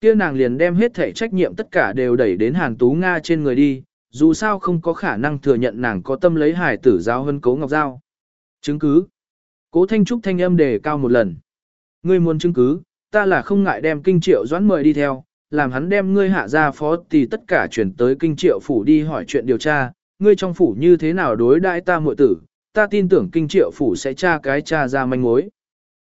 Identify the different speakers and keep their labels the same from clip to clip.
Speaker 1: kia nàng liền đem hết thể trách nhiệm tất cả đều đẩy đến Hàn Tú Nga trên người đi, dù sao không có khả năng thừa nhận nàng có tâm lấy hài tử giáo hơn cố ngọc giao. Chứng cứ. Cố Thanh Trúc thanh âm đề cao một lần. Ngươi muốn chứng cứ, ta là không ngại đem kinh triệu doãn mời đi theo, làm hắn đem ngươi hạ ra phó thì tất cả chuyển tới kinh triệu phủ đi hỏi chuyện điều tra, ngươi trong phủ như thế nào đối đãi ta muội tử, ta tin tưởng kinh triệu phủ sẽ tra cái tra ra manh mối.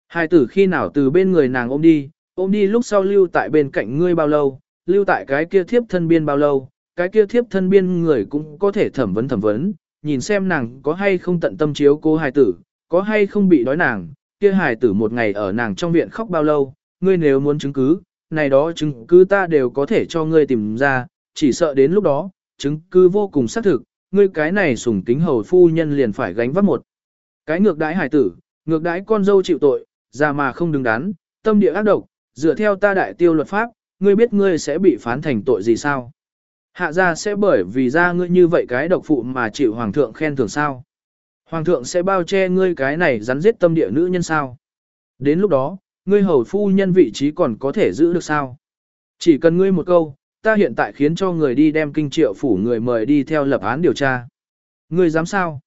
Speaker 1: Hai tử khi nào từ bên người nàng ôm đi, ôm đi lúc sau lưu tại bên cạnh ngươi bao lâu, lưu tại cái kia thiếp thân biên bao lâu, cái kia thiếp thân biên người cũng có thể thẩm vấn thẩm vấn, nhìn xem nàng có hay không tận tâm chiếu cô hài tử, có hay không bị đói nàng, kia hài tử một ngày ở nàng trong viện khóc bao lâu, ngươi nếu muốn chứng cứ, này đó chứng cứ ta đều có thể cho ngươi tìm ra, chỉ sợ đến lúc đó, chứng cứ vô cùng xác thực, ngươi cái này sủng kính hầu phu nhân liền phải gánh vác một. Cái ngược đãi hài tử, ngược đãi con dâu chịu tội, già mà không đứng đắn, tâm địa ác độc, dựa theo ta đại tiêu luật pháp, ngươi biết ngươi sẽ bị phán thành tội gì sao? Hạ gia sẽ bởi vì ra ngươi như vậy cái độc phụ mà chịu hoàng thượng khen thưởng sao? Hoàng thượng sẽ bao che ngươi cái này rắn giết tâm địa nữ nhân sao? Đến lúc đó, ngươi hầu phu nhân vị trí còn có thể giữ được sao? Chỉ cần ngươi một câu, ta hiện tại khiến cho người đi đem kinh triệu phủ người mời đi theo lập án điều tra. Ngươi dám sao?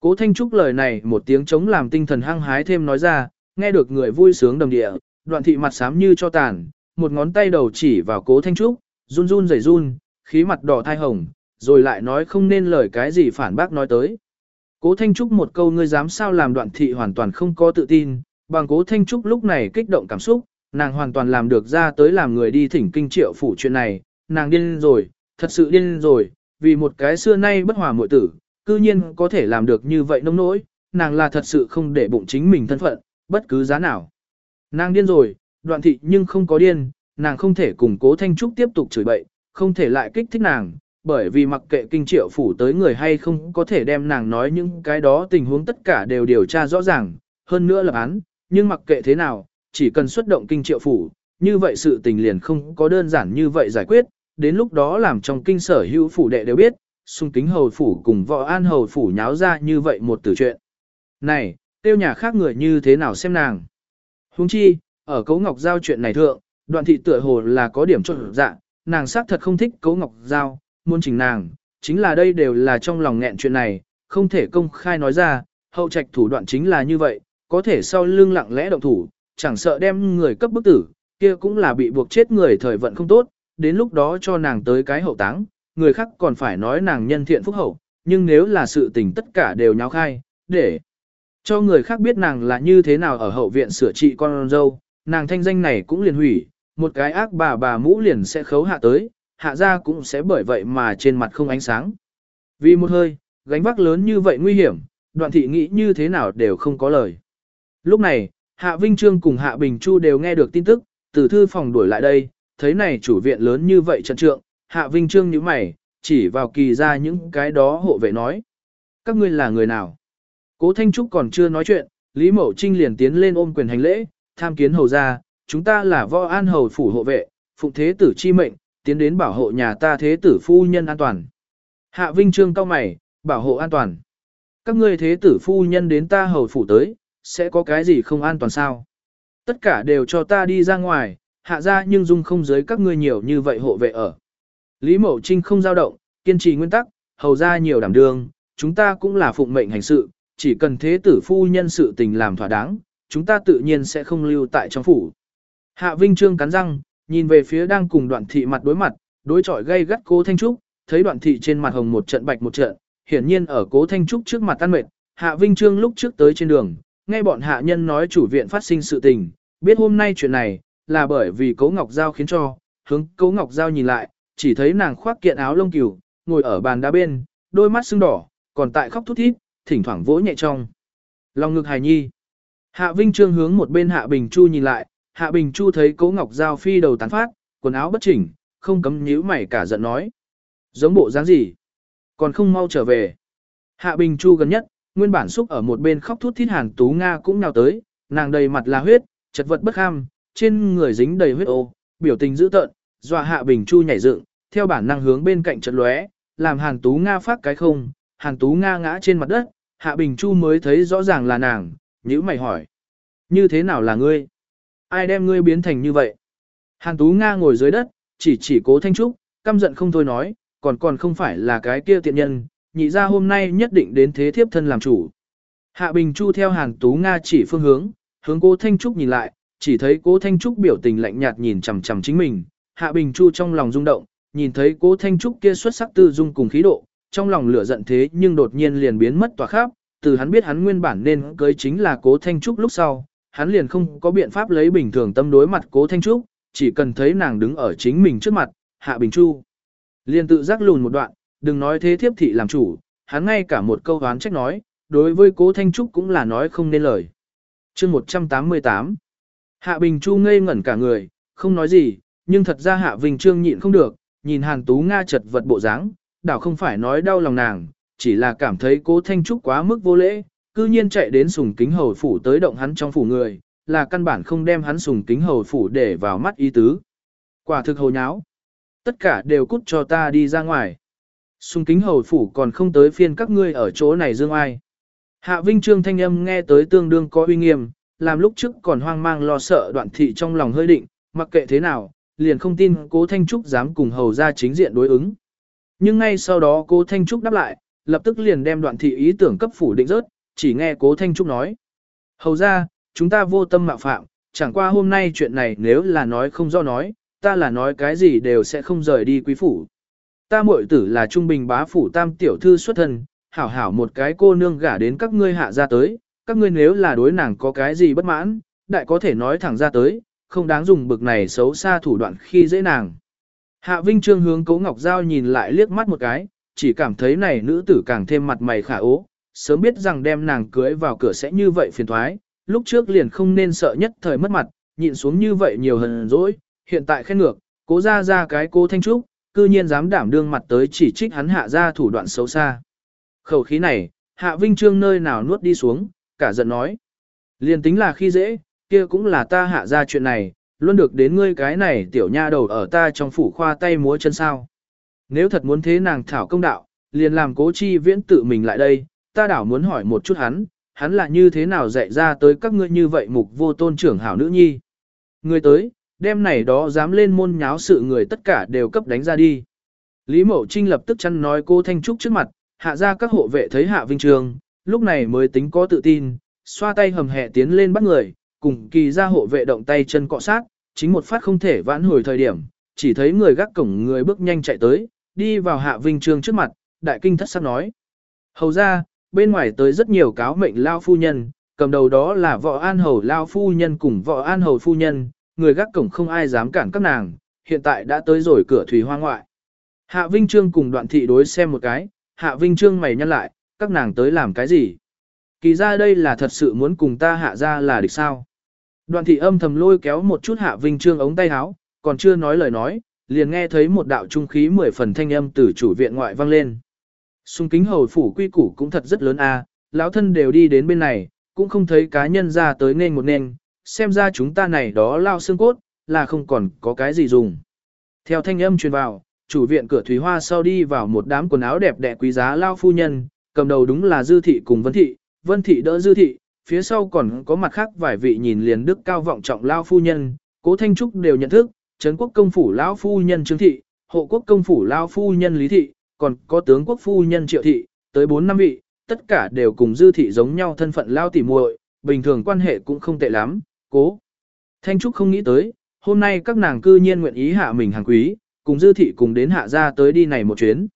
Speaker 1: Cố Thanh Trúc lời này một tiếng chống làm tinh thần hăng hái thêm nói ra, nghe được người vui sướng đồng địa, đoạn thị mặt xám như cho tàn, một ngón tay đầu chỉ vào cố Thanh Trúc, run run rẩy run, khí mặt đỏ thai hồng, rồi lại nói không nên lời cái gì phản bác nói tới. Cố Thanh Trúc một câu ngươi dám sao làm đoạn thị hoàn toàn không có tự tin, bằng cố Thanh Trúc lúc này kích động cảm xúc, nàng hoàn toàn làm được ra tới làm người đi thỉnh kinh triệu phủ chuyện này, nàng điên rồi, thật sự điên rồi, vì một cái xưa nay bất hòa muội tử, cư nhiên có thể làm được như vậy nông nỗi, nàng là thật sự không để bụng chính mình thân phận, bất cứ giá nào. Nàng điên rồi, đoạn thị nhưng không có điên, nàng không thể cùng cố Thanh Trúc tiếp tục chửi bậy, không thể lại kích thích nàng, bởi vì mặc kệ kinh triệu phủ tới người hay không có thể đem nàng nói những cái đó tình huống tất cả đều điều tra rõ ràng, hơn nữa là án, nhưng mặc kệ thế nào, chỉ cần xuất động kinh triệu phủ, như vậy sự tình liền không có đơn giản như vậy giải quyết, đến lúc đó làm trong kinh sở hữu phủ đệ đều biết, xung kính hầu phủ cùng võ an hầu phủ nháo ra như vậy một tử chuyện. Này, tiêu nhà khác người như thế nào xem nàng? Huống chi, ở cấu ngọc giao chuyện này thượng, đoạn thị tựa hồ là có điểm trộn dạ, nàng xác thật không thích cấu ngọc giao, muốn chỉnh nàng, chính là đây đều là trong lòng nghẹn chuyện này, không thể công khai nói ra, hậu trạch thủ đoạn chính là như vậy, có thể sau lưng lặng lẽ động thủ, chẳng sợ đem người cấp bức tử, kia cũng là bị buộc chết người thời vận không tốt, đến lúc đó cho nàng tới cái hậu táng, người khác còn phải nói nàng nhân thiện phúc hậu, nhưng nếu là sự tình tất cả đều nháo khai, để cho người khác biết nàng là như thế nào ở hậu viện sửa trị con dâu, nàng thanh danh này cũng liền hủy, một cái ác bà bà mũ liền sẽ khấu hạ tới, hạ ra cũng sẽ bởi vậy mà trên mặt không ánh sáng. Vì một hơi, gánh vác lớn như vậy nguy hiểm, đoạn thị nghĩ như thế nào đều không có lời. Lúc này, Hạ Vinh Trương cùng Hạ Bình Chu đều nghe được tin tức, từ thư phòng đuổi lại đây, thấy này chủ viện lớn như vậy trận trượng, Hạ Vinh Trương như mày, chỉ vào kỳ ra những cái đó hộ vệ nói. Các ngươi là người nào? Cố Thanh Trúc còn chưa nói chuyện, Lý Mậu Trinh liền tiến lên ôm quyền hành lễ, tham kiến hầu ra, chúng ta là võ an hầu phủ hộ vệ, phụng thế tử chi mệnh, tiến đến bảo hộ nhà ta thế tử phu nhân an toàn. Hạ Vinh Trương cao mày, bảo hộ an toàn. Các ngươi thế tử phu nhân đến ta hầu phủ tới, sẽ có cái gì không an toàn sao? Tất cả đều cho ta đi ra ngoài, hạ ra nhưng dung không giới các ngươi nhiều như vậy hộ vệ ở. Lý Mậu Trinh không dao động, kiên trì nguyên tắc, hầu ra nhiều đảm đương, chúng ta cũng là phụng mệnh hành sự, chỉ cần thế tử phu nhân sự tình làm thỏa đáng, chúng ta tự nhiên sẽ không lưu tại trong phủ. Hạ Vinh Trương cắn răng, nhìn về phía đang cùng đoạn thị mặt đối mặt, đối chọi gây gắt cố Thanh Trúc, thấy đoạn thị trên mặt hồng một trận bạch một trận, hiển nhiên ở cố Thanh Trúc trước mặt tan mệt, Hạ Vinh Trương lúc trước tới trên đường, nghe bọn hạ nhân nói chủ viện phát sinh sự tình, biết hôm nay chuyện này, là bởi vì cố Ngọc Giao khiến cho, hướng cố Ngọc Giao nhìn lại, chỉ thấy nàng khoác kiện áo lông cừu, ngồi ở bàn đá bên, đôi mắt sưng đỏ, còn tại khóc thút thít, thỉnh thoảng vỗ nhẹ trong. Lòng ngực hài nhi. Hạ Vinh Trương hướng một bên Hạ Bình Chu nhìn lại, Hạ Bình Chu thấy Cố Ngọc Giao phi đầu tán phát, quần áo bất chỉnh, không cấm nhíu mày cả giận nói. Giống bộ dáng gì? Còn không mau trở về. Hạ Bình Chu gần nhất, nguyên bản xúc ở một bên khóc thút thít Hàn Tú Nga cũng nào tới, nàng đầy mặt là huyết, chật vật bất kham, trên người dính đầy huyết ô, biểu tình dữ tợn, dọa Hạ Bình Chu nhảy dựng, theo bản năng hướng bên cạnh chật lóe, làm Hàn Tú Nga phát cái không, Hàn Tú Nga ngã trên mặt đất, Hạ Bình Chu mới thấy rõ ràng là nàng, nhữ mày hỏi. Như thế nào là ngươi? Ai đem ngươi biến thành như vậy? Hàn Tú Nga ngồi dưới đất, chỉ chỉ cố Thanh Trúc, căm giận không thôi nói, còn còn không phải là cái kia tiện nhân, nhị ra hôm nay nhất định đến thế thiếp thân làm chủ. Hạ Bình Chu theo Hàn Tú Nga chỉ phương hướng, hướng cố Thanh Trúc nhìn lại, chỉ thấy cố Thanh Trúc biểu tình lạnh nhạt nhìn chằm chằm chính mình. Hạ Bình Chu trong lòng rung động, nhìn thấy cố Thanh Trúc kia xuất sắc tư dung cùng khí độ, trong lòng lửa giận thế nhưng đột nhiên liền biến mất tỏa khắp, từ hắn biết hắn nguyên bản nên cưới chính là cố Thanh Trúc lúc sau, hắn liền không có biện pháp lấy bình thường tâm đối mặt cố Thanh Trúc, chỉ cần thấy nàng đứng ở chính mình trước mặt, Hạ Bình Chu. Liền tự giác lùn một đoạn, đừng nói thế thiếp thị làm chủ, hắn ngay cả một câu hoán trách nói, đối với cố Thanh Trúc cũng là nói không nên lời. chương 188 Hạ Bình Chu ngây ngẩn cả người, không nói gì, nhưng thật ra Hạ Vinh Trương nhịn không được, nhìn Hàn Tú Nga chật vật bộ dáng, đảo không phải nói đau lòng nàng, chỉ là cảm thấy cố Thanh Trúc quá mức vô lễ, cư nhiên chạy đến sùng kính hầu phủ tới động hắn trong phủ người, là căn bản không đem hắn sùng kính hầu phủ để vào mắt ý tứ. Quả thực hồ nháo. Tất cả đều cút cho ta đi ra ngoài. Sùng kính hầu phủ còn không tới phiên các ngươi ở chỗ này dương ai. Hạ Vinh Trương thanh âm nghe tới tương đương có uy nghiêm, làm lúc trước còn hoang mang lo sợ đoạn thị trong lòng hơi định, mặc kệ thế nào, liền không tin cố Thanh Trúc dám cùng hầu ra chính diện đối ứng. Nhưng ngay sau đó cố Thanh Trúc đáp lại, lập tức liền đem đoạn thị ý tưởng cấp phủ định rớt, chỉ nghe cố Thanh Trúc nói. Hầu ra, chúng ta vô tâm mạo phạm, chẳng qua hôm nay chuyện này nếu là nói không do nói, ta là nói cái gì đều sẽ không rời đi quý phủ. Ta muội tử là trung bình bá phủ tam tiểu thư xuất thân, hảo hảo một cái cô nương gả đến các ngươi hạ ra tới, các ngươi nếu là đối nàng có cái gì bất mãn, đại có thể nói thẳng ra tới, không đáng dùng bực này xấu xa thủ đoạn khi dễ nàng. Hạ Vinh Trương hướng Cố Ngọc Giao nhìn lại liếc mắt một cái, chỉ cảm thấy này nữ tử càng thêm mặt mày khả ố, sớm biết rằng đem nàng cưới vào cửa sẽ như vậy phiền thoái, lúc trước liền không nên sợ nhất thời mất mặt, nhịn xuống như vậy nhiều hờn dỗi, hiện tại khen ngược, cố ra ra cái cô Thanh Trúc, cư nhiên dám đảm đương mặt tới chỉ trích hắn hạ ra thủ đoạn xấu xa. Khẩu khí này, hạ Vinh Trương nơi nào nuốt đi xuống, cả giận nói. Liền tính là khi dễ, kia cũng là ta hạ ra chuyện này, luôn được đến ngươi cái này tiểu nha đầu ở ta trong phủ khoa tay múa chân sao. Nếu thật muốn thế nàng thảo công đạo, liền làm cố chi viễn tự mình lại đây, ta đảo muốn hỏi một chút hắn, hắn là như thế nào dạy ra tới các ngươi như vậy mục vô tôn trưởng hảo nữ nhi. Người tới, đêm này đó dám lên môn nháo sự người tất cả đều cấp đánh ra đi. Lý Mậu Trinh lập tức chăn nói cô Thanh Trúc trước mặt, hạ ra các hộ vệ thấy hạ vinh trường, lúc này mới tính có tự tin, xoa tay hầm hẹ tiến lên bắt người, cùng kỳ ra hộ vệ động tay chân cọ sát, chính một phát không thể vãn hồi thời điểm, chỉ thấy người gác cổng người bước nhanh chạy tới, đi vào hạ vinh trương trước mặt, đại kinh thất sắc nói. Hầu ra, bên ngoài tới rất nhiều cáo mệnh lao phu nhân, cầm đầu đó là võ an hầu lao phu nhân cùng võ an hầu phu nhân, người gác cổng không ai dám cản các nàng, hiện tại đã tới rồi cửa thủy hoa ngoại. Hạ Vinh Trương cùng đoạn thị đối xem một cái, Hạ Vinh Trương mày nhăn lại, các nàng tới làm cái gì? Kỳ ra đây là thật sự muốn cùng ta hạ ra là địch sao? Đoàn thị âm thầm lôi kéo một chút Hạ Vinh Trương ống tay áo, còn chưa nói lời nói, liền nghe thấy một đạo trung khí mười phần thanh âm từ chủ viện ngoại vang lên. Xung kính hầu phủ quy củ cũng thật rất lớn a, lão thân đều đi đến bên này, cũng không thấy cá nhân ra tới nên một nên, xem ra chúng ta này đó lao xương cốt, là không còn có cái gì dùng. Theo thanh âm truyền vào, chủ viện cửa thủy hoa sau đi vào một đám quần áo đẹp đẽ quý giá lao phu nhân, cầm đầu đúng là dư thị cùng vân thị, vân thị đỡ dư thị, phía sau còn có mặt khác vài vị nhìn liền đức cao vọng trọng lao phu nhân, cố thanh trúc đều nhận thức, trấn quốc công phủ lão phu nhân trương thị, hộ quốc công phủ lao phu nhân lý thị, còn có tướng quốc phu nhân triệu thị, tới bốn năm vị, tất cả đều cùng dư thị giống nhau thân phận lao tỉ muội, bình thường quan hệ cũng không tệ lắm, cố. Thanh Trúc không nghĩ tới, hôm nay các nàng cư nhiên nguyện ý hạ mình hàng quý, cùng dư thị cùng đến hạ ra tới đi này một chuyến.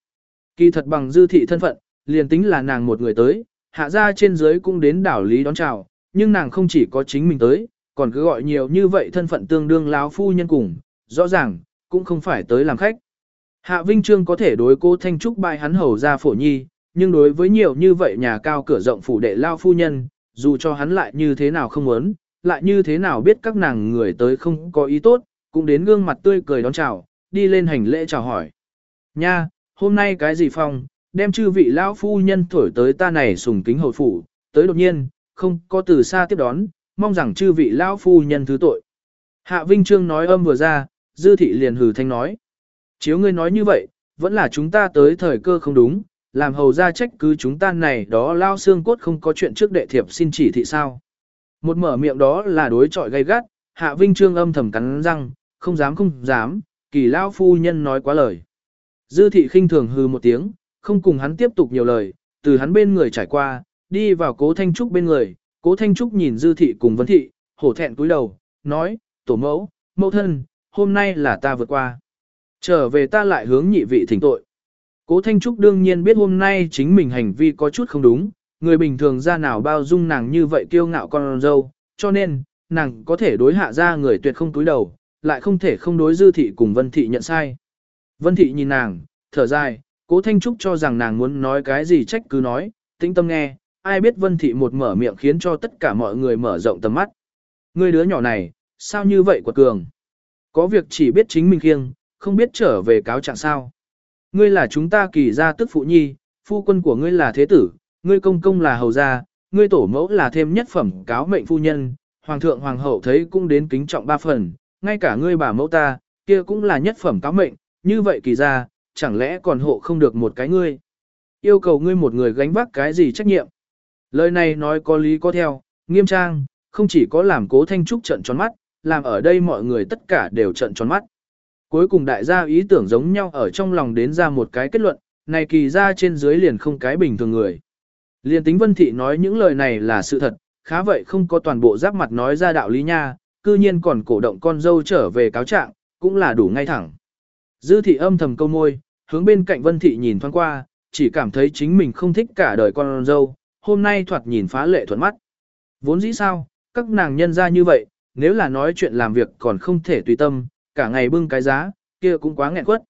Speaker 1: Kỳ thật bằng dư thị thân phận, liền tính là nàng một người tới, hạ ra trên dưới cũng đến đảo lý đón chào, nhưng nàng không chỉ có chính mình tới, còn cứ gọi nhiều như vậy thân phận tương đương láo phu nhân cùng, rõ ràng, cũng không phải tới làm khách. Hạ Vinh Trương có thể đối cô Thanh Trúc bài hắn hầu ra phổ nhi, nhưng đối với nhiều như vậy nhà cao cửa rộng phủ đệ lao phu nhân, dù cho hắn lại như thế nào không muốn, lại như thế nào biết các nàng người tới không có ý tốt, cũng đến gương mặt tươi cười đón chào, đi lên hành lễ chào hỏi. Nha, hôm nay cái gì phong, đem chư vị lão phu nhân thổi tới ta này sùng kính hồi phủ, tới đột nhiên, không có từ xa tiếp đón, mong rằng chư vị lão phu nhân thứ tội. Hạ Vinh Trương nói âm vừa ra, dư thị liền hừ thanh nói. Chiếu ngươi nói như vậy, vẫn là chúng ta tới thời cơ không đúng, làm hầu ra trách cứ chúng ta này đó lao xương cốt không có chuyện trước đệ thiệp xin chỉ thị sao. Một mở miệng đó là đối trọi gay gắt, Hạ Vinh Trương âm thầm cắn răng, không dám không dám, kỳ lao phu nhân nói quá lời. Dư thị khinh thường hừ một tiếng, không cùng hắn tiếp tục nhiều lời, từ hắn bên người trải qua, đi vào cố Thanh Trúc bên người, cố Thanh Trúc nhìn dư thị cùng vấn thị, hổ thẹn cúi đầu, nói, tổ mẫu, mẫu thân, hôm nay là ta vượt qua. Trở về ta lại hướng nhị vị thỉnh tội. Cố Thanh Trúc đương nhiên biết hôm nay chính mình hành vi có chút không đúng, người bình thường ra nào bao dung nàng như vậy kiêu ngạo con dâu, cho nên, nàng có thể đối hạ ra người tuyệt không túi đầu, lại không thể không đối dư thị cùng vân thị nhận sai. Vân thị nhìn nàng, thở dài, cố Thanh Trúc cho rằng nàng muốn nói cái gì trách cứ nói, tĩnh tâm nghe, ai biết vân thị một mở miệng khiến cho tất cả mọi người mở rộng tầm mắt. Người đứa nhỏ này, sao như vậy quật cường? Có việc chỉ biết chính mình khiêng, không biết trở về cáo trạng sao. Ngươi là chúng ta kỳ gia tức phụ nhi, phu quân của ngươi là thế tử, ngươi công công là hầu gia, ngươi tổ mẫu là thêm nhất phẩm cáo mệnh phu nhân, hoàng thượng hoàng hậu thấy cũng đến kính trọng ba phần, ngay cả ngươi bà mẫu ta, kia cũng là nhất phẩm cáo mệnh, như vậy kỳ gia, chẳng lẽ còn hộ không được một cái ngươi. Yêu cầu ngươi một người gánh vác cái gì trách nhiệm. Lời này nói có lý có theo, nghiêm trang, không chỉ có làm cố thanh trúc trận tròn mắt, làm ở đây mọi người tất cả đều trận tròn mắt. Cuối cùng đại gia ý tưởng giống nhau ở trong lòng đến ra một cái kết luận, này kỳ ra trên dưới liền không cái bình thường người. Liên tính vân thị nói những lời này là sự thật, khá vậy không có toàn bộ giáp mặt nói ra đạo lý nha, cư nhiên còn cổ động con dâu trở về cáo trạng, cũng là đủ ngay thẳng. Dư thị âm thầm câu môi, hướng bên cạnh vân thị nhìn thoáng qua, chỉ cảm thấy chính mình không thích cả đời con dâu, hôm nay thoạt nhìn phá lệ thuận mắt. Vốn dĩ sao, các nàng nhân ra như vậy, nếu là nói chuyện làm việc còn không thể tùy tâm, cả ngày bưng cái giá, kia cũng quá nghẹn quất.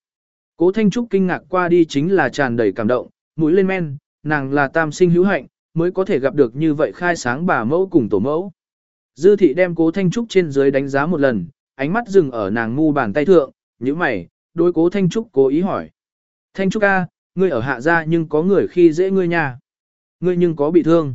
Speaker 1: Cố Thanh Trúc kinh ngạc qua đi chính là tràn đầy cảm động, mũi lên men, nàng là tam sinh hữu hạnh, mới có thể gặp được như vậy khai sáng bà mẫu cùng tổ mẫu. Dư thị đem Cố Thanh Trúc trên dưới đánh giá một lần, ánh mắt dừng ở nàng ngu bàn tay thượng, như mày, đối Cố Thanh Trúc cố ý hỏi. Thanh Trúc A, ngươi ở hạ gia nhưng có người khi dễ ngươi nha. Ngươi nhưng có bị thương.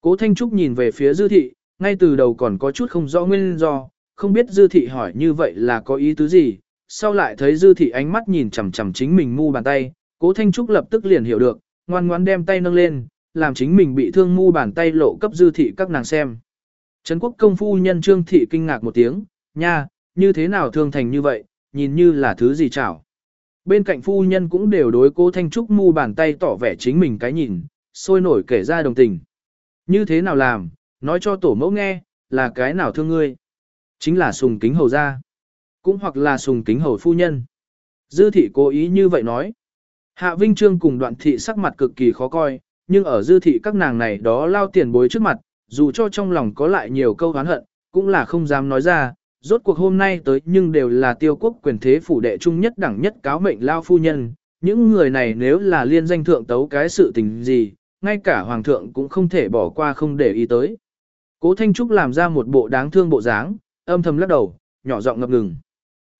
Speaker 1: Cố Thanh Trúc nhìn về phía Dư thị, ngay từ đầu còn có chút không rõ nguyên do, không biết dư thị hỏi như vậy là có ý tứ gì, sau lại thấy dư thị ánh mắt nhìn chằm chằm chính mình mu bàn tay, cố thanh trúc lập tức liền hiểu được, ngoan ngoan đem tay nâng lên, làm chính mình bị thương mu bàn tay lộ cấp dư thị các nàng xem. Trấn quốc công phu nhân trương thị kinh ngạc một tiếng, nha, như thế nào thương thành như vậy, nhìn như là thứ gì chảo. Bên cạnh phu nhân cũng đều đối cố thanh trúc mu bàn tay tỏ vẻ chính mình cái nhìn, sôi nổi kể ra đồng tình. Như thế nào làm, nói cho tổ mẫu nghe, là cái nào thương ngươi. Chính là sùng kính hầu gia. Cũng hoặc là sùng kính hầu phu nhân. Dư thị cố ý như vậy nói. Hạ Vinh Trương cùng đoạn thị sắc mặt cực kỳ khó coi, nhưng ở dư thị các nàng này đó lao tiền bối trước mặt, dù cho trong lòng có lại nhiều câu oán hận, cũng là không dám nói ra, rốt cuộc hôm nay tới nhưng đều là tiêu quốc quyền thế phủ đệ trung nhất đẳng nhất cáo mệnh lao phu nhân, những người này nếu là liên danh thượng tấu cái sự tình gì, ngay cả hoàng thượng cũng không thể bỏ qua không để ý tới. Cố Thanh Trúc làm ra một bộ đáng thương bộ dáng, âm thầm lắc đầu, nhỏ giọng ngập ngừng.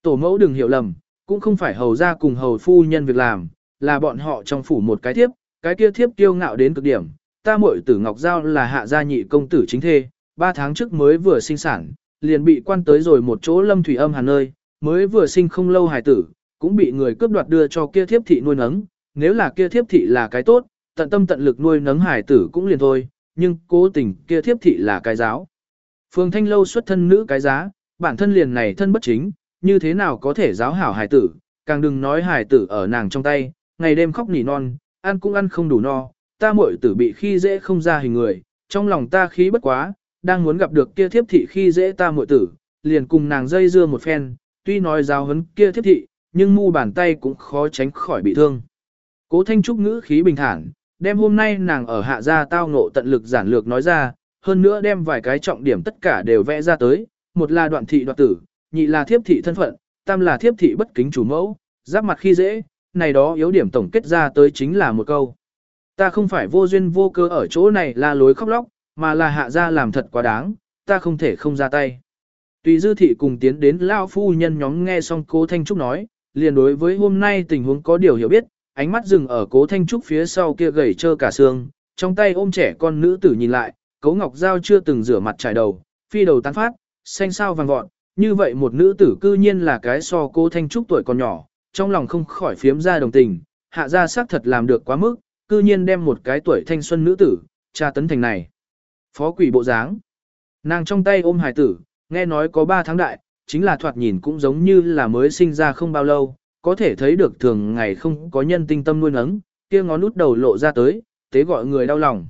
Speaker 1: Tổ mẫu đừng hiểu lầm, cũng không phải hầu ra cùng hầu phu nhân việc làm, là bọn họ trong phủ một cái thiếp, cái kia thiếp kiêu ngạo đến cực điểm. Ta muội tử Ngọc Giao là hạ gia nhị công tử chính thê, ba tháng trước mới vừa sinh sản, liền bị quan tới rồi một chỗ lâm thủy âm hàn nơi, mới vừa sinh không lâu hài tử, cũng bị người cướp đoạt đưa cho kia thiếp thị nuôi nấng. Nếu là kia thiếp thị là cái tốt, tận tâm tận lực nuôi nấng hài tử cũng liền thôi, nhưng cố tình kia thiếp thị là cái giáo. Phương Thanh Lâu xuất thân nữ cái giá, bản thân liền này thân bất chính, như thế nào có thể giáo hảo hài tử, càng đừng nói hài tử ở nàng trong tay, ngày đêm khóc nỉ non, ăn cũng ăn không đủ no, ta muội tử bị khi dễ không ra hình người, trong lòng ta khí bất quá, đang muốn gặp được kia thiếp thị khi dễ ta muội tử, liền cùng nàng dây dưa một phen, tuy nói giáo hấn kia thiếp thị, nhưng mu bàn tay cũng khó tránh khỏi bị thương. Cố Thanh Trúc ngữ khí bình thản, đem hôm nay nàng ở hạ gia tao ngộ tận lực giản lược nói ra, hơn nữa đem vài cái trọng điểm tất cả đều vẽ ra tới, một là đoạn thị đoạt tử, nhị là thiếp thị thân phận, tam là thiếp thị bất kính chủ mẫu, giáp mặt khi dễ, này đó yếu điểm tổng kết ra tới chính là một câu. Ta không phải vô duyên vô cơ ở chỗ này là lối khóc lóc, mà là hạ gia làm thật quá đáng, ta không thể không ra tay. Tùy dư thị cùng tiến đến lao phu nhân nhóm nghe xong cố Thanh Trúc nói, liền đối với hôm nay tình huống có điều hiểu biết, ánh mắt dừng ở cố Thanh Trúc phía sau kia gầy trơ cả xương, trong tay ôm trẻ con nữ tử nhìn lại, Cố Ngọc Giao chưa từng rửa mặt trải đầu, phi đầu tán phát, xanh sao vàng vọt, như vậy một nữ tử cư nhiên là cái so cố Thanh Trúc tuổi còn nhỏ, trong lòng không khỏi phiếm ra đồng tình, hạ gia xác thật làm được quá mức, cư nhiên đem một cái tuổi thanh xuân nữ tử, tra tấn thành này. Phó quỷ bộ dáng, nàng trong tay ôm hài tử, nghe nói có 3 tháng đại, chính là thoạt nhìn cũng giống như là mới sinh ra không bao lâu, có thể thấy được thường ngày không có nhân tinh tâm nuôi nấng, kia ngón út đầu lộ ra tới, tế gọi người đau lòng.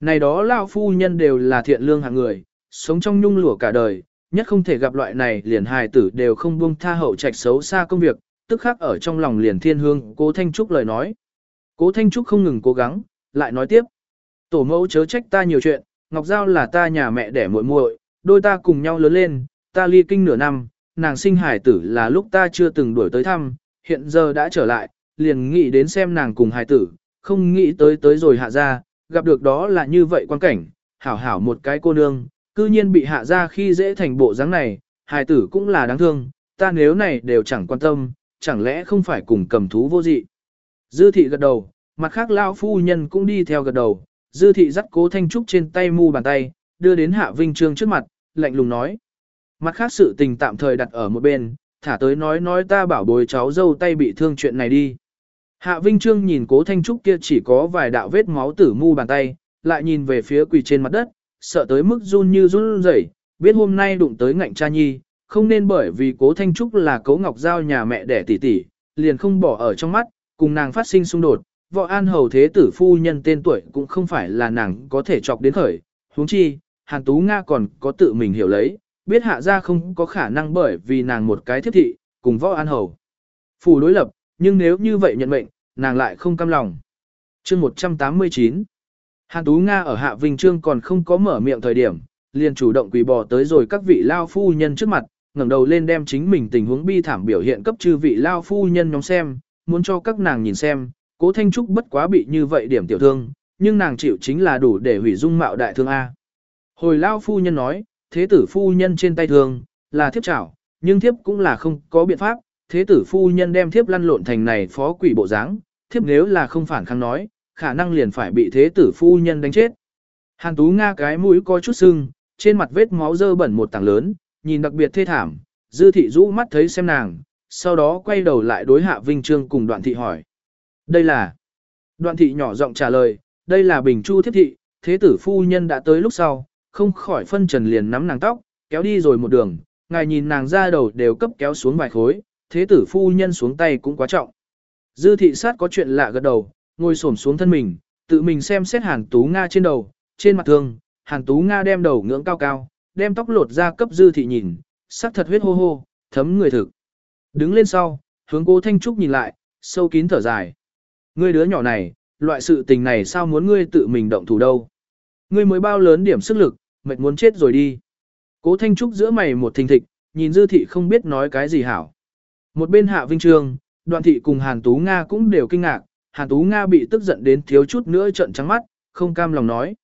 Speaker 1: Này đó lao phu nhân đều là thiện lương hạng người, sống trong nhung lụa cả đời, nhất không thể gặp loại này liền hài tử đều không buông tha hậu trạch xấu xa công việc, tức khắc ở trong lòng liền thiên hương, cố Thanh Trúc lời nói. Cố Thanh Trúc không ngừng cố gắng, lại nói tiếp. Tổ mẫu chớ trách ta nhiều chuyện, Ngọc Giao là ta nhà mẹ đẻ muội muội, đôi ta cùng nhau lớn lên, ta ly kinh nửa năm, nàng sinh hải tử là lúc ta chưa từng đuổi tới thăm, hiện giờ đã trở lại, liền nghĩ đến xem nàng cùng hải tử, không nghĩ tới tới rồi hạ ra, gặp được đó là như vậy quan cảnh, hảo hảo một cái cô nương, cư nhiên bị hạ ra khi dễ thành bộ dáng này, hải tử cũng là đáng thương, ta nếu này đều chẳng quan tâm, chẳng lẽ không phải cùng cầm thú vô dị. Dư thị gật đầu, mặt khác lao phu nhân cũng đi theo gật đầu, dư thị dắt cố thanh trúc trên tay mu bàn tay, đưa đến hạ vinh trương trước mặt, lạnh lùng nói. Mặt khác sự tình tạm thời đặt ở một bên, thả tới nói nói ta bảo bồi cháu dâu tay bị thương chuyện này đi. Hạ Vinh Trương nhìn cố Thanh Trúc kia chỉ có vài đạo vết máu tử mu bàn tay, lại nhìn về phía quỳ trên mặt đất, sợ tới mức run như run rẩy, biết hôm nay đụng tới ngạnh cha nhi, không nên bởi vì cố Thanh Trúc là cố Ngọc Giao nhà mẹ đẻ tỷ tỷ, liền không bỏ ở trong mắt, cùng nàng phát sinh xung đột, võ an hầu thế tử phu nhân tên tuổi cũng không phải là nàng có thể chọc đến khởi, huống chi, Hàn Tú Nga còn có tự mình hiểu lấy, biết hạ ra không có khả năng bởi vì nàng một cái thiết thị, cùng võ an hầu. Phù đối lập, nhưng nếu như vậy nhận mệnh, nàng lại không cam lòng. chương 189 Hàn Tú Nga ở Hạ Vinh Trương còn không có mở miệng thời điểm, liền chủ động quỳ bò tới rồi các vị lao phu nhân trước mặt, ngẩng đầu lên đem chính mình tình huống bi thảm biểu hiện cấp chư vị lao phu nhân nhóm xem, muốn cho các nàng nhìn xem, cố Thanh Trúc bất quá bị như vậy điểm tiểu thương, nhưng nàng chịu chính là đủ để hủy dung mạo đại thương A. Hồi lao phu nhân nói, thế tử phu nhân trên tay thương, là thiếp chảo, nhưng thiếp cũng là không có biện pháp, thế tử phu nhân đem thiếp lăn lộn thành này phó quỷ bộ dáng, thiếp nếu là không phản kháng nói, khả năng liền phải bị thế tử phu nhân đánh chết. Hàn Tú Nga cái mũi có chút sưng, trên mặt vết máu dơ bẩn một tảng lớn, nhìn đặc biệt thê thảm, dư thị rũ mắt thấy xem nàng, sau đó quay đầu lại đối hạ Vinh Trương cùng đoạn thị hỏi. Đây là... Đoạn thị nhỏ giọng trả lời, đây là bình chu Thiết thị, thế tử phu nhân đã tới lúc sau, không khỏi phân trần liền nắm nàng tóc, kéo đi rồi một đường, ngài nhìn nàng ra đầu đều cấp kéo xuống vài khối, thế tử phu nhân xuống tay cũng quá trọng. Dư thị sát có chuyện lạ gật đầu, ngồi xổm xuống thân mình, tự mình xem xét Hàn Tú Nga trên đầu, trên mặt thương, Hàn Tú Nga đem đầu ngưỡng cao cao, đem tóc lột ra cấp dư thị nhìn, sắc thật huyết hô hô, thấm người thực. Đứng lên sau, hướng cô Thanh Trúc nhìn lại, sâu kín thở dài. Ngươi đứa nhỏ này, loại sự tình này sao muốn ngươi tự mình động thủ đâu. Ngươi mới bao lớn điểm sức lực, mệt muốn chết rồi đi. Cố Thanh Trúc giữa mày một thình thịch, nhìn dư thị không biết nói cái gì hảo. Một bên hạ vinh Trương, đoàn thị cùng Hàn Tú Nga cũng đều kinh ngạc, Hàn Tú Nga bị tức giận đến thiếu chút nữa trận trắng mắt, không cam lòng nói.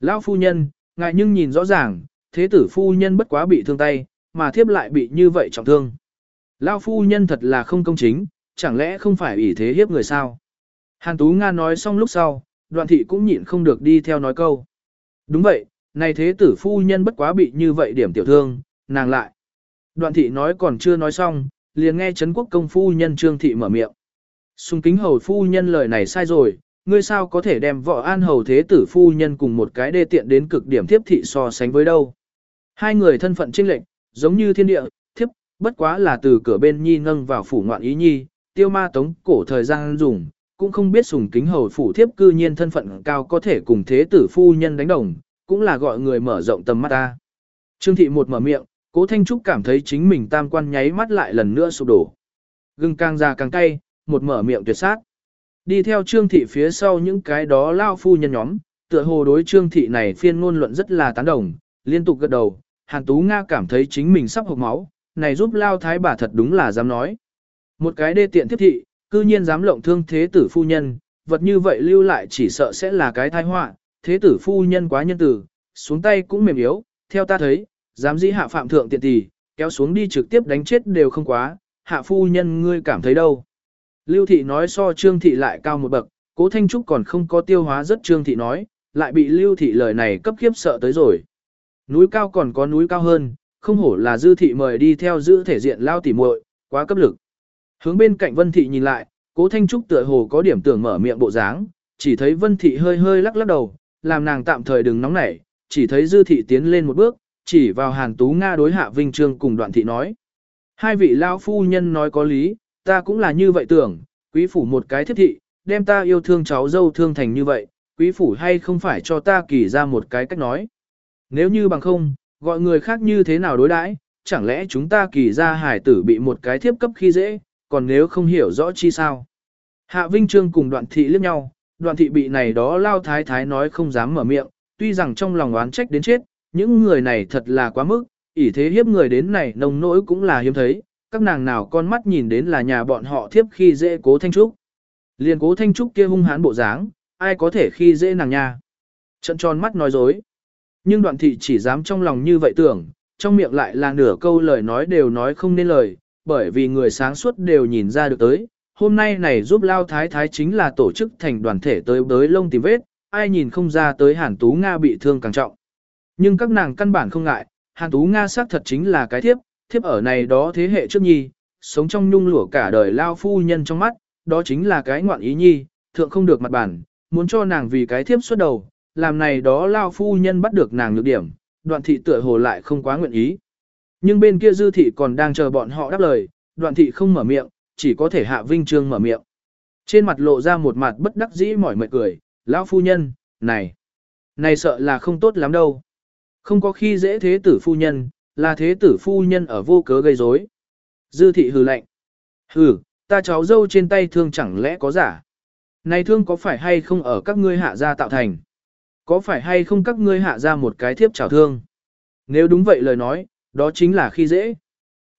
Speaker 1: Lão phu nhân, ngại nhưng nhìn rõ ràng, thế tử phu nhân bất quá bị thương tay, mà thiếp lại bị như vậy trọng thương. Lão phu nhân thật là không công chính, chẳng lẽ không phải ủy thế hiếp người sao? Hàn Tú Nga nói xong lúc sau, đoạn thị cũng nhịn không được đi theo nói câu. Đúng vậy, này thế tử phu nhân bất quá bị như vậy điểm tiểu thương, nàng lại. Đoạn thị nói còn chưa nói xong, liền nghe Trấn quốc công phu nhân trương thị mở miệng. Xung kính hầu phu nhân lời này sai rồi, ngươi sao có thể đem võ an hầu thế tử phu nhân cùng một cái đê tiện đến cực điểm thiếp thị so sánh với đâu. Hai người thân phận trinh lệnh, giống như thiên địa, thiếp, bất quá là từ cửa bên nhi ngâng vào phủ ngoạn ý nhi, tiêu ma tống cổ thời gian dùng, cũng không biết sùng kính hầu phủ thiếp cư nhiên thân phận cao có thể cùng thế tử phu nhân đánh đồng, cũng là gọi người mở rộng tầm mắt ta. Trương thị một mở miệng, cố Thanh Trúc cảm thấy chính mình tam quan nháy mắt lại lần nữa sụp đổ. Gừng càng già càng cay, một mở miệng tuyệt sát. Đi theo trương thị phía sau những cái đó lao phu nhân nhóm, tựa hồ đối trương thị này phiên ngôn luận rất là tán đồng, liên tục gật đầu, Hàn Tú Nga cảm thấy chính mình sắp hộc máu, này giúp lao thái bà thật đúng là dám nói. Một cái đê tiện tiếp thị, cư nhiên dám lộng thương thế tử phu nhân, vật như vậy lưu lại chỉ sợ sẽ là cái tai họa, thế tử phu nhân quá nhân tử, xuống tay cũng mềm yếu, theo ta thấy, dám dĩ hạ phạm thượng tiện tỷ, kéo xuống đi trực tiếp đánh chết đều không quá, hạ phu nhân ngươi cảm thấy đâu. Lưu thị nói so trương thị lại cao một bậc, cố thanh trúc còn không có tiêu hóa rất trương thị nói, lại bị lưu thị lời này cấp khiếp sợ tới rồi. Núi cao còn có núi cao hơn, không hổ là dư thị mời đi theo giữ thể diện lao tỉ muội, quá cấp lực. Hướng bên cạnh vân thị nhìn lại, cố thanh trúc tựa hồ có điểm tưởng mở miệng bộ dáng, chỉ thấy vân thị hơi hơi lắc lắc đầu, làm nàng tạm thời đừng nóng nảy, chỉ thấy dư thị tiến lên một bước, chỉ vào Hàn Tú Nga đối Hạ Vinh Trương cùng đoạn thị nói. Hai vị lão phu nhân nói có lý, ta cũng là như vậy tưởng, quý phủ một cái thiết thị, đem ta yêu thương cháu dâu thương thành như vậy, quý phủ hay không phải cho ta kỳ ra một cái cách nói. Nếu như bằng không, gọi người khác như thế nào đối đãi, chẳng lẽ chúng ta kỳ ra hải tử bị một cái thiếp cấp khi dễ, còn nếu không hiểu rõ chi sao. Hạ Vinh Trương cùng đoạn thị liếc nhau, đoạn thị bị này đó lao thái thái nói không dám mở miệng, tuy rằng trong lòng oán trách đến chết, những người này thật là quá mức, ỷ thế hiếp người đến này nông nỗi cũng là hiếm thấy, các nàng nào con mắt nhìn đến là nhà bọn họ thiếp khi dễ cố thanh trúc. Liền cố thanh trúc kia hung hãn bộ dáng, ai có thể khi dễ nàng nha. Trận tròn mắt nói dối. Nhưng đoạn thị chỉ dám trong lòng như vậy tưởng, trong miệng lại là nửa câu lời nói đều nói không nên lời, bởi vì người sáng suốt đều nhìn ra được tới. Hôm nay này giúp Lao Thái Thái chính là tổ chức thành đoàn thể tới bới lông tìm vết, ai nhìn không ra tới Hàn Tú Nga bị thương càng trọng. Nhưng các nàng căn bản không ngại, Hàn Tú Nga xác thật chính là cái thiếp, thiếp ở này đó thế hệ trước nhi, sống trong nhung lụa cả đời Lao Phu Nhân trong mắt, đó chính là cái ngoạn ý nhi, thượng không được mặt bản, muốn cho nàng vì cái thiếp xuất đầu, làm này đó Lao Phu Nhân bắt được nàng nhược điểm, đoạn thị tựa hồ lại không quá nguyện ý. Nhưng bên kia dư thị còn đang chờ bọn họ đáp lời, đoạn thị không mở miệng, chỉ có thể hạ vinh trương mở miệng. Trên mặt lộ ra một mặt bất đắc dĩ mỏi mệt cười, lão phu nhân, này, này sợ là không tốt lắm đâu. Không có khi dễ thế tử phu nhân, là thế tử phu nhân ở vô cớ gây rối. Dư thị hừ lạnh. Hừ, ta cháu dâu trên tay thương chẳng lẽ có giả. Này thương có phải hay không ở các ngươi hạ gia tạo thành? Có phải hay không các ngươi hạ ra một cái thiếp trào thương? Nếu đúng vậy lời nói, đó chính là khi dễ.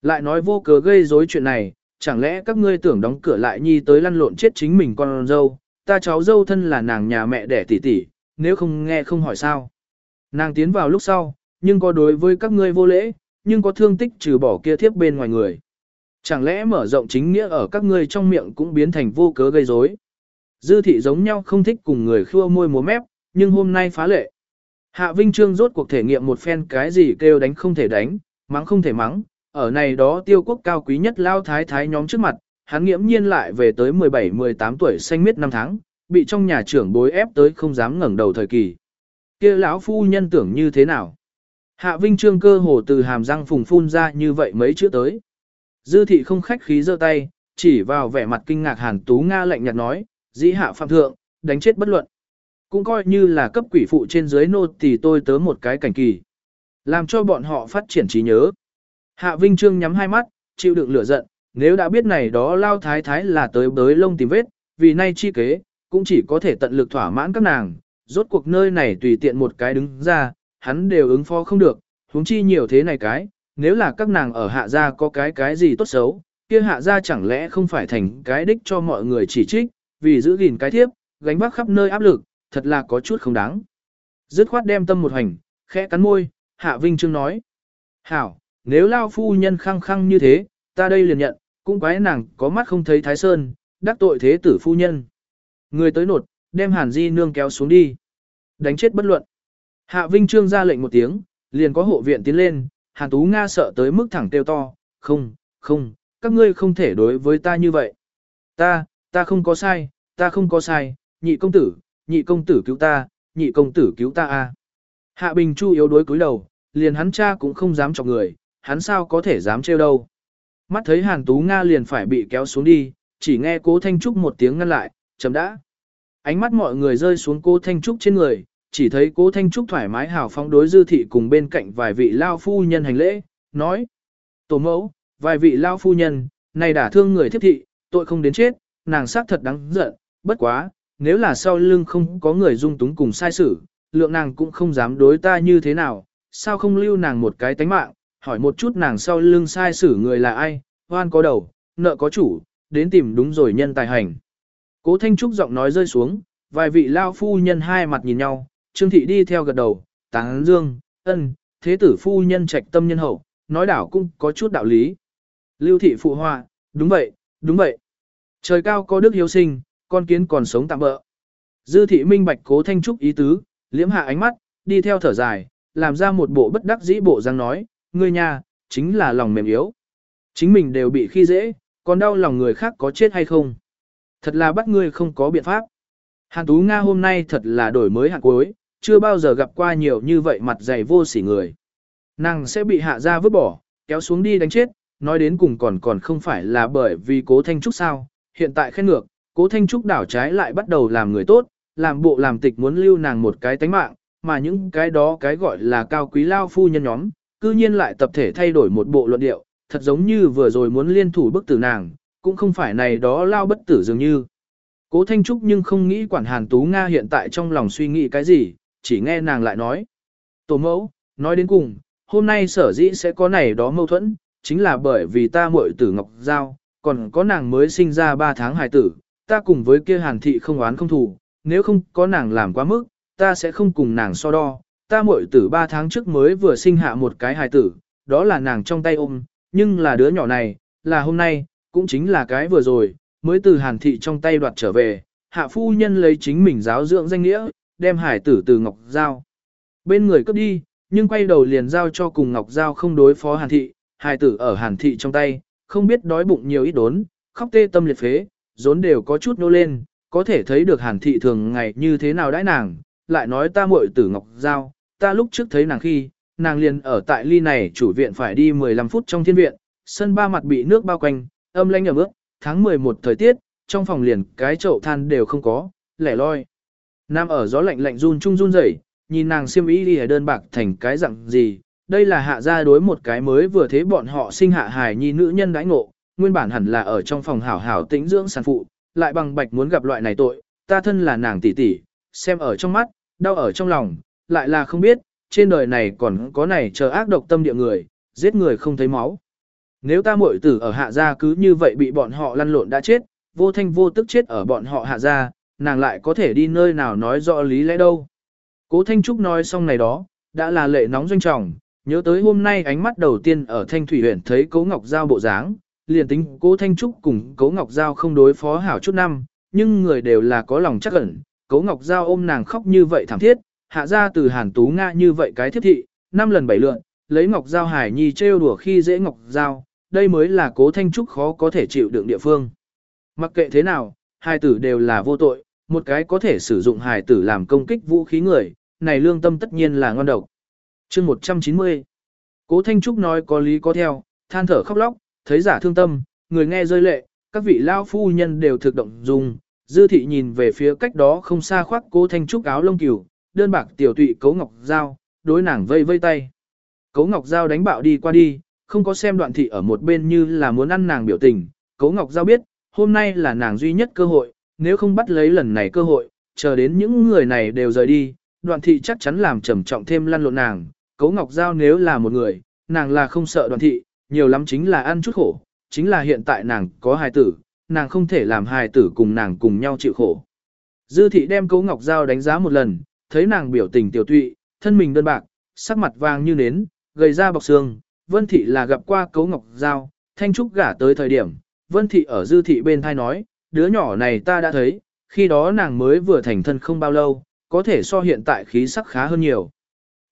Speaker 1: Lại nói vô cớ gây rối chuyện này, chẳng lẽ các ngươi tưởng đóng cửa lại nhi tới lăn lộn chết chính mình con dâu, ta cháu dâu thân là nàng nhà mẹ đẻ tỷ tỷ, nếu không nghe không hỏi sao. Nàng tiến vào lúc sau, nhưng có đối với các ngươi vô lễ, nhưng có thương tích trừ bỏ kia thiếp bên ngoài người. Chẳng lẽ mở rộng chính nghĩa ở các ngươi trong miệng cũng biến thành vô cớ gây rối? Dư thị giống nhau không thích cùng người khua môi múa mép, nhưng hôm nay phá lệ. Hạ Vinh Trương rốt cuộc thể nghiệm một phen cái gì kêu đánh không thể đánh, mắng không thể mắng, ở này đó tiêu quốc cao quý nhất lao thái thái nhóm trước mặt, hắn nghiễm nhiên lại về tới 17-18 tuổi xanh miết năm tháng, bị trong nhà trưởng bối ép tới không dám ngẩng đầu thời kỳ. kia lão phu nhân tưởng như thế nào? Hạ Vinh Trương cơ hồ từ hàm răng phùng phun ra như vậy mấy chữ tới. Dư thị không khách khí giơ tay, chỉ vào vẻ mặt kinh ngạc Hàn Tú Nga lạnh nhạt nói, dĩ hạ phạm thượng, đánh chết bất luận. Cũng coi như là cấp quỷ phụ trên dưới nô thì tôi tớ một cái cảnh kỳ. Làm cho bọn họ phát triển trí nhớ. Hạ Vinh Trương nhắm hai mắt, chịu đựng lửa giận, nếu đã biết này đó lao thái thái là tới bới lông tìm vết, vì nay chi kế, cũng chỉ có thể tận lực thỏa mãn các nàng, rốt cuộc nơi này tùy tiện một cái đứng ra, hắn đều ứng phó không được, huống chi nhiều thế này cái, nếu là các nàng ở hạ gia có cái cái gì tốt xấu, kia hạ gia chẳng lẽ không phải thành cái đích cho mọi người chỉ trích, vì giữ gìn cái thiếp, gánh vác khắp nơi áp lực, thật là có chút không đáng. Dứt khoát đem tâm một hành, khẽ cắn môi, Hạ Vinh Trương nói. Hảo, nếu lao phu nhân khăng khăng như thế, ta đây liền nhận, cũng quái nàng có mắt không thấy Thái Sơn, đắc tội thế tử phu nhân. Người tới nột, đem Hàn Di nương kéo xuống đi. Đánh chết bất luận. Hạ Vinh Trương ra lệnh một tiếng, liền có hộ viện tiến lên, Hàn Tú Nga sợ tới mức thẳng kêu to, không, không, các ngươi không thể đối với ta như vậy. Ta, ta không có sai, ta không có sai, nhị công tử, nhị công tử cứu ta, nhị công tử cứu ta a. Hạ Bình Chu yếu đuối cúi đầu, liền hắn cha cũng không dám chọc người, hắn sao có thể dám trêu đâu. Mắt thấy Hàn Tú Nga liền phải bị kéo xuống đi, chỉ nghe Cố Thanh Trúc một tiếng ngăn lại, chấm đã. Ánh mắt mọi người rơi xuống Cố Thanh Trúc trên người, chỉ thấy Cố Thanh Trúc thoải mái hào phóng đối dư thị cùng bên cạnh vài vị lao phu nhân hành lễ, nói: "Tổ mẫu, vài vị lao phu nhân, này đã thương người thiếp thị, tội không đến chết, nàng xác thật đáng giận, bất quá, nếu là sau lưng không có người dung túng cùng sai xử, lượng nàng cũng không dám đối ta như thế nào, sao không lưu nàng một cái tánh mạng, hỏi một chút nàng sau lưng sai xử người là ai, hoan có đầu, nợ có chủ, đến tìm đúng rồi nhân tài hành. Cố Thanh Trúc giọng nói rơi xuống, vài vị lao phu nhân hai mặt nhìn nhau, Trương Thị đi theo gật đầu, táng dương, ân, thế tử phu nhân trạch tâm nhân hậu, nói đảo cũng có chút đạo lý. Lưu Thị phụ họa, đúng vậy, đúng vậy. Trời cao có đức hiếu sinh, con kiến còn sống tạm bỡ. Dư thị minh bạch cố thanh trúc ý tứ, liễm hạ ánh mắt, đi theo thở dài, làm ra một bộ bất đắc dĩ bộ răng nói, ngươi nhà, chính là lòng mềm yếu. Chính mình đều bị khi dễ, còn đau lòng người khác có chết hay không. Thật là bắt ngươi không có biện pháp. Hàn Tú Nga hôm nay thật là đổi mới hạng cuối, chưa bao giờ gặp qua nhiều như vậy mặt dày vô sỉ người. Nàng sẽ bị hạ ra vứt bỏ, kéo xuống đi đánh chết, nói đến cùng còn còn không phải là bởi vì cố Thanh Trúc sao, hiện tại khen ngược, cố Thanh Trúc đảo trái lại bắt đầu làm người tốt, làm bộ làm tịch muốn lưu nàng một cái tánh mạng, mà những cái đó cái gọi là cao quý lao phu nhân nhóm, cư nhiên lại tập thể thay đổi một bộ luận điệu, thật giống như vừa rồi muốn liên thủ bức tử nàng, cũng không phải này đó lao bất tử dường như. Cố Thanh Trúc nhưng không nghĩ quản Hàn Tú Nga hiện tại trong lòng suy nghĩ cái gì, chỉ nghe nàng lại nói. Tổ mẫu, nói đến cùng, hôm nay sở dĩ sẽ có này đó mâu thuẫn, chính là bởi vì ta muội tử Ngọc Giao, còn có nàng mới sinh ra 3 tháng hài tử, ta cùng với kia Hàn Thị không oán không thù, nếu không có nàng làm quá mức, ta sẽ không cùng nàng so đo. Ta muội tử 3 tháng trước mới vừa sinh hạ một cái hài tử, đó là nàng trong tay ôm, nhưng là đứa nhỏ này, là hôm nay, cũng chính là cái vừa rồi, mới từ hàn thị trong tay đoạt trở về, hạ phu nhân lấy chính mình giáo dưỡng danh nghĩa, đem hải tử từ Ngọc Giao. Bên người cướp đi, nhưng quay đầu liền giao cho cùng Ngọc Giao không đối phó hàn thị, hải tử ở hàn thị trong tay, không biết đói bụng nhiều ít đốn, khóc tê tâm liệt phế, rốn đều có chút nô lên, có thể thấy được hàn thị thường ngày như thế nào đãi nàng, lại nói ta muội tử Ngọc Giao, ta lúc trước thấy nàng khi, nàng liền ở tại ly này chủ viện phải đi 15 phút trong thiên viện, sân ba mặt bị nước bao quanh, âm lanh ở bước, tháng 11 thời tiết, trong phòng liền cái chậu than đều không có, lẻ loi. Nam ở gió lạnh lạnh run chung run rẩy, nhìn nàng xiêm y đi đơn bạc thành cái dạng gì, đây là hạ gia đối một cái mới vừa thế bọn họ sinh hạ hài nhi nữ nhân đãi ngộ, nguyên bản hẳn là ở trong phòng hảo hảo tĩnh dưỡng sản phụ, lại bằng bạch muốn gặp loại này tội, ta thân là nàng tỷ tỷ, xem ở trong mắt, đau ở trong lòng, lại là không biết, trên đời này còn có này chờ ác độc tâm địa người, giết người không thấy máu. Nếu ta muội tử ở hạ gia cứ như vậy bị bọn họ lăn lộn đã chết, vô thanh vô tức chết ở bọn họ hạ gia, nàng lại có thể đi nơi nào nói rõ lý lẽ đâu. Cố Thanh Trúc nói xong này đó, đã là lệ nóng doanh trọng, nhớ tới hôm nay ánh mắt đầu tiên ở Thanh Thủy huyện thấy Cố Ngọc Giao bộ dáng, liền tính Cố Thanh Trúc cùng Cố Ngọc Giao không đối phó hảo chút năm, nhưng người đều là có lòng chắc ẩn, Cố Ngọc Giao ôm nàng khóc như vậy thảm thiết, hạ ra từ Hàn Tú Nga như vậy cái thiết thị, năm lần bảy lượn, lấy Ngọc Giao Hải Nhi trêu đùa khi dễ Ngọc Giao, đây mới là cố thanh trúc khó có thể chịu đựng địa phương. Mặc kệ thế nào, hai tử đều là vô tội, một cái có thể sử dụng hài tử làm công kích vũ khí người, này lương tâm tất nhiên là ngon độc. chương 190 Cố Thanh Trúc nói có lý có theo, than thở khóc lóc, thấy giả thương tâm, người nghe rơi lệ, các vị lao phu nhân đều thực động dùng, dư thị nhìn về phía cách đó không xa khoác cố Thanh Trúc áo lông cửu, đơn bạc tiểu tụy cấu ngọc dao, đối nàng vây vây tay. Cấu ngọc dao đánh bạo đi qua đi, không có xem đoạn thị ở một bên như là muốn ăn nàng biểu tình, Cấu Ngọc Giao biết, hôm nay là nàng duy nhất cơ hội, nếu không bắt lấy lần này cơ hội, chờ đến những người này đều rời đi, đoạn thị chắc chắn làm trầm trọng thêm lăn lộn nàng, Cấu Ngọc Giao nếu là một người, nàng là không sợ đoạn thị, nhiều lắm chính là ăn chút khổ, chính là hiện tại nàng có hài tử, nàng không thể làm hài tử cùng nàng cùng nhau chịu khổ. Dư thị đem Cố Ngọc Giao đánh giá một lần, thấy nàng biểu tình tiểu tụy, thân mình đơn bạc, sắc mặt vàng như nến, gầy da bọc xương, Vân Thị là gặp qua Cấu Ngọc Giao, Thanh Trúc gả tới thời điểm, Vân Thị ở Dư Thị bên thai nói, đứa nhỏ này ta đã thấy, khi đó nàng mới vừa thành thân không bao lâu, có thể so hiện tại khí sắc khá hơn nhiều.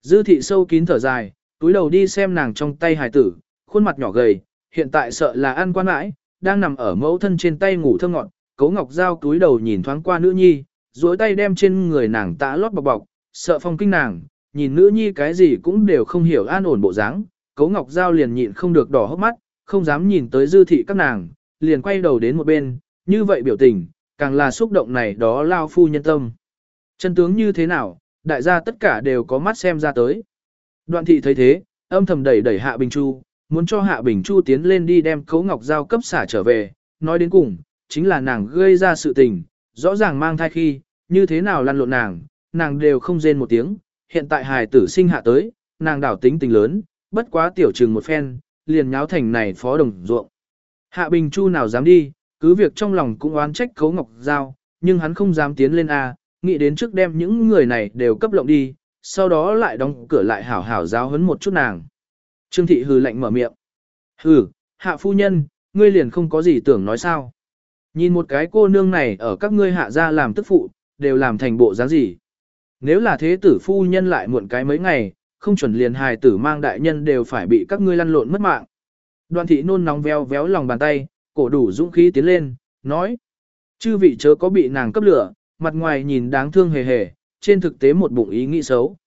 Speaker 1: Dư Thị sâu kín thở dài, túi đầu đi xem nàng trong tay hài tử, khuôn mặt nhỏ gầy, hiện tại sợ là ăn quan mãi, đang nằm ở mẫu thân trên tay ngủ thơ ngọn, Cấu Ngọc Giao túi đầu nhìn thoáng qua nữ nhi, duỗi tay đem trên người nàng tã lót bọc bọc, sợ phong kinh nàng, nhìn nữ nhi cái gì cũng đều không hiểu an ổn bộ dáng, Cố Ngọc Giao liền nhịn không được đỏ hốc mắt, không dám nhìn tới dư thị các nàng, liền quay đầu đến một bên, như vậy biểu tình, càng là xúc động này đó lao phu nhân tâm. Chân tướng như thế nào, đại gia tất cả đều có mắt xem ra tới. Đoạn thị thấy thế, âm thầm đẩy đẩy Hạ Bình Chu, muốn cho Hạ Bình Chu tiến lên đi đem Cấu Ngọc Giao cấp xả trở về, nói đến cùng, chính là nàng gây ra sự tình, rõ ràng mang thai khi, như thế nào lăn lộn nàng, nàng đều không rên một tiếng, hiện tại hài tử sinh hạ tới, nàng đảo tính tình lớn, bất quá tiểu trừng một phen, liền nháo thành này phó đồng ruộng. Hạ Bình Chu nào dám đi, cứ việc trong lòng cũng oán trách Cấu Ngọc Giao, nhưng hắn không dám tiến lên A, nghĩ đến trước đem những người này đều cấp lộng đi, sau đó lại đóng cửa lại hảo hảo giáo hấn một chút nàng. Trương Thị hừ lạnh mở miệng. Hừ, hạ phu nhân, ngươi liền không có gì tưởng nói sao. Nhìn một cái cô nương này ở các ngươi hạ gia làm tức phụ, đều làm thành bộ dáng gì. Nếu là thế tử phu nhân lại muộn cái mấy ngày, không chuẩn liền hài tử mang đại nhân đều phải bị các ngươi lăn lộn mất mạng. Đoàn thị nôn nóng veo véo lòng bàn tay, cổ đủ dũng khí tiến lên, nói. Chư vị chớ có bị nàng cấp lửa, mặt ngoài nhìn đáng thương hề hề, trên thực tế một bụng ý nghĩ xấu.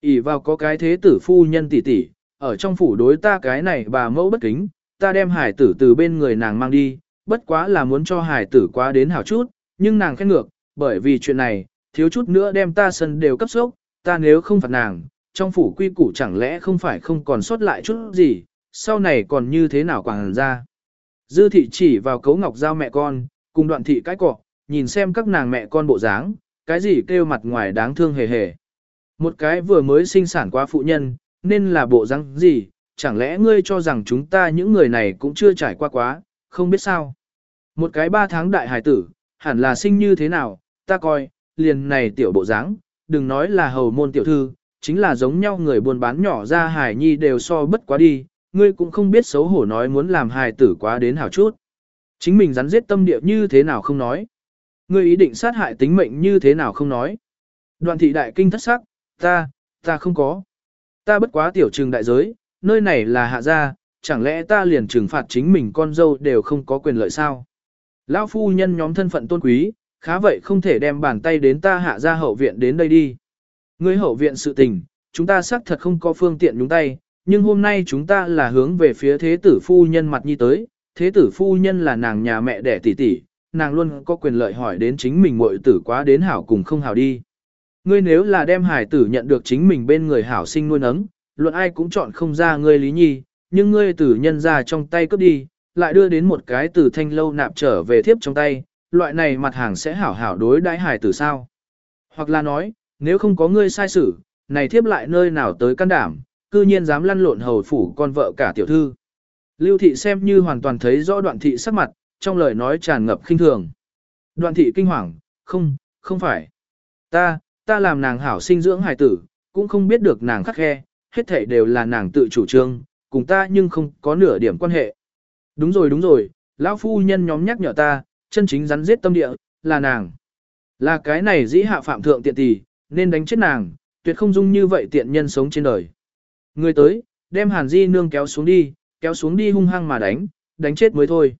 Speaker 1: ỉ vào có cái thế tử phu nhân tỷ tỷ, ở trong phủ đối ta cái này bà mẫu bất kính, ta đem hải tử từ bên người nàng mang đi, bất quá là muốn cho hải tử quá đến hảo chút, nhưng nàng khét ngược, bởi vì chuyện này, thiếu chút nữa đem ta sân đều cấp sốc, ta nếu không phạt nàng, trong phủ quy củ chẳng lẽ không phải không còn sót lại chút gì, sau này còn như thế nào quảng ra. Dư thị chỉ vào cấu ngọc giao mẹ con, cùng đoạn thị cái cọ, nhìn xem các nàng mẹ con bộ dáng, cái gì kêu mặt ngoài đáng thương hề hề. Một cái vừa mới sinh sản qua phụ nhân, nên là bộ dáng gì, chẳng lẽ ngươi cho rằng chúng ta những người này cũng chưa trải qua quá, không biết sao. Một cái ba tháng đại hải tử, hẳn là sinh như thế nào, ta coi, liền này tiểu bộ dáng, đừng nói là hầu môn tiểu thư, chính là giống nhau người buôn bán nhỏ ra hải nhi đều so bất quá đi, ngươi cũng không biết xấu hổ nói muốn làm hải tử quá đến hảo chút. Chính mình rắn giết tâm địa như thế nào không nói. Ngươi ý định sát hại tính mệnh như thế nào không nói. Đoạn thị đại kinh thất sắc, ta, ta không có. Ta bất quá tiểu trừng đại giới, nơi này là hạ gia, chẳng lẽ ta liền trừng phạt chính mình con dâu đều không có quyền lợi sao? Lão phu nhân nhóm thân phận tôn quý, khá vậy không thể đem bàn tay đến ta hạ gia hậu viện đến đây đi. Ngươi hậu viện sự tình, chúng ta xác thật không có phương tiện nhúng tay, nhưng hôm nay chúng ta là hướng về phía thế tử phu nhân mặt nhi tới, thế tử phu nhân là nàng nhà mẹ đẻ tỷ tỷ, nàng luôn có quyền lợi hỏi đến chính mình muội tử quá đến hảo cùng không hảo đi. Ngươi nếu là đem hải tử nhận được chính mình bên người hảo sinh nuôi nấng, luận ai cũng chọn không ra ngươi lý nhi, nhưng ngươi tử nhân ra trong tay cướp đi, lại đưa đến một cái tử thanh lâu nạp trở về thiếp trong tay, loại này mặt hàng sẽ hảo hảo đối đãi hải tử sao. Hoặc là nói, nếu không có ngươi sai xử, này thiếp lại nơi nào tới can đảm, cư nhiên dám lăn lộn hầu phủ con vợ cả tiểu thư. Lưu thị xem như hoàn toàn thấy rõ đoạn thị sắc mặt, trong lời nói tràn ngập khinh thường. Đoạn thị kinh hoàng, không, không phải. Ta, ta làm nàng hảo sinh dưỡng hài tử, cũng không biết được nàng khắc khe, hết thảy đều là nàng tự chủ trương, cùng ta nhưng không có nửa điểm quan hệ. Đúng rồi đúng rồi, lão phu nhân nhóm nhắc nhở ta, chân chính rắn giết tâm địa, là nàng. Là cái này dĩ hạ phạm thượng tiện tỷ, nên đánh chết nàng, tuyệt không dung như vậy tiện nhân sống trên đời. Người tới, đem Hàn Di nương kéo xuống đi, kéo xuống đi hung hăng mà đánh, đánh chết mới thôi.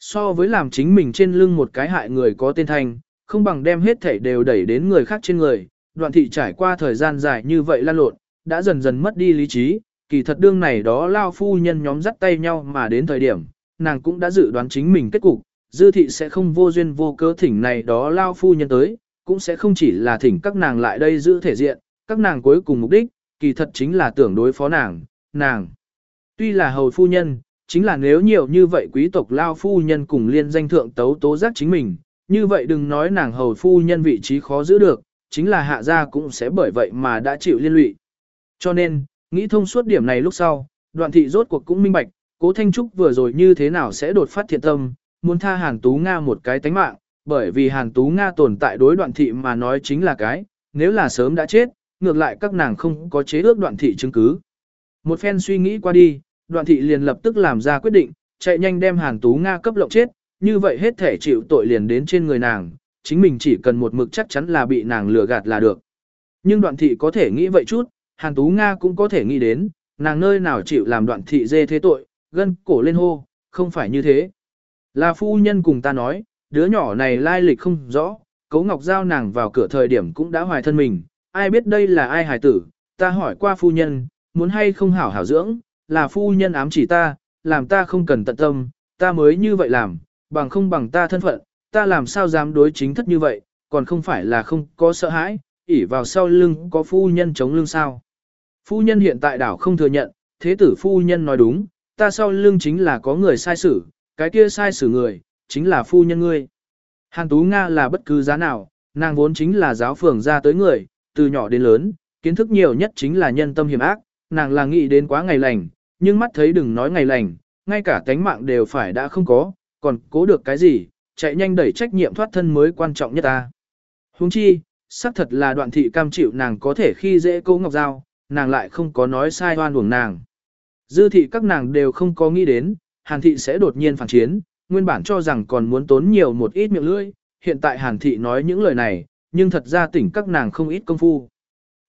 Speaker 1: So với làm chính mình trên lưng một cái hại người có tên thành, không bằng đem hết thảy đều đẩy đến người khác trên người. Đoạn thị trải qua thời gian dài như vậy lan lộn, đã dần dần mất đi lý trí, kỳ thật đương này đó lao phu nhân nhóm dắt tay nhau mà đến thời điểm, nàng cũng đã dự đoán chính mình kết cục, dư thị sẽ không vô duyên vô cớ thỉnh này đó lao phu nhân tới, cũng sẽ không chỉ là thỉnh các nàng lại đây giữ thể diện, các nàng cuối cùng mục đích, kỳ thật chính là tưởng đối phó nàng, nàng. Tuy là hầu phu nhân, chính là nếu nhiều như vậy quý tộc lao phu nhân cùng liên danh thượng tấu tố giác chính mình, như vậy đừng nói nàng hầu phu nhân vị trí khó giữ được, chính là hạ gia cũng sẽ bởi vậy mà đã chịu liên lụy. Cho nên, nghĩ thông suốt điểm này lúc sau, đoạn thị rốt cuộc cũng minh bạch, cố Thanh Trúc vừa rồi như thế nào sẽ đột phát thiện tâm, muốn tha Hàn Tú Nga một cái tánh mạng, bởi vì Hàn Tú Nga tồn tại đối đoạn thị mà nói chính là cái, nếu là sớm đã chết, ngược lại các nàng không có chế ước đoạn thị chứng cứ. Một phen suy nghĩ qua đi, đoạn thị liền lập tức làm ra quyết định, chạy nhanh đem Hàn Tú Nga cấp lộng chết, như vậy hết thể chịu tội liền đến trên người nàng, chính mình chỉ cần một mực chắc chắn là bị nàng lừa gạt là được. Nhưng đoạn thị có thể nghĩ vậy chút, Hàn Tú Nga cũng có thể nghĩ đến, nàng nơi nào chịu làm đoạn thị dê thế tội, gân cổ lên hô, không phải như thế. Là phu nhân cùng ta nói, đứa nhỏ này lai lịch không rõ, cấu ngọc giao nàng vào cửa thời điểm cũng đã hoài thân mình, ai biết đây là ai hài tử, ta hỏi qua phu nhân, muốn hay không hảo hảo dưỡng, là phu nhân ám chỉ ta, làm ta không cần tận tâm, ta mới như vậy làm, bằng không bằng ta thân phận, ta làm sao dám đối chính thất như vậy, còn không phải là không có sợ hãi, ỉ vào sau lưng có phu nhân chống lưng sao. Phu nhân hiện tại đảo không thừa nhận, thế tử phu nhân nói đúng, ta sau lưng chính là có người sai xử, cái kia sai xử người, chính là phu nhân ngươi. Hàn Tú Nga là bất cứ giá nào, nàng vốn chính là giáo phường ra tới người, từ nhỏ đến lớn, kiến thức nhiều nhất chính là nhân tâm hiểm ác, nàng là nghĩ đến quá ngày lành, nhưng mắt thấy đừng nói ngày lành, ngay cả tánh mạng đều phải đã không có, còn cố được cái gì, chạy nhanh đẩy trách nhiệm thoát thân mới quan trọng nhất ta. Huống chi, xác thật là đoạn thị cam chịu nàng có thể khi dễ Cố ngọc Giao, nàng lại không có nói sai oan uổng nàng. Dư thị các nàng đều không có nghĩ đến, hàn thị sẽ đột nhiên phản chiến, nguyên bản cho rằng còn muốn tốn nhiều một ít miệng lưỡi, hiện tại hàn thị nói những lời này, nhưng thật ra tỉnh các nàng không ít công phu.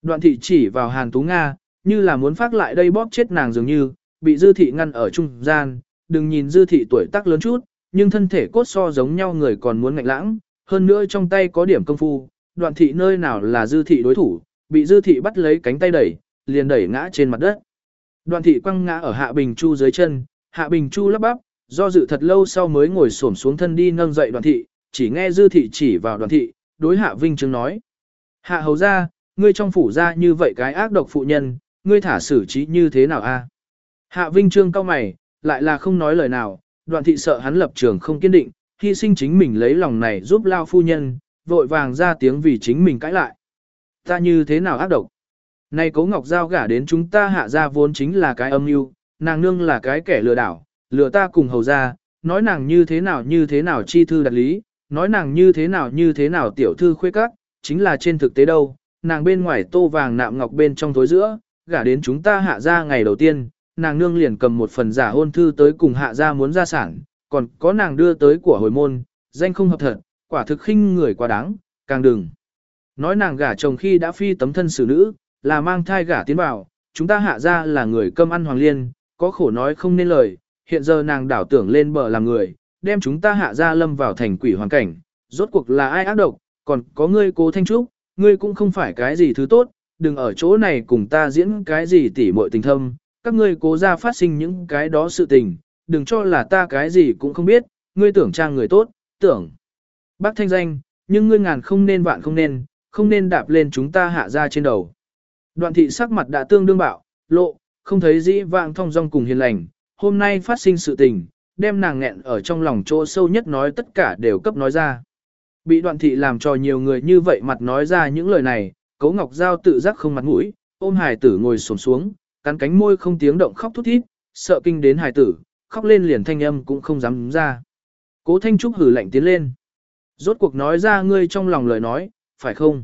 Speaker 1: Đoạn thị chỉ vào Hàn Tú Nga, như là muốn phát lại đây bóp chết nàng dường như, bị dư thị ngăn ở trung gian, đừng nhìn dư thị tuổi tác lớn chút, nhưng thân thể cốt so giống nhau người còn muốn ngạnh lãng, hơn nữa trong tay có điểm công phu, đoạn thị nơi nào là dư thị đối thủ, bị dư thị bắt lấy cánh tay đẩy, liền đẩy ngã trên mặt đất. Đoạn thị quăng ngã ở Hạ Bình Chu dưới chân, Hạ Bình Chu lắp bắp, do dự thật lâu sau mới ngồi xổm xuống thân đi nâng dậy đoạn thị, chỉ nghe dư thị chỉ vào đoạn thị, đối Hạ Vinh Trương nói. Hạ hầu ra, ngươi trong phủ ra như vậy cái ác độc phụ nhân, ngươi thả xử trí như thế nào a? Hạ Vinh Trương cao mày, lại là không nói lời nào, đoạn thị sợ hắn lập trường không kiên định, hy sinh chính mình lấy lòng này giúp lao phu nhân, vội vàng ra tiếng vì chính mình cãi lại. Ta như thế nào ác độc? Này cố ngọc giao gả đến chúng ta hạ ra vốn chính là cái âm mưu, nàng nương là cái kẻ lừa đảo, lừa ta cùng hầu ra, nói nàng như thế nào như thế nào chi thư đặt lý, nói nàng như thế nào như thế nào tiểu thư khuê các, chính là trên thực tế đâu, nàng bên ngoài tô vàng nạm ngọc bên trong tối giữa, gả đến chúng ta hạ ra ngày đầu tiên, nàng nương liền cầm một phần giả hôn thư tới cùng hạ gia muốn ra sản, còn có nàng đưa tới của hồi môn, danh không hợp thật, quả thực khinh người quá đáng, càng đừng. Nói nàng gả chồng khi đã phi tấm thân xử nữ, là mang thai gả tiến vào, chúng ta hạ gia là người cơm ăn hoàng liên, có khổ nói không nên lời, hiện giờ nàng đảo tưởng lên bờ làm người, đem chúng ta hạ gia lâm vào thành quỷ hoàn cảnh, rốt cuộc là ai ác độc, còn có ngươi cố thanh trúc, ngươi cũng không phải cái gì thứ tốt, đừng ở chỗ này cùng ta diễn cái gì tỉ muội tình thâm, các ngươi cố ra phát sinh những cái đó sự tình, đừng cho là ta cái gì cũng không biết, ngươi tưởng trang người tốt, tưởng bác thanh danh, nhưng ngươi ngàn không nên vạn không nên, không nên đạp lên chúng ta hạ ra trên đầu. Đoạn thị sắc mặt đã tương đương bạo, lộ, không thấy dĩ vạng thông dong cùng hiền lành, hôm nay phát sinh sự tình, đem nàng nghẹn ở trong lòng chỗ sâu nhất nói tất cả đều cấp nói ra. Bị đoạn thị làm cho nhiều người như vậy mặt nói ra những lời này, cấu ngọc giao tự giác không mặt mũi, ôm hài tử ngồi xổm xuống, cắn cánh môi không tiếng động khóc thút thít, sợ kinh đến hài tử, khóc lên liền thanh âm cũng không dám ra. Cố Thanh Trúc hử lạnh tiến lên. Rốt cuộc nói ra ngươi trong lòng lời nói, phải không?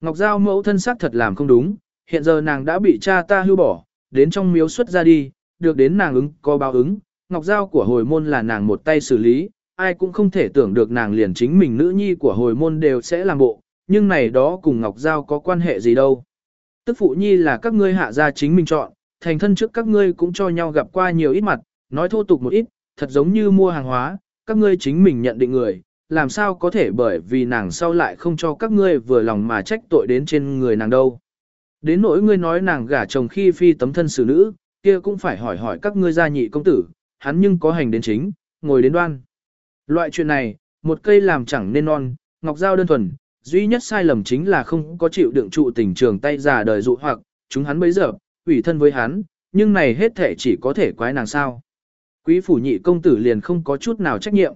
Speaker 1: Ngọc Giao mẫu thân xác thật làm không đúng, hiện giờ nàng đã bị cha ta hưu bỏ, đến trong miếu xuất ra đi, được đến nàng ứng có báo ứng, ngọc giao của hồi môn là nàng một tay xử lý, ai cũng không thể tưởng được nàng liền chính mình nữ nhi của hồi môn đều sẽ làm bộ, nhưng này đó cùng ngọc giao có quan hệ gì đâu. Tức phụ nhi là các ngươi hạ gia chính mình chọn, thành thân trước các ngươi cũng cho nhau gặp qua nhiều ít mặt, nói thô tục một ít, thật giống như mua hàng hóa, các ngươi chính mình nhận định người, làm sao có thể bởi vì nàng sau lại không cho các ngươi vừa lòng mà trách tội đến trên người nàng đâu. Đến nỗi ngươi nói nàng gả chồng khi phi tấm thân xử nữ, kia cũng phải hỏi hỏi các ngươi gia nhị công tử, hắn nhưng có hành đến chính, ngồi đến đoan. Loại chuyện này, một cây làm chẳng nên non, ngọc giao đơn thuần, duy nhất sai lầm chính là không có chịu đựng trụ tình trường tay già đời dụ hoặc, chúng hắn bấy giờ, ủy thân với hắn, nhưng này hết thể chỉ có thể quái nàng sao. Quý phủ nhị công tử liền không có chút nào trách nhiệm.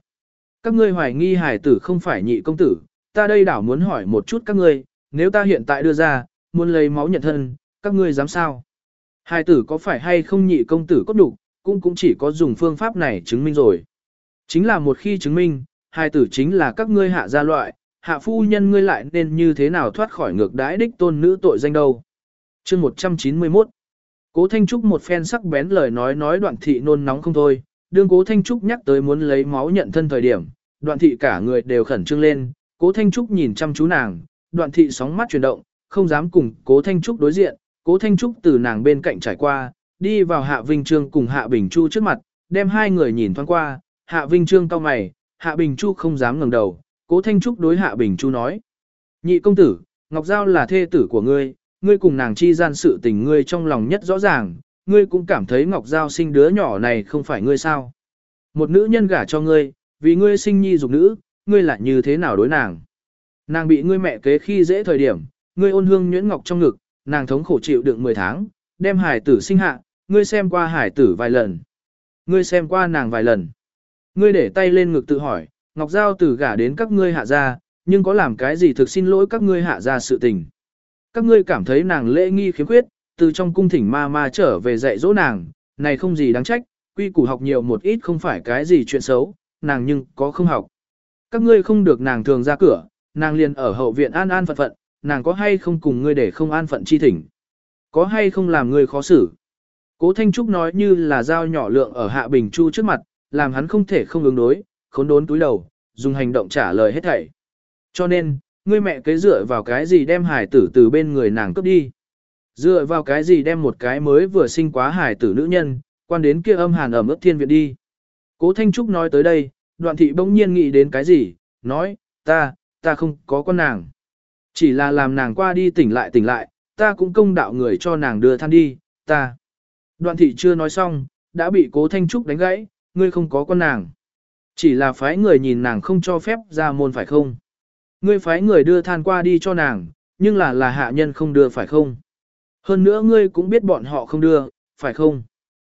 Speaker 1: Các ngươi hoài nghi hải tử không phải nhị công tử, ta đây đảo muốn hỏi một chút các ngươi, nếu ta hiện tại đưa ra, muốn lấy máu nhận thân, các ngươi dám sao? hải tử có phải hay không nhị công tử cốt đủ, cũng cũng chỉ có dùng phương pháp này chứng minh rồi. Chính là một khi chứng minh, hải tử chính là các ngươi hạ gia loại, hạ phu nhân ngươi lại nên như thế nào thoát khỏi ngược đãi đích tôn nữ tội danh đâu. chương 191 Cố Thanh Trúc một phen sắc bén lời nói nói đoạn thị nôn nóng không thôi, đương Cố Thanh Trúc nhắc tới muốn lấy máu nhận thân thời điểm, đoạn thị cả người đều khẩn trương lên, Cố Thanh Trúc nhìn chăm chú nàng, đoạn thị sóng mắt chuyển động, không dám cùng Cố Thanh Trúc đối diện, Cố Thanh Trúc từ nàng bên cạnh trải qua, đi vào Hạ Vinh Trương cùng Hạ Bình Chu trước mặt, đem hai người nhìn thoáng qua, Hạ Vinh Trương cau mày, Hạ Bình Chu không dám ngẩng đầu, Cố Thanh Trúc đối Hạ Bình Chu nói: "Nhị công tử, Ngọc Giao là thê tử của ngươi, ngươi cùng nàng chi gian sự tình ngươi trong lòng nhất rõ ràng, ngươi cũng cảm thấy Ngọc Giao sinh đứa nhỏ này không phải ngươi sao? Một nữ nhân gả cho ngươi, vì ngươi sinh nhi dục nữ, ngươi lại như thế nào đối nàng? Nàng bị ngươi mẹ kế khi dễ thời điểm, ngươi ôn hương nhuyễn ngọc trong ngực, nàng thống khổ chịu đựng 10 tháng, đem hải tử sinh hạ, ngươi xem qua hải tử vài lần. Ngươi xem qua nàng vài lần. Ngươi để tay lên ngực tự hỏi, Ngọc Giao từ gả đến các ngươi hạ gia, nhưng có làm cái gì thực xin lỗi các ngươi hạ gia sự tình. Các ngươi cảm thấy nàng lễ nghi khiếm khuyết, từ trong cung thỉnh ma ma trở về dạy dỗ nàng, này không gì đáng trách, quy củ học nhiều một ít không phải cái gì chuyện xấu, nàng nhưng có không học. Các ngươi không được nàng thường ra cửa, nàng liền ở hậu viện an an phận phận, nàng có hay không cùng ngươi để không an phận chi thỉnh? Có hay không làm ngươi khó xử? Cố Thanh Trúc nói như là dao nhỏ lượng ở Hạ Bình Chu trước mặt, làm hắn không thể không ứng đối, khốn đốn túi đầu, dùng hành động trả lời hết thảy. Cho nên, ngươi mẹ kế dựa vào cái gì đem hải tử từ bên người nàng cướp đi? Dựa vào cái gì đem một cái mới vừa sinh quá hải tử nữ nhân, quan đến kia âm hàn ẩm ướt thiên viện đi? Cố Thanh Trúc nói tới đây, đoạn thị bỗng nhiên nghĩ đến cái gì, nói, ta, ta không có con nàng. Chỉ là làm nàng qua đi tỉnh lại tỉnh lại, ta cũng công đạo người cho nàng đưa than đi, ta. Đoạn thị chưa nói xong, đã bị cố Thanh Trúc đánh gãy, ngươi không có con nàng. Chỉ là phái người nhìn nàng không cho phép ra môn phải không? Ngươi phái người đưa than qua đi cho nàng, nhưng là là hạ nhân không đưa phải không? Hơn nữa ngươi cũng biết bọn họ không đưa, phải không?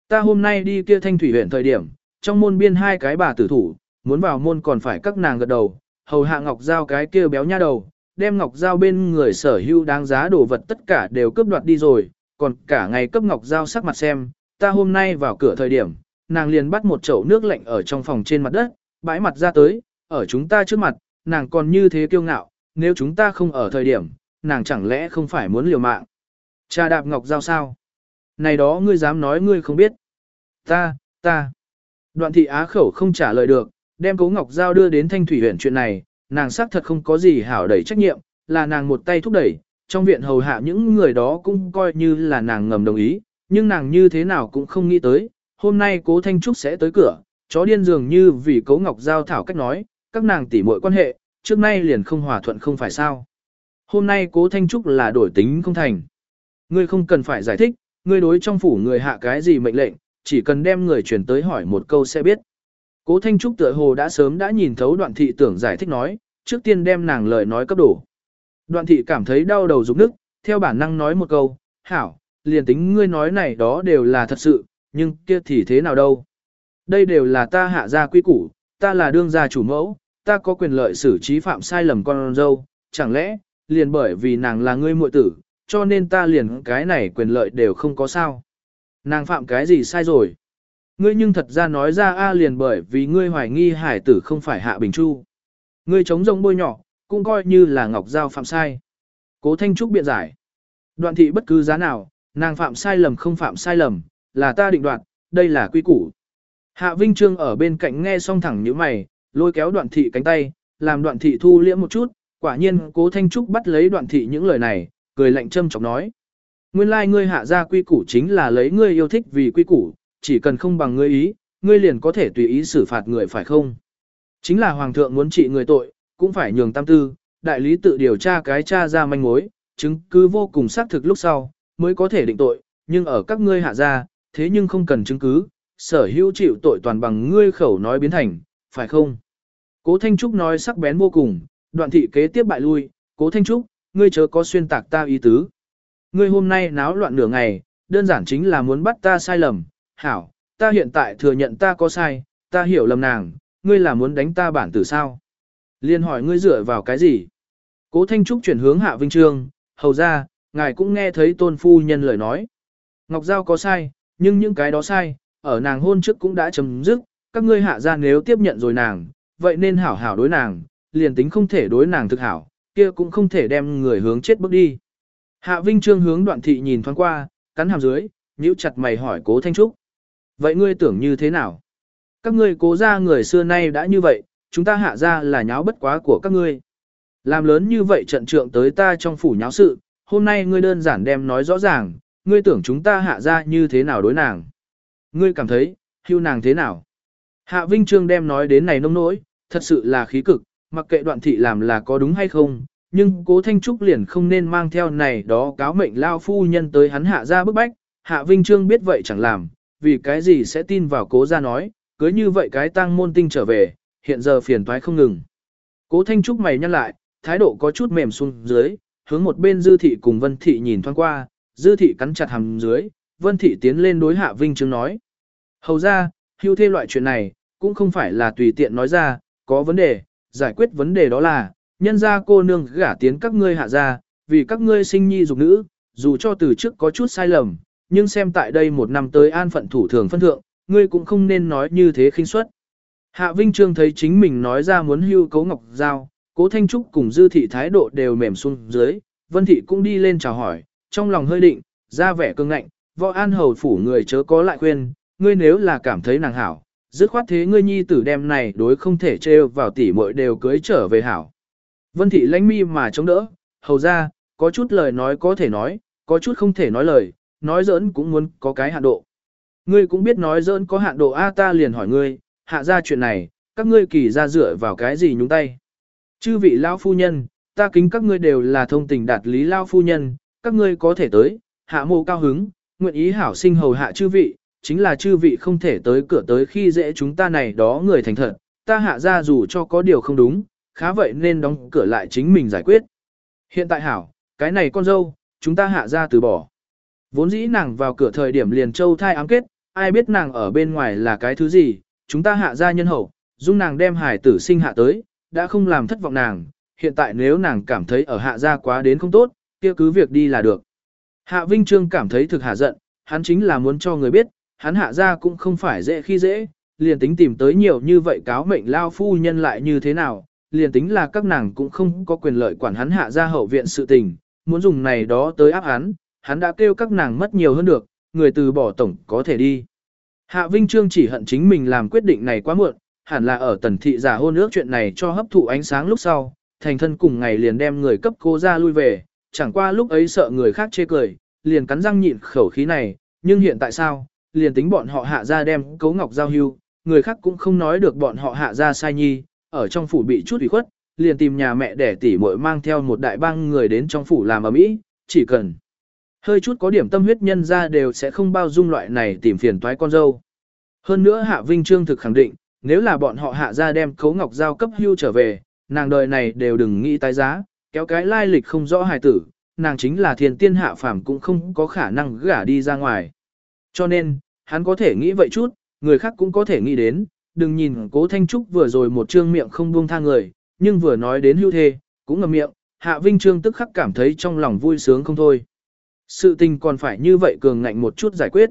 Speaker 1: Ta hôm nay đi kia thanh thủy huyện thời điểm, trong môn biên hai cái bà tử thủ, muốn vào môn còn phải các nàng gật đầu, hầu hạ ngọc giao cái kia béo nha đầu, đem ngọc giao bên người sở hữu đáng giá đồ vật tất cả đều cướp đoạt đi rồi, còn cả ngày cấp ngọc giao sắc mặt xem, ta hôm nay vào cửa thời điểm, nàng liền bắt một chậu nước lạnh ở trong phòng trên mặt đất, bãi mặt ra tới, ở chúng ta trước mặt, nàng còn như thế kiêu ngạo, nếu chúng ta không ở thời điểm, nàng chẳng lẽ không phải muốn liều mạng. Cha đạp ngọc giao sao? Này đó ngươi dám nói ngươi không biết. Ta, ta. Đoạn thị á khẩu không trả lời được, đem cố ngọc giao đưa đến thanh thủy huyện chuyện này, nàng xác thật không có gì hảo đẩy trách nhiệm, là nàng một tay thúc đẩy, trong viện hầu hạ những người đó cũng coi như là nàng ngầm đồng ý, nhưng nàng như thế nào cũng không nghĩ tới, hôm nay cố Thanh Trúc sẽ tới cửa, chó điên dường như vì cố Ngọc Giao thảo cách nói, các nàng tỉ muội quan hệ, trước nay liền không hòa thuận không phải sao. Hôm nay cố Thanh Trúc là đổi tính không thành. Ngươi không cần phải giải thích, ngươi đối trong phủ người hạ cái gì mệnh lệnh, chỉ cần đem người chuyển tới hỏi một câu sẽ biết. Cố Thanh Trúc tựa hồ đã sớm đã nhìn thấu đoạn thị tưởng giải thích nói, trước tiên đem nàng lời nói cấp đổ. Đoạn thị cảm thấy đau đầu rụng nức, theo bản năng nói một câu, hảo, liền tính ngươi nói này đó đều là thật sự, nhưng kia thì thế nào đâu. Đây đều là ta hạ gia quy củ, ta là đương gia chủ mẫu, ta có quyền lợi xử trí phạm sai lầm con dâu, chẳng lẽ, liền bởi vì nàng là ngươi muội tử, cho nên ta liền cái này quyền lợi đều không có sao. Nàng phạm cái gì sai rồi? Ngươi nhưng thật ra nói ra a liền bởi vì ngươi hoài nghi hải tử không phải hạ bình chu. Ngươi chống rông bôi nhỏ, cũng coi như là Ngọc Giao phạm sai. Cố Thanh Trúc biện giải. Đoạn thị bất cứ giá nào, nàng phạm sai lầm không phạm sai lầm, là ta định đoạt, đây là quy củ. Hạ Vinh Trương ở bên cạnh nghe xong thẳng như mày, lôi kéo đoạn thị cánh tay, làm đoạn thị thu liễm một chút, quả nhiên cố Thanh Trúc bắt lấy đoạn thị những lời này, cười lạnh châm chọc nói. Nguyên lai like ngươi hạ ra quy củ chính là lấy ngươi yêu thích vì quy củ, chỉ cần không bằng ngươi ý, ngươi liền có thể tùy ý xử phạt người phải không? Chính là hoàng thượng muốn trị người tội, cũng phải nhường tam tư, đại lý tự điều tra cái cha ra manh mối, chứng cứ vô cùng xác thực lúc sau, mới có thể định tội, nhưng ở các ngươi hạ ra, thế nhưng không cần chứng cứ, sở hữu chịu tội toàn bằng ngươi khẩu nói biến thành, phải không? Cố Thanh Trúc nói sắc bén vô cùng, đoạn thị kế tiếp bại lui, Cố Thanh Trúc, ngươi chớ có xuyên tạc ta ý tứ. Ngươi hôm nay náo loạn nửa ngày, đơn giản chính là muốn bắt ta sai lầm, hảo, ta hiện tại thừa nhận ta có sai, ta hiểu lầm nàng, ngươi là muốn đánh ta bản tử sao? Liên hỏi ngươi dựa vào cái gì? Cố Thanh Trúc chuyển hướng Hạ Vinh Trương, hầu ra, ngài cũng nghe thấy tôn phu nhân lời nói. Ngọc Giao có sai, nhưng những cái đó sai, ở nàng hôn trước cũng đã chấm dứt, các ngươi hạ ra nếu tiếp nhận rồi nàng, vậy nên hảo hảo đối nàng, liền tính không thể đối nàng thực hảo, kia cũng không thể đem người hướng chết bước đi. Hạ Vinh Trương hướng đoạn thị nhìn thoáng qua, cắn hàm dưới, nhíu chặt mày hỏi cố Thanh Trúc. Vậy ngươi tưởng như thế nào? Các ngươi cố ra người xưa nay đã như vậy, chúng ta hạ ra là nháo bất quá của các ngươi. Làm lớn như vậy trận trượng tới ta trong phủ nháo sự, hôm nay ngươi đơn giản đem nói rõ ràng, ngươi tưởng chúng ta hạ ra như thế nào đối nàng. Ngươi cảm thấy, hưu nàng thế nào? Hạ Vinh Trương đem nói đến này nông nỗi, thật sự là khí cực, mặc kệ đoạn thị làm là có đúng hay không, nhưng cố Thanh Trúc liền không nên mang theo này đó cáo mệnh lao phu nhân tới hắn hạ ra bức bách, Hạ Vinh Trương biết vậy chẳng làm, vì cái gì sẽ tin vào cố ra nói, cưới như vậy cái tăng môn tinh trở về, hiện giờ phiền toái không ngừng. Cố Thanh Trúc mày nhăn lại, thái độ có chút mềm xuống dưới, hướng một bên Dư Thị cùng Vân Thị nhìn thoáng qua, Dư Thị cắn chặt hàm dưới, Vân Thị tiến lên đối Hạ Vinh chứng nói. Hầu ra, hưu thê loại chuyện này, cũng không phải là tùy tiện nói ra, có vấn đề, giải quyết vấn đề đó là, nhân ra cô nương gả tiến các ngươi hạ ra, vì các ngươi sinh nhi dục nữ, dù cho từ trước có chút sai lầm, nhưng xem tại đây một năm tới an phận thủ thường phân thượng, ngươi cũng không nên nói như thế khinh suất. Hạ Vinh Trương thấy chính mình nói ra muốn hưu cấu ngọc giao, cố Thanh Trúc cùng dư thị thái độ đều mềm xuống dưới, Vân Thị cũng đi lên chào hỏi, trong lòng hơi định, ra vẻ cương ngạnh, võ an hầu phủ người chớ có lại khuyên, ngươi nếu là cảm thấy nàng hảo, dứt khoát thế ngươi nhi tử đem này đối không thể trêu vào tỉ muội đều cưới trở về hảo. Vân Thị lãnh mi mà chống đỡ, hầu ra, có chút lời nói có thể nói, có chút không thể nói lời, nói giỡn cũng muốn có cái hạn độ. Ngươi cũng biết nói giỡn có hạn độ A ta liền hỏi ngươi, hạ ra chuyện này, các ngươi kỳ ra dựa vào cái gì nhúng tay. Chư vị lao phu nhân, ta kính các ngươi đều là thông tình đạt lý lao phu nhân, các ngươi có thể tới, hạ mộ cao hứng, nguyện ý hảo sinh hầu hạ chư vị, chính là chư vị không thể tới cửa tới khi dễ chúng ta này đó người thành thật, ta hạ ra dù cho có điều không đúng, khá vậy nên đóng cửa lại chính mình giải quyết. Hiện tại hảo, cái này con dâu, chúng ta hạ ra từ bỏ. Vốn dĩ nàng vào cửa thời điểm liền châu thai ám kết, ai biết nàng ở bên ngoài là cái thứ gì, chúng ta hạ ra nhân hậu, dung nàng đem hải tử sinh hạ tới, đã không làm thất vọng nàng, hiện tại nếu nàng cảm thấy ở hạ gia quá đến không tốt, kia cứ việc đi là được. Hạ Vinh Trương cảm thấy thực hạ giận, hắn chính là muốn cho người biết, hắn hạ gia cũng không phải dễ khi dễ, liền tính tìm tới nhiều như vậy cáo mệnh lao phu nhân lại như thế nào, liền tính là các nàng cũng không có quyền lợi quản hắn hạ gia hậu viện sự tình, muốn dùng này đó tới áp hắn, hắn đã kêu các nàng mất nhiều hơn được, người từ bỏ tổng có thể đi. Hạ Vinh Trương chỉ hận chính mình làm quyết định này quá muộn, hẳn là ở tần thị giả hôn ước chuyện này cho hấp thụ ánh sáng lúc sau, thành thân cùng ngày liền đem người cấp cô ra lui về, chẳng qua lúc ấy sợ người khác chê cười, liền cắn răng nhịn khẩu khí này, nhưng hiện tại sao, liền tính bọn họ hạ ra đem cấu ngọc giao hưu, người khác cũng không nói được bọn họ hạ ra sai nhi, ở trong phủ bị chút ủy khuất, liền tìm nhà mẹ để tỷ muội mang theo một đại bang người đến trong phủ làm ở mỹ, chỉ cần hơi chút có điểm tâm huyết nhân ra đều sẽ không bao dung loại này tìm phiền toái con dâu. Hơn nữa Hạ Vinh Trương thực khẳng định, nếu là bọn họ hạ ra đem cấu ngọc giao cấp hưu trở về, nàng đời này đều đừng nghĩ tái giá, kéo cái lai lịch không rõ hài tử, nàng chính là Thiên tiên hạ phàm cũng không có khả năng gả đi ra ngoài. Cho nên, hắn có thể nghĩ vậy chút, người khác cũng có thể nghĩ đến, đừng nhìn cố Thanh Trúc vừa rồi một trương miệng không buông tha người, nhưng vừa nói đến hưu thê, cũng ngầm miệng, Hạ Vinh Trương tức khắc cảm thấy trong lòng vui sướng không thôi. Sự tình còn phải như vậy cường ngạnh một chút giải quyết.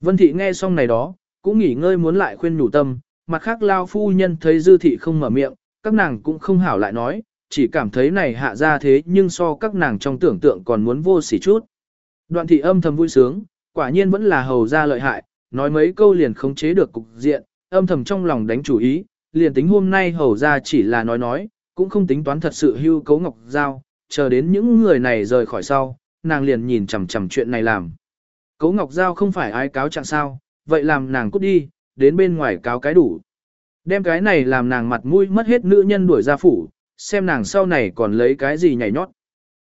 Speaker 1: Vân Thị nghe xong này đó, cũng nghỉ ngơi muốn lại khuyên nhủ tâm, mặt khác lao phu nhân thấy dư thị không mở miệng, các nàng cũng không hảo lại nói, chỉ cảm thấy này hạ ra thế nhưng so các nàng trong tưởng tượng còn muốn vô sỉ chút. Đoạn thị âm thầm vui sướng, quả nhiên vẫn là hầu ra lợi hại, nói mấy câu liền khống chế được cục diện, âm thầm trong lòng đánh chủ ý, liền tính hôm nay hầu ra chỉ là nói nói, cũng không tính toán thật sự hưu cấu ngọc giao, chờ đến những người này rời khỏi sau, nàng liền nhìn chằm chằm chuyện này làm. Cấu ngọc giao không phải ai cáo trạng sao, vậy làm nàng cút đi, đến bên ngoài cáo cái đủ. Đem cái này làm nàng mặt mũi mất hết nữ nhân đuổi ra phủ, xem nàng sau này còn lấy cái gì nhảy nhót.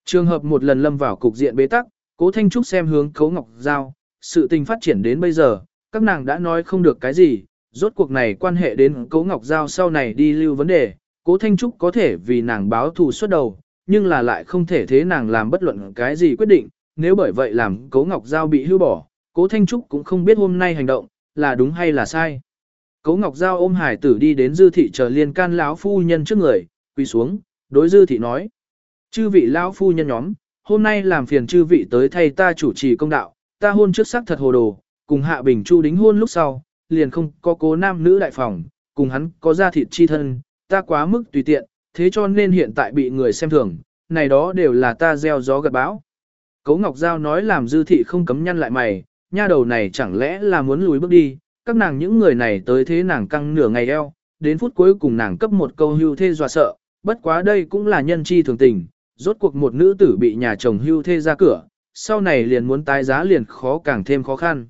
Speaker 1: Trường hợp một lần lâm vào cục diện bế tắc, cố Thanh Trúc xem hướng Cố Ngọc Giao, sự tình phát triển đến bây giờ, các nàng đã nói không được cái gì, rốt cuộc này quan hệ đến Cố Ngọc Giao sau này đi lưu vấn đề, cố Thanh Trúc có thể vì nàng báo thù suốt đầu, nhưng là lại không thể thế nàng làm bất luận cái gì quyết định, nếu bởi vậy làm Cố Ngọc Giao bị hưu bỏ, cố Thanh Trúc cũng không biết hôm nay hành động, là đúng hay là sai. Cố Ngọc Giao ôm hải tử đi đến dư thị chờ liên can lão phu nhân trước người, quỳ xuống, đối dư thị nói. Chư vị lão phu nhân nhóm, hôm nay làm phiền chư vị tới thay ta chủ trì công đạo, ta hôn trước sắc thật hồ đồ, cùng hạ bình chu đính hôn lúc sau, liền không có cố nam nữ đại phòng, cùng hắn có gia thịt chi thân, ta quá mức tùy tiện, thế cho nên hiện tại bị người xem thường, này đó đều là ta gieo gió gặt bão. Cố Ngọc Giao nói làm dư thị không cấm nhăn lại mày, nha đầu này chẳng lẽ là muốn lùi bước đi, các nàng những người này tới thế nàng căng nửa ngày eo, đến phút cuối cùng nàng cấp một câu hưu thê dọa sợ, bất quá đây cũng là nhân chi thường tình, rốt cuộc một nữ tử bị nhà chồng hưu thê ra cửa, sau này liền muốn tái giá liền khó càng thêm khó khăn.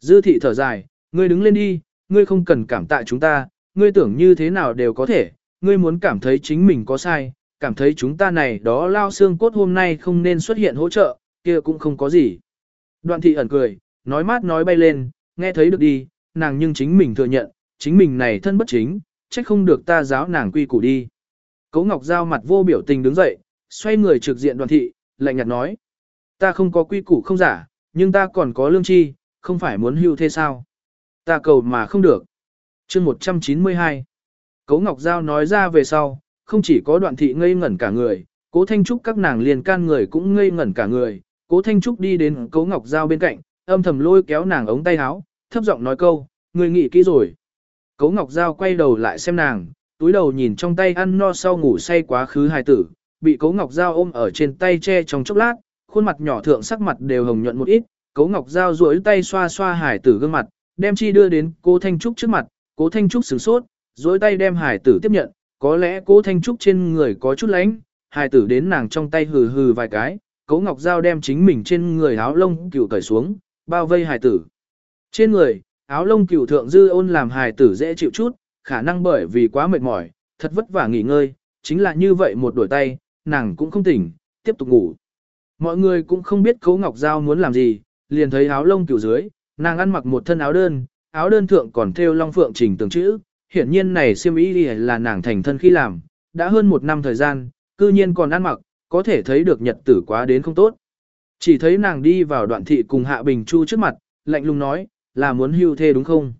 Speaker 1: Dư thị thở dài, ngươi đứng lên đi, ngươi không cần cảm tạ chúng ta, ngươi tưởng như thế nào đều có thể, ngươi muốn cảm thấy chính mình có sai, cảm thấy chúng ta này đó lao xương cốt hôm nay không nên xuất hiện hỗ trợ, kia cũng không có gì. Đoạn thị ẩn cười, nói mát nói bay lên, nghe thấy được đi, nàng nhưng chính mình thừa nhận, chính mình này thân bất chính, trách không được ta giáo nàng quy củ đi. Cố Ngọc Giao mặt vô biểu tình đứng dậy, xoay người trực diện đoàn thị, lạnh nhạt nói. Ta không có quy củ không giả, nhưng ta còn có lương chi, không phải muốn hưu thế sao. Ta cầu mà không được. chương 192 Cố Ngọc Giao nói ra về sau, không chỉ có đoạn thị ngây ngẩn cả người, cố Thanh Trúc các nàng liền can người cũng ngây ngẩn cả người. Cố Thanh Trúc đi đến cố Ngọc Giao bên cạnh, âm thầm lôi kéo nàng ống tay áo, thấp giọng nói câu, người nghĩ kỹ rồi. Cố Ngọc Giao quay đầu lại xem nàng, túi đầu nhìn trong tay ăn no sau ngủ say quá khứ hài tử, bị Cố Ngọc Giao ôm ở trên tay che trong chốc lát, khuôn mặt nhỏ thượng sắc mặt đều hồng nhuận một ít, Cố Ngọc Giao duỗi tay xoa xoa hài tử gương mặt, đem chi đưa đến Cố Thanh Trúc trước mặt, Cố Thanh Trúc sửng sốt, duỗi tay đem hài tử tiếp nhận, có lẽ Cố Thanh Trúc trên người có chút lánh, hài tử đến nàng trong tay hừ hừ vài cái, Cố Ngọc Giao đem chính mình trên người áo lông cừu cởi xuống, bao vây hài tử. Trên người, áo lông cừu thượng dư ôn làm hài tử dễ chịu chút, khả năng bởi vì quá mệt mỏi, thật vất vả nghỉ ngơi, chính là như vậy một đổi tay, nàng cũng không tỉnh, tiếp tục ngủ. Mọi người cũng không biết Cố Ngọc Giao muốn làm gì, liền thấy áo lông cửu dưới, nàng ăn mặc một thân áo đơn, áo đơn thượng còn thêu long phượng trình từng chữ, hiển nhiên này siêm ý là nàng thành thân khi làm, đã hơn một năm thời gian, cư nhiên còn ăn mặc, có thể thấy được nhật tử quá đến không tốt. Chỉ thấy nàng đi vào đoạn thị cùng Hạ Bình Chu trước mặt, lạnh lùng nói, là muốn hưu thê đúng không?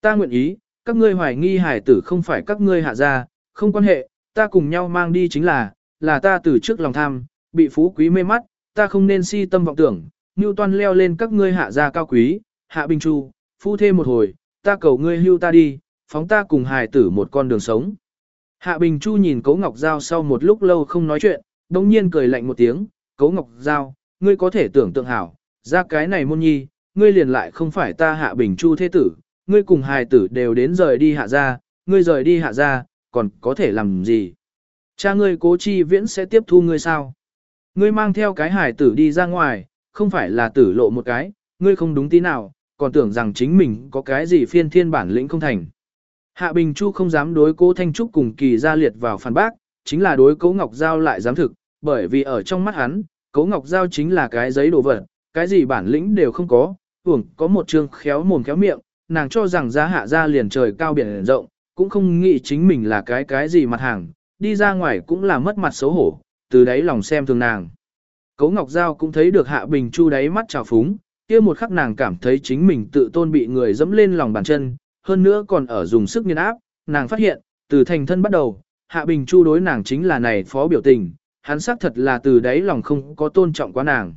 Speaker 1: Ta nguyện ý, các ngươi hoài nghi hải tử không phải các ngươi hạ gia, không quan hệ, ta cùng nhau mang đi chính là, là ta từ trước lòng tham, bị phú quý mê mắt, ta không nên si tâm vọng tưởng, như toan leo lên các ngươi hạ gia cao quý, hạ bình chu, phu thê một hồi, ta cầu ngươi hưu ta đi, phóng ta cùng hài tử một con đường sống. Hạ Bình Chu nhìn Cố Ngọc Giao sau một lúc lâu không nói chuyện, đồng nhiên cười lạnh một tiếng, Cố Ngọc Giao, ngươi có thể tưởng tượng hảo, ra cái này môn nhi, ngươi liền lại không phải ta Hạ Bình Chu thế tử, ngươi cùng hài tử đều đến rời đi hạ ra, ngươi rời đi hạ ra, còn có thể làm gì? Cha ngươi cố chi viễn sẽ tiếp thu ngươi sao? Ngươi mang theo cái hài tử đi ra ngoài, không phải là tử lộ một cái, ngươi không đúng tí nào, còn tưởng rằng chính mình có cái gì phiên thiên bản lĩnh không thành. Hạ Bình Chu không dám đối cố Thanh Trúc cùng kỳ gia liệt vào phản bác, chính là đối cố Ngọc Giao lại dám thực, bởi vì ở trong mắt hắn, cố Ngọc Giao chính là cái giấy đồ vật, cái gì bản lĩnh đều không có, tưởng có một chương khéo mồm khéo miệng, nàng cho rằng giá hạ ra liền trời cao biển rộng, cũng không nghĩ chính mình là cái cái gì mặt hàng, đi ra ngoài cũng là mất mặt xấu hổ, từ đấy lòng xem thường nàng. Cấu Ngọc Giao cũng thấy được Hạ Bình Chu đáy mắt trào phúng, kia một khắc nàng cảm thấy chính mình tự tôn bị người dẫm lên lòng bàn chân, hơn nữa còn ở dùng sức nghiên áp, nàng phát hiện, từ thành thân bắt đầu, Hạ Bình Chu đối nàng chính là này phó biểu tình, hắn xác thật là từ đáy lòng không có tôn trọng quá nàng.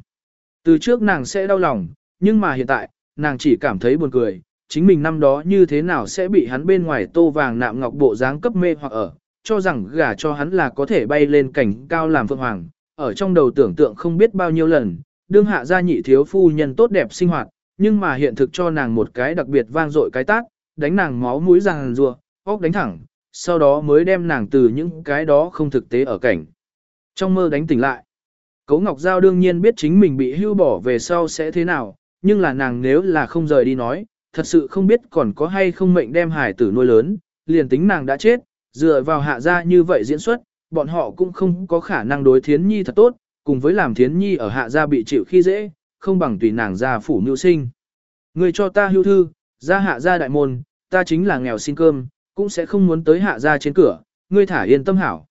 Speaker 1: Từ trước nàng sẽ đau lòng, nhưng mà hiện tại, nàng chỉ cảm thấy buồn cười, chính mình năm đó như thế nào sẽ bị hắn bên ngoài tô vàng nạm ngọc bộ dáng cấp mê hoặc ở, cho rằng gả cho hắn là có thể bay lên cảnh cao làm phượng hoàng, ở trong đầu tưởng tượng không biết bao nhiêu lần, đương hạ gia nhị thiếu phu nhân tốt đẹp sinh hoạt, nhưng mà hiện thực cho nàng một cái đặc biệt vang dội cái tác, đánh nàng máu mũi ràng rùa, óc đánh thẳng, sau đó mới đem nàng từ những cái đó không thực tế ở cảnh. Trong mơ đánh tỉnh lại, Cấu Ngọc Giao đương nhiên biết chính mình bị hưu bỏ về sau sẽ thế nào, nhưng là nàng nếu là không rời đi nói, thật sự không biết còn có hay không mệnh đem hải tử nuôi lớn, liền tính nàng đã chết, dựa vào hạ gia như vậy diễn xuất, bọn họ cũng không có khả năng đối thiến nhi thật tốt, cùng với làm thiến nhi ở hạ gia bị chịu khi dễ, không bằng tùy nàng ra phủ mưu sinh. Người cho ta hưu thư, ra hạ gia đại môn, ta chính là nghèo xin cơm, cũng sẽ không muốn tới hạ gia trên cửa, ngươi thả yên tâm hảo.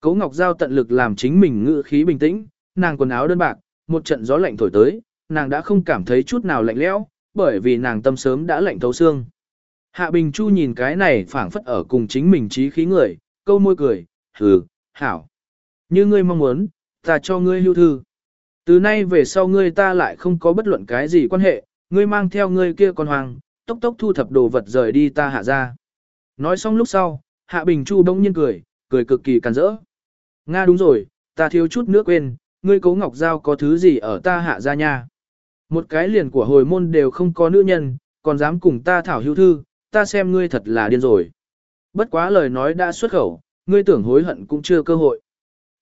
Speaker 1: Cấu Ngọc Giao tận lực làm chính mình ngự khí bình tĩnh, nàng quần áo đơn bạc, một trận gió lạnh thổi tới, nàng đã không cảm thấy chút nào lạnh lẽo, bởi vì nàng tâm sớm đã lạnh thấu xương. Hạ Bình Chu nhìn cái này phảng phất ở cùng chính mình trí khí người, câu môi cười, hừ, hảo. Như ngươi mong muốn, ta cho ngươi hưu thư. Từ nay về sau ngươi ta lại không có bất luận cái gì quan hệ, ngươi mang theo ngươi kia con hoàng, tốc tốc thu thập đồ vật rời đi ta hạ ra. Nói xong lúc sau, Hạ Bình Chu bỗng nhiên cười, cười cực kỳ càn rỡ. Nga đúng rồi, ta thiếu chút nước quên, ngươi cố ngọc giao có thứ gì ở ta hạ ra nha. Một cái liền của hồi môn đều không có nữ nhân, còn dám cùng ta thảo hữu thư, ta xem ngươi thật là điên rồi. Bất quá lời nói đã xuất khẩu, ngươi tưởng hối hận cũng chưa cơ hội.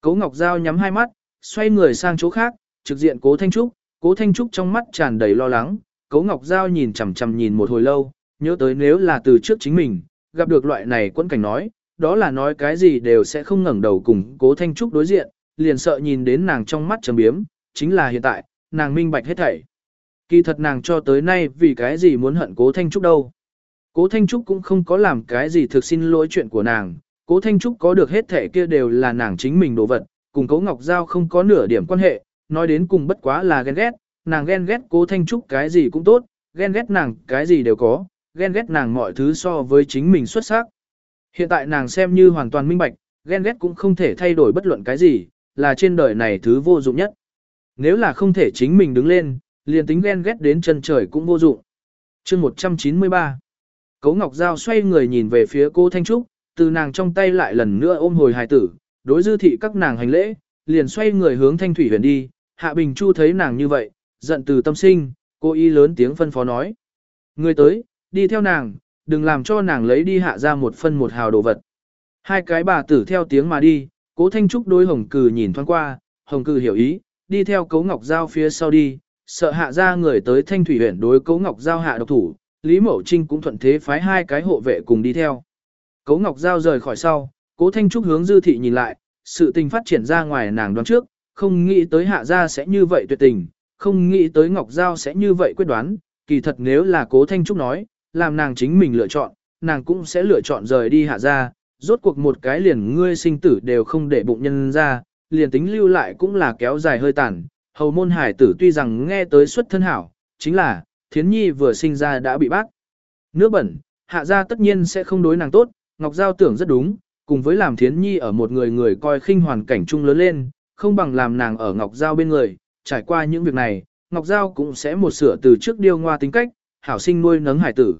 Speaker 1: Cố Ngọc Giao nhắm hai mắt, xoay người sang chỗ khác, trực diện Cố Thanh Trúc, Cố Thanh Trúc trong mắt tràn đầy lo lắng, Cố Ngọc Giao nhìn chằm chằm nhìn một hồi lâu, nhớ tới nếu là từ trước chính mình, gặp được loại này quân cảnh nói, đó là nói cái gì đều sẽ không ngẩng đầu cùng Cố Thanh Trúc đối diện, liền sợ nhìn đến nàng trong mắt trầm biếm, chính là hiện tại, nàng minh bạch hết thảy. Kỳ thật nàng cho tới nay vì cái gì muốn hận Cố Thanh Trúc đâu. Cố Thanh Trúc cũng không có làm cái gì thực xin lỗi chuyện của nàng, Cố Thanh Trúc có được hết thể kia đều là nàng chính mình đồ vật, cùng Cố Ngọc Giao không có nửa điểm quan hệ, nói đến cùng bất quá là ghen ghét, nàng ghen ghét Cố Thanh Trúc cái gì cũng tốt, ghen ghét nàng cái gì đều có, ghen ghét nàng mọi thứ so với chính mình xuất sắc. Hiện tại nàng xem như hoàn toàn minh bạch, ghen ghét cũng không thể thay đổi bất luận cái gì, là trên đời này thứ vô dụng nhất. Nếu là không thể chính mình đứng lên, liền tính ghen ghét đến chân trời cũng vô dụng. chương 193 Cố Ngọc Giao xoay người nhìn về phía cô Thanh Trúc, từ nàng trong tay lại lần nữa ôm hồi hài tử, đối dư thị các nàng hành lễ, liền xoay người hướng Thanh Thủy huyền đi, Hạ Bình Chu thấy nàng như vậy, giận từ tâm sinh, cô y lớn tiếng phân phó nói. Người tới, đi theo nàng, đừng làm cho nàng lấy đi hạ ra một phân một hào đồ vật. Hai cái bà tử theo tiếng mà đi, cố Thanh Trúc đối Hồng Cừ nhìn thoáng qua, Hồng Cừ hiểu ý, đi theo Cấu Ngọc Giao phía sau đi, sợ hạ ra người tới Thanh Thủy huyện đối Cấu Ngọc Giao hạ độc thủ, Lý Mậu Trinh cũng thuận thế phái hai cái hộ vệ cùng đi theo. Cố Ngọc Giao rời khỏi sau, Cố Thanh Trúc hướng Dư Thị nhìn lại, sự tình phát triển ra ngoài nàng đoán trước, không nghĩ tới hạ gia sẽ như vậy tuyệt tình, không nghĩ tới Ngọc Giao sẽ như vậy quyết đoán, kỳ thật nếu là cố Thanh Trúc nói, làm nàng chính mình lựa chọn, nàng cũng sẽ lựa chọn rời đi hạ ra, rốt cuộc một cái liền ngươi sinh tử đều không để bụng nhân ra, liền tính lưu lại cũng là kéo dài hơi tàn. Hầu môn hải tử tuy rằng nghe tới xuất thân hảo, chính là, thiến nhi vừa sinh ra đã bị bác. Nước bẩn, hạ gia tất nhiên sẽ không đối nàng tốt, Ngọc Giao tưởng rất đúng, cùng với làm thiến nhi ở một người người coi khinh hoàn cảnh chung lớn lên, không bằng làm nàng ở Ngọc Giao bên người, trải qua những việc này, Ngọc Giao cũng sẽ một sửa từ trước điêu ngoa tính cách, hảo sinh nuôi nấng hải tử.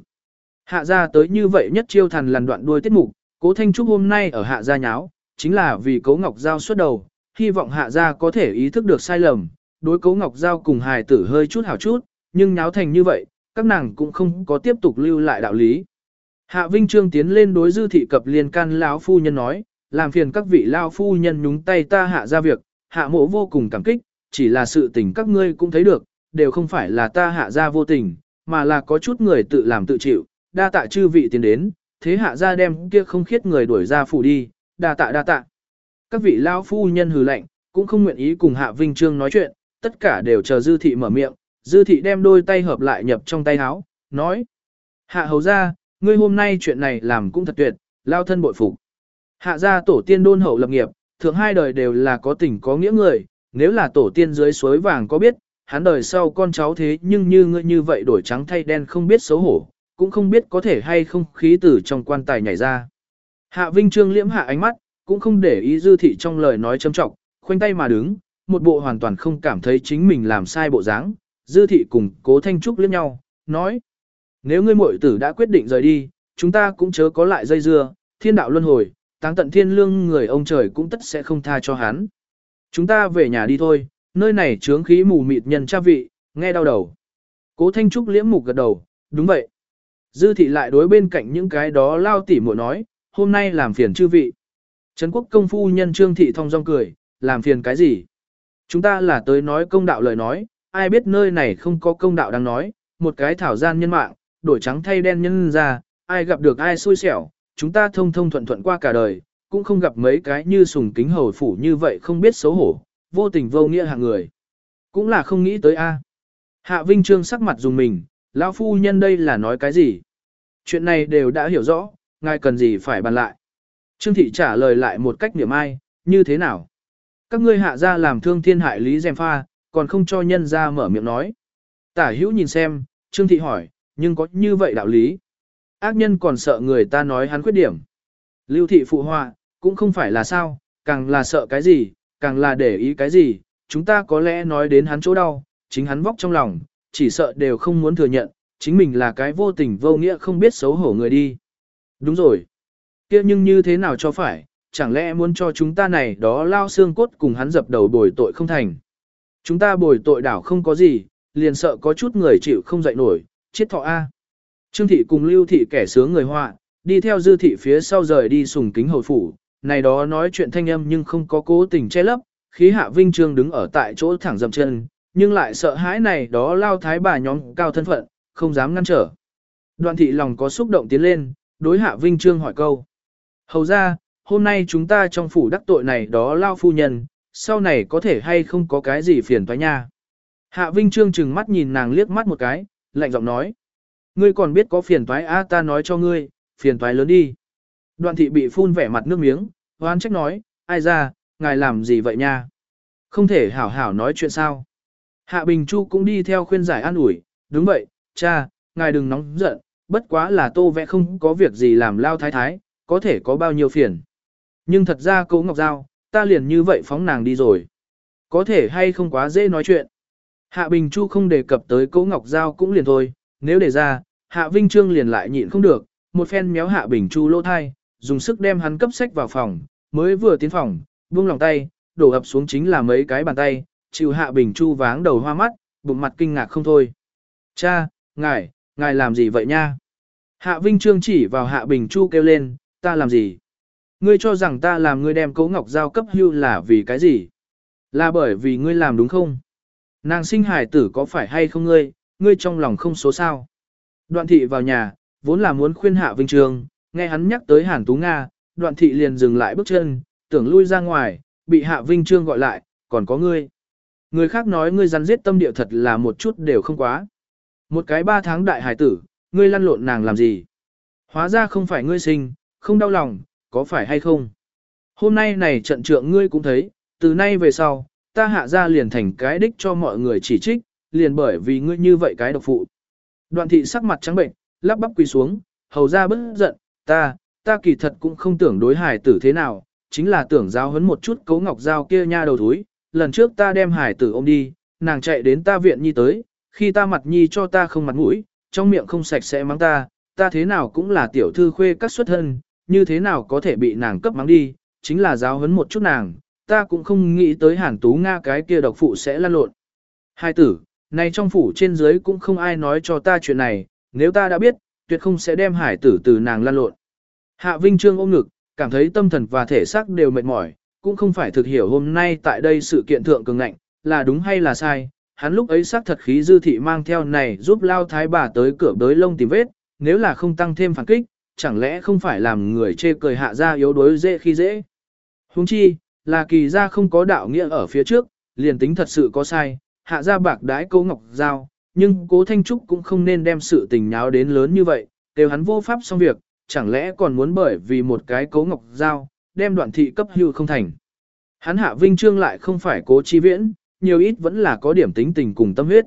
Speaker 1: Hạ gia tới như vậy nhất chiêu thần lằn đoạn đuôi tiết mục, cố Thanh Trúc hôm nay ở hạ gia nháo, chính là vì cố Ngọc Giao xuất đầu, hy vọng hạ gia có thể ý thức được sai lầm, đối cố Ngọc Giao cùng hài tử hơi chút hảo chút, nhưng nháo thành như vậy, các nàng cũng không có tiếp tục lưu lại đạo lý. Hạ Vinh Trương tiến lên đối dư thị cập liên can lão phu nhân nói, làm phiền các vị lao phu nhân nhúng tay ta hạ ra việc, hạ mộ vô cùng cảm kích, chỉ là sự tình các ngươi cũng thấy được, đều không phải là ta hạ ra vô tình, mà là có chút người tự làm tự chịu, đa tạ chư vị tiến đến, thế hạ ra đem kia không khiết người đuổi ra phủ đi, đa tạ đa tạ. Các vị lao phu nhân hừ lạnh, cũng không nguyện ý cùng hạ Vinh Trương nói chuyện, tất cả đều chờ dư thị mở miệng, dư thị đem đôi tay hợp lại nhập trong tay áo, nói. Hạ hầu ra, ngươi hôm nay chuyện này làm cũng thật tuyệt, lao thân bội phục. Hạ gia tổ tiên đôn hậu lập nghiệp, thượng hai đời đều là có tình có nghĩa người, nếu là tổ tiên dưới suối vàng có biết, hắn đời sau con cháu thế nhưng như ngươi như vậy đổi trắng thay đen không biết xấu hổ, cũng không biết có thể hay không khí tử trong quan tài nhảy ra. Hạ Vinh Trương liễm hạ ánh mắt, cũng không để ý dư thị trong lời nói châm trọng, khoanh tay mà đứng, một bộ hoàn toàn không cảm thấy chính mình làm sai bộ dáng. Dư thị cùng cố thanh trúc liếc nhau, nói. Nếu ngươi muội tử đã quyết định rời đi, chúng ta cũng chớ có lại dây dưa, thiên đạo luân hồi, táng tận thiên lương người ông trời cũng tất sẽ không tha cho hắn. Chúng ta về nhà đi thôi, nơi này trướng khí mù mịt nhân cha vị, nghe đau đầu. Cố Thanh Trúc liễm mục gật đầu, đúng vậy. Dư thị lại đối bên cạnh những cái đó lao tỉ muội nói, hôm nay làm phiền chư vị. Trấn quốc công phu nhân trương thị thong dong cười, làm phiền cái gì? Chúng ta là tới nói công đạo lời nói, ai biết nơi này không có công đạo đang nói, một cái thảo gian nhân mạng, đổi trắng thay đen nhân ra, ai gặp được ai xui xẻo, chúng ta thông thông thuận thuận qua cả đời, cũng không gặp mấy cái như sùng kính hầu phủ như vậy không biết xấu hổ, vô tình vô nghĩa hạng người. Cũng là không nghĩ tới a. Hạ Vinh Trương sắc mặt dùng mình, lão phu nhân đây là nói cái gì? Chuyện này đều đã hiểu rõ, ngài cần gì phải bàn lại. Trương thị trả lời lại một cách niệm ai, như thế nào? Các ngươi hạ ra làm thương thiên hại lý dèm pha, còn không cho nhân ra mở miệng nói. Tả hữu nhìn xem, Trương thị hỏi, nhưng có như vậy đạo lý. Ác nhân còn sợ người ta nói hắn khuyết điểm. Lưu thị phụ họa, cũng không phải là sao, càng là sợ cái gì, càng là để ý cái gì, chúng ta có lẽ nói đến hắn chỗ đau, chính hắn vóc trong lòng, chỉ sợ đều không muốn thừa nhận, chính mình là cái vô tình vô nghĩa không biết xấu hổ người đi. Đúng rồi. kia nhưng như thế nào cho phải, chẳng lẽ muốn cho chúng ta này đó lao xương cốt cùng hắn dập đầu bồi tội không thành. Chúng ta bồi tội đảo không có gì, liền sợ có chút người chịu không dậy nổi, chết thọ A. Trương thị cùng lưu thị kẻ sướng người họa, đi theo dư thị phía sau rời đi sùng kính hồi phủ, này đó nói chuyện thanh âm nhưng không có cố tình che lấp, khí hạ vinh trương đứng ở tại chỗ thẳng dầm chân, nhưng lại sợ hãi này đó lao thái bà nhóm cao thân phận, không dám ngăn trở. Đoạn thị lòng có xúc động tiến lên, đối hạ vinh trương hỏi câu. Hầu ra, hôm nay chúng ta trong phủ đắc tội này đó lao phu nhân, sau này có thể hay không có cái gì phiền toái nha. Hạ vinh trương chừng mắt nhìn nàng liếc mắt một cái, lạnh giọng nói. Ngươi còn biết có phiền toái a ta nói cho ngươi, phiền toái lớn đi. Đoạn thị bị phun vẻ mặt nước miếng, hoan trách nói, ai ra, ngài làm gì vậy nha? Không thể hảo hảo nói chuyện sao? Hạ Bình Chu cũng đi theo khuyên giải an ủi, đúng vậy, cha, ngài đừng nóng giận, bất quá là tô vẽ không có việc gì làm lao thái thái, có thể có bao nhiêu phiền. Nhưng thật ra cố Ngọc Giao, ta liền như vậy phóng nàng đi rồi. Có thể hay không quá dễ nói chuyện. Hạ Bình Chu không đề cập tới cố Ngọc Giao cũng liền thôi, nếu để ra, Hạ Vinh Trương liền lại nhịn không được, một phen méo Hạ Bình Chu lỗ thai, dùng sức đem hắn cấp sách vào phòng, mới vừa tiến phòng, buông lòng tay, đổ ập xuống chính là mấy cái bàn tay, chịu Hạ Bình Chu váng đầu hoa mắt, bụng mặt kinh ngạc không thôi. Cha, ngài, ngài làm gì vậy nha? Hạ Vinh Trương chỉ vào Hạ Bình Chu kêu lên, ta làm gì? Ngươi cho rằng ta làm ngươi đem cấu ngọc giao cấp hưu là vì cái gì? Là bởi vì ngươi làm đúng không? Nàng sinh hải tử có phải hay không ngươi, ngươi trong lòng không số sao? Đoạn thị vào nhà, vốn là muốn khuyên Hạ Vinh Trường, nghe hắn nhắc tới Hàn Tú Nga, đoạn thị liền dừng lại bước chân, tưởng lui ra ngoài, bị Hạ Vinh Trương gọi lại, còn có ngươi. Người khác nói ngươi rắn giết tâm địa thật là một chút đều không quá. Một cái ba tháng đại hải tử, ngươi lăn lộn nàng làm gì? Hóa ra không phải ngươi sinh, không đau lòng, có phải hay không? Hôm nay này trận trượng ngươi cũng thấy, từ nay về sau, ta hạ ra liền thành cái đích cho mọi người chỉ trích, liền bởi vì ngươi như vậy cái độc phụ. Đoạn thị sắc mặt trắng bệnh, lắp bắp quỳ xuống, hầu ra bức giận, ta, ta kỳ thật cũng không tưởng đối hải tử thế nào, chính là tưởng giao hấn một chút cấu ngọc dao kia nha đầu thúi, lần trước ta đem hải tử ôm đi, nàng chạy đến ta viện nhi tới, khi ta mặt nhi cho ta không mặt mũi, trong miệng không sạch sẽ mắng ta, ta thế nào cũng là tiểu thư khuê các xuất thân, như thế nào có thể bị nàng cấp mắng đi, chính là giáo huấn một chút nàng, ta cũng không nghĩ tới hàn tú Nga cái kia độc phụ sẽ lan lộn. Hai tử, này trong phủ trên dưới cũng không ai nói cho ta chuyện này, nếu ta đã biết, tuyệt không sẽ đem hải tử từ nàng lan lộn. Hạ Vinh Trương ôm ngực, cảm thấy tâm thần và thể xác đều mệt mỏi, cũng không phải thực hiểu hôm nay tại đây sự kiện thượng cường ngạnh, là đúng hay là sai. Hắn lúc ấy xác thật khí dư thị mang theo này giúp lao thái bà tới cửa đới lông tìm vết, nếu là không tăng thêm phản kích, chẳng lẽ không phải làm người chê cười hạ ra yếu đối dễ khi dễ. Huống chi, là kỳ ra không có đạo nghĩa ở phía trước, liền tính thật sự có sai, hạ ra bạc đái cố ngọc giao, nhưng cố Thanh Trúc cũng không nên đem sự tình nháo đến lớn như vậy, đều hắn vô pháp xong việc, chẳng lẽ còn muốn bởi vì một cái cố ngọc giao, đem đoạn thị cấp hưu không thành. Hắn hạ vinh trương lại không phải cố chi viễn, nhiều ít vẫn là có điểm tính tình cùng tâm huyết.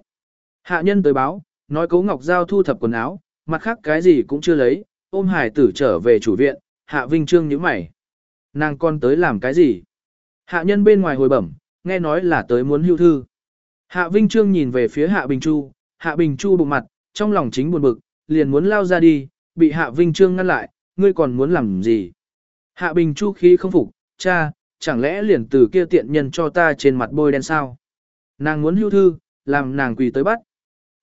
Speaker 1: Hạ nhân tới báo, nói cố ngọc giao thu thập quần áo, mặt khác cái gì cũng chưa lấy, ôm hải tử trở về chủ viện, hạ vinh trương nhíu mày. Nàng con tới làm cái gì? Hạ nhân bên ngoài hồi bẩm, nghe nói là tới muốn hưu thư. Hạ Vinh Trương nhìn về phía Hạ Bình Chu, Hạ Bình Chu bụng mặt, trong lòng chính buồn bực, liền muốn lao ra đi, bị Hạ Vinh Trương ngăn lại, ngươi còn muốn làm gì? Hạ Bình Chu khí không phục, cha, chẳng lẽ liền từ kia tiện nhân cho ta trên mặt bôi đen sao? Nàng muốn hưu thư, làm nàng quỳ tới bắt.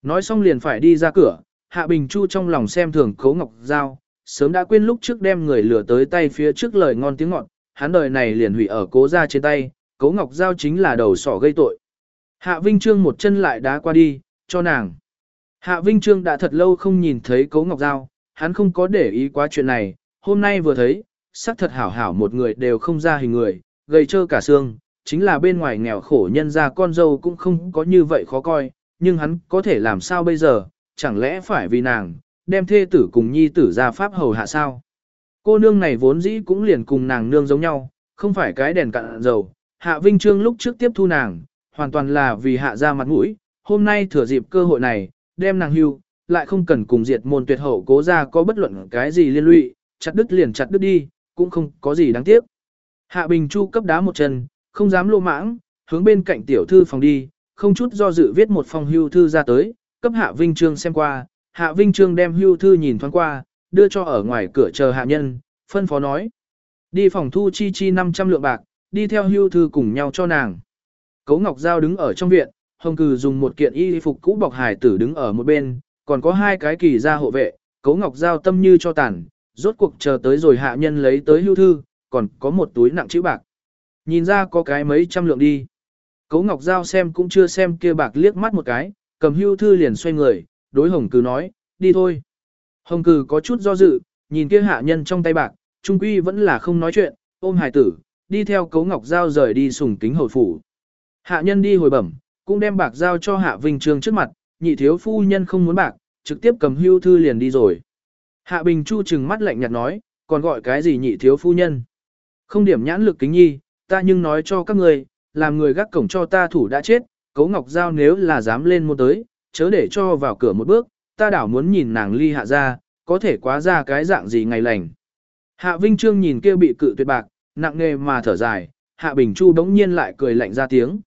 Speaker 1: Nói xong liền phải đi ra cửa, Hạ Bình Chu trong lòng xem thường Cố Ngọc Giao, sớm đã quên lúc trước đem người lừa tới tay phía trước lời ngon tiếng ngọt, hắn đời này liền hủy ở cố ra trên tay, Cố Ngọc Giao chính là đầu sỏ gây tội. Hạ Vinh Trương một chân lại đá qua đi, cho nàng. Hạ Vinh Trương đã thật lâu không nhìn thấy Cố Ngọc Giao, hắn không có để ý quá chuyện này, hôm nay vừa thấy, sắc thật hảo hảo một người đều không ra hình người, gầy trơ cả xương, chính là bên ngoài nghèo khổ nhân ra con dâu cũng không có như vậy khó coi, nhưng hắn có thể làm sao bây giờ, chẳng lẽ phải vì nàng, đem thê tử cùng nhi tử ra pháp hầu hạ sao. Cô nương này vốn dĩ cũng liền cùng nàng nương giống nhau, không phải cái đèn cạn dầu, hạ vinh trương lúc trước tiếp thu nàng, hoàn toàn là vì hạ ra mặt mũi, hôm nay thừa dịp cơ hội này, đem nàng hưu, lại không cần cùng diệt môn tuyệt hậu cố ra có bất luận cái gì liên lụy, chặt đứt liền chặt đứt đi, cũng không có gì đáng tiếc. Hạ Bình Chu cấp đá một chân, không dám lô mãng, hướng bên cạnh tiểu thư phòng đi, không chút do dự viết một phong hưu thư ra tới, cấp Hạ Vinh Trương xem qua, Hạ Vinh Trương đem hưu thư nhìn thoáng qua, đưa cho ở ngoài cửa chờ hạ nhân, phân phó nói. Đi phòng thu chi chi 500 lượng bạc, đi theo hưu thư cùng nhau cho nàng. Cấu Ngọc Giao đứng ở trong viện, Hồng Cừ dùng một kiện y phục cũ bọc hải tử đứng ở một bên, còn có hai cái kỳ gia hộ vệ, Cấu Ngọc Giao tâm như cho tàn, rốt cuộc chờ tới rồi hạ nhân lấy tới hưu thư, còn có một túi nặng chữ bạc. Nhìn ra có cái mấy trăm lượng đi. Cấu Ngọc Giao xem cũng chưa xem kia bạc liếc mắt một cái, cầm hưu thư liền xoay người, đối Hồng Cừ nói, đi thôi. Hồng Cừ có chút do dự, nhìn kia hạ nhân trong tay bạc, trung quy vẫn là không nói chuyện, ôm hài tử, đi theo Cấu Ngọc Giao rời đi sùng kính hồi phủ. Hạ nhân đi hồi bẩm, cũng đem bạc giao cho Hạ Vinh Trương trước mặt, nhị thiếu phu nhân không muốn bạc, trực tiếp cầm hưu thư liền đi rồi. Hạ Bình Chu trừng mắt lạnh nhạt nói, còn gọi cái gì nhị thiếu phu nhân. Không điểm nhãn lực kính nhi, ta nhưng nói cho các người, làm người gác cổng cho ta thủ đã chết, Cấu Ngọc Giao nếu là dám lên mua tới, chớ để cho vào cửa một bước, ta đảo muốn nhìn nàng ly hạ ra, có thể quá ra cái dạng gì ngày lành. Hạ Vinh Trương nhìn kia bị cự tuyệt bạc, nặng nề mà thở dài, Hạ Bình Chu đống nhiên lại cười lạnh ra tiếng.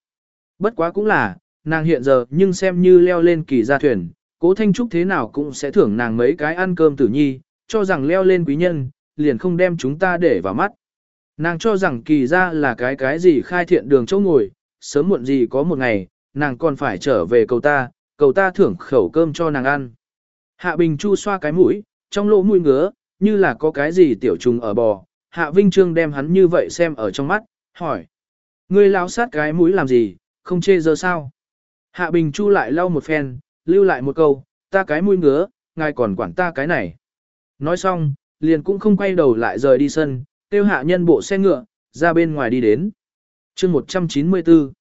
Speaker 1: Bất quá cũng là, nàng hiện giờ nhưng xem như leo lên kỳ gia thuyền, cố thanh trúc thế nào cũng sẽ thưởng nàng mấy cái ăn cơm tử nhi, cho rằng leo lên quý nhân, liền không đem chúng ta để vào mắt. Nàng cho rằng kỳ gia là cái cái gì khai thiện đường chỗ ngồi, sớm muộn gì có một ngày, nàng còn phải trở về cầu ta, cầu ta thưởng khẩu cơm cho nàng ăn. Hạ Bình Chu xoa cái mũi, trong lỗ mũi ngứa, như là có cái gì tiểu trùng ở bò. Hạ Vinh Trương đem hắn như vậy xem ở trong mắt, hỏi. Ngươi láo sát cái mũi làm gì, không chê giờ sao? Hạ Bình Chu lại lau một phen, lưu lại một câu, ta cái mũi ngứa, ngài còn quản ta cái này. Nói xong, liền cũng không quay đầu lại rời đi sân, tiêu hạ nhân bộ xe ngựa, ra bên ngoài đi đến. chương 194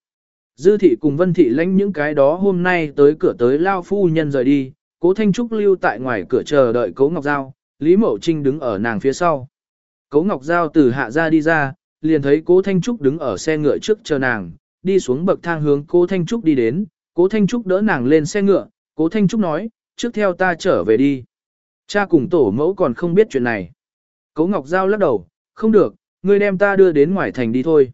Speaker 1: Dư thị cùng vân thị lãnh những cái đó hôm nay tới cửa tới lao phu nhân rời đi, cố Thanh Trúc lưu tại ngoài cửa chờ đợi cố Ngọc Giao, Lý Mậu Trinh đứng ở nàng phía sau. Cố Ngọc Giao từ hạ ra đi ra, liền thấy cố Thanh Trúc đứng ở xe ngựa trước chờ nàng, đi xuống bậc thang hướng cố Thanh Trúc đi đến, cố Thanh Trúc đỡ nàng lên xe ngựa, cố Thanh Trúc nói, trước theo ta trở về đi. Cha cùng tổ mẫu còn không biết chuyện này. Cố Ngọc Giao lắc đầu, không được, ngươi đem ta đưa đến ngoài thành đi thôi.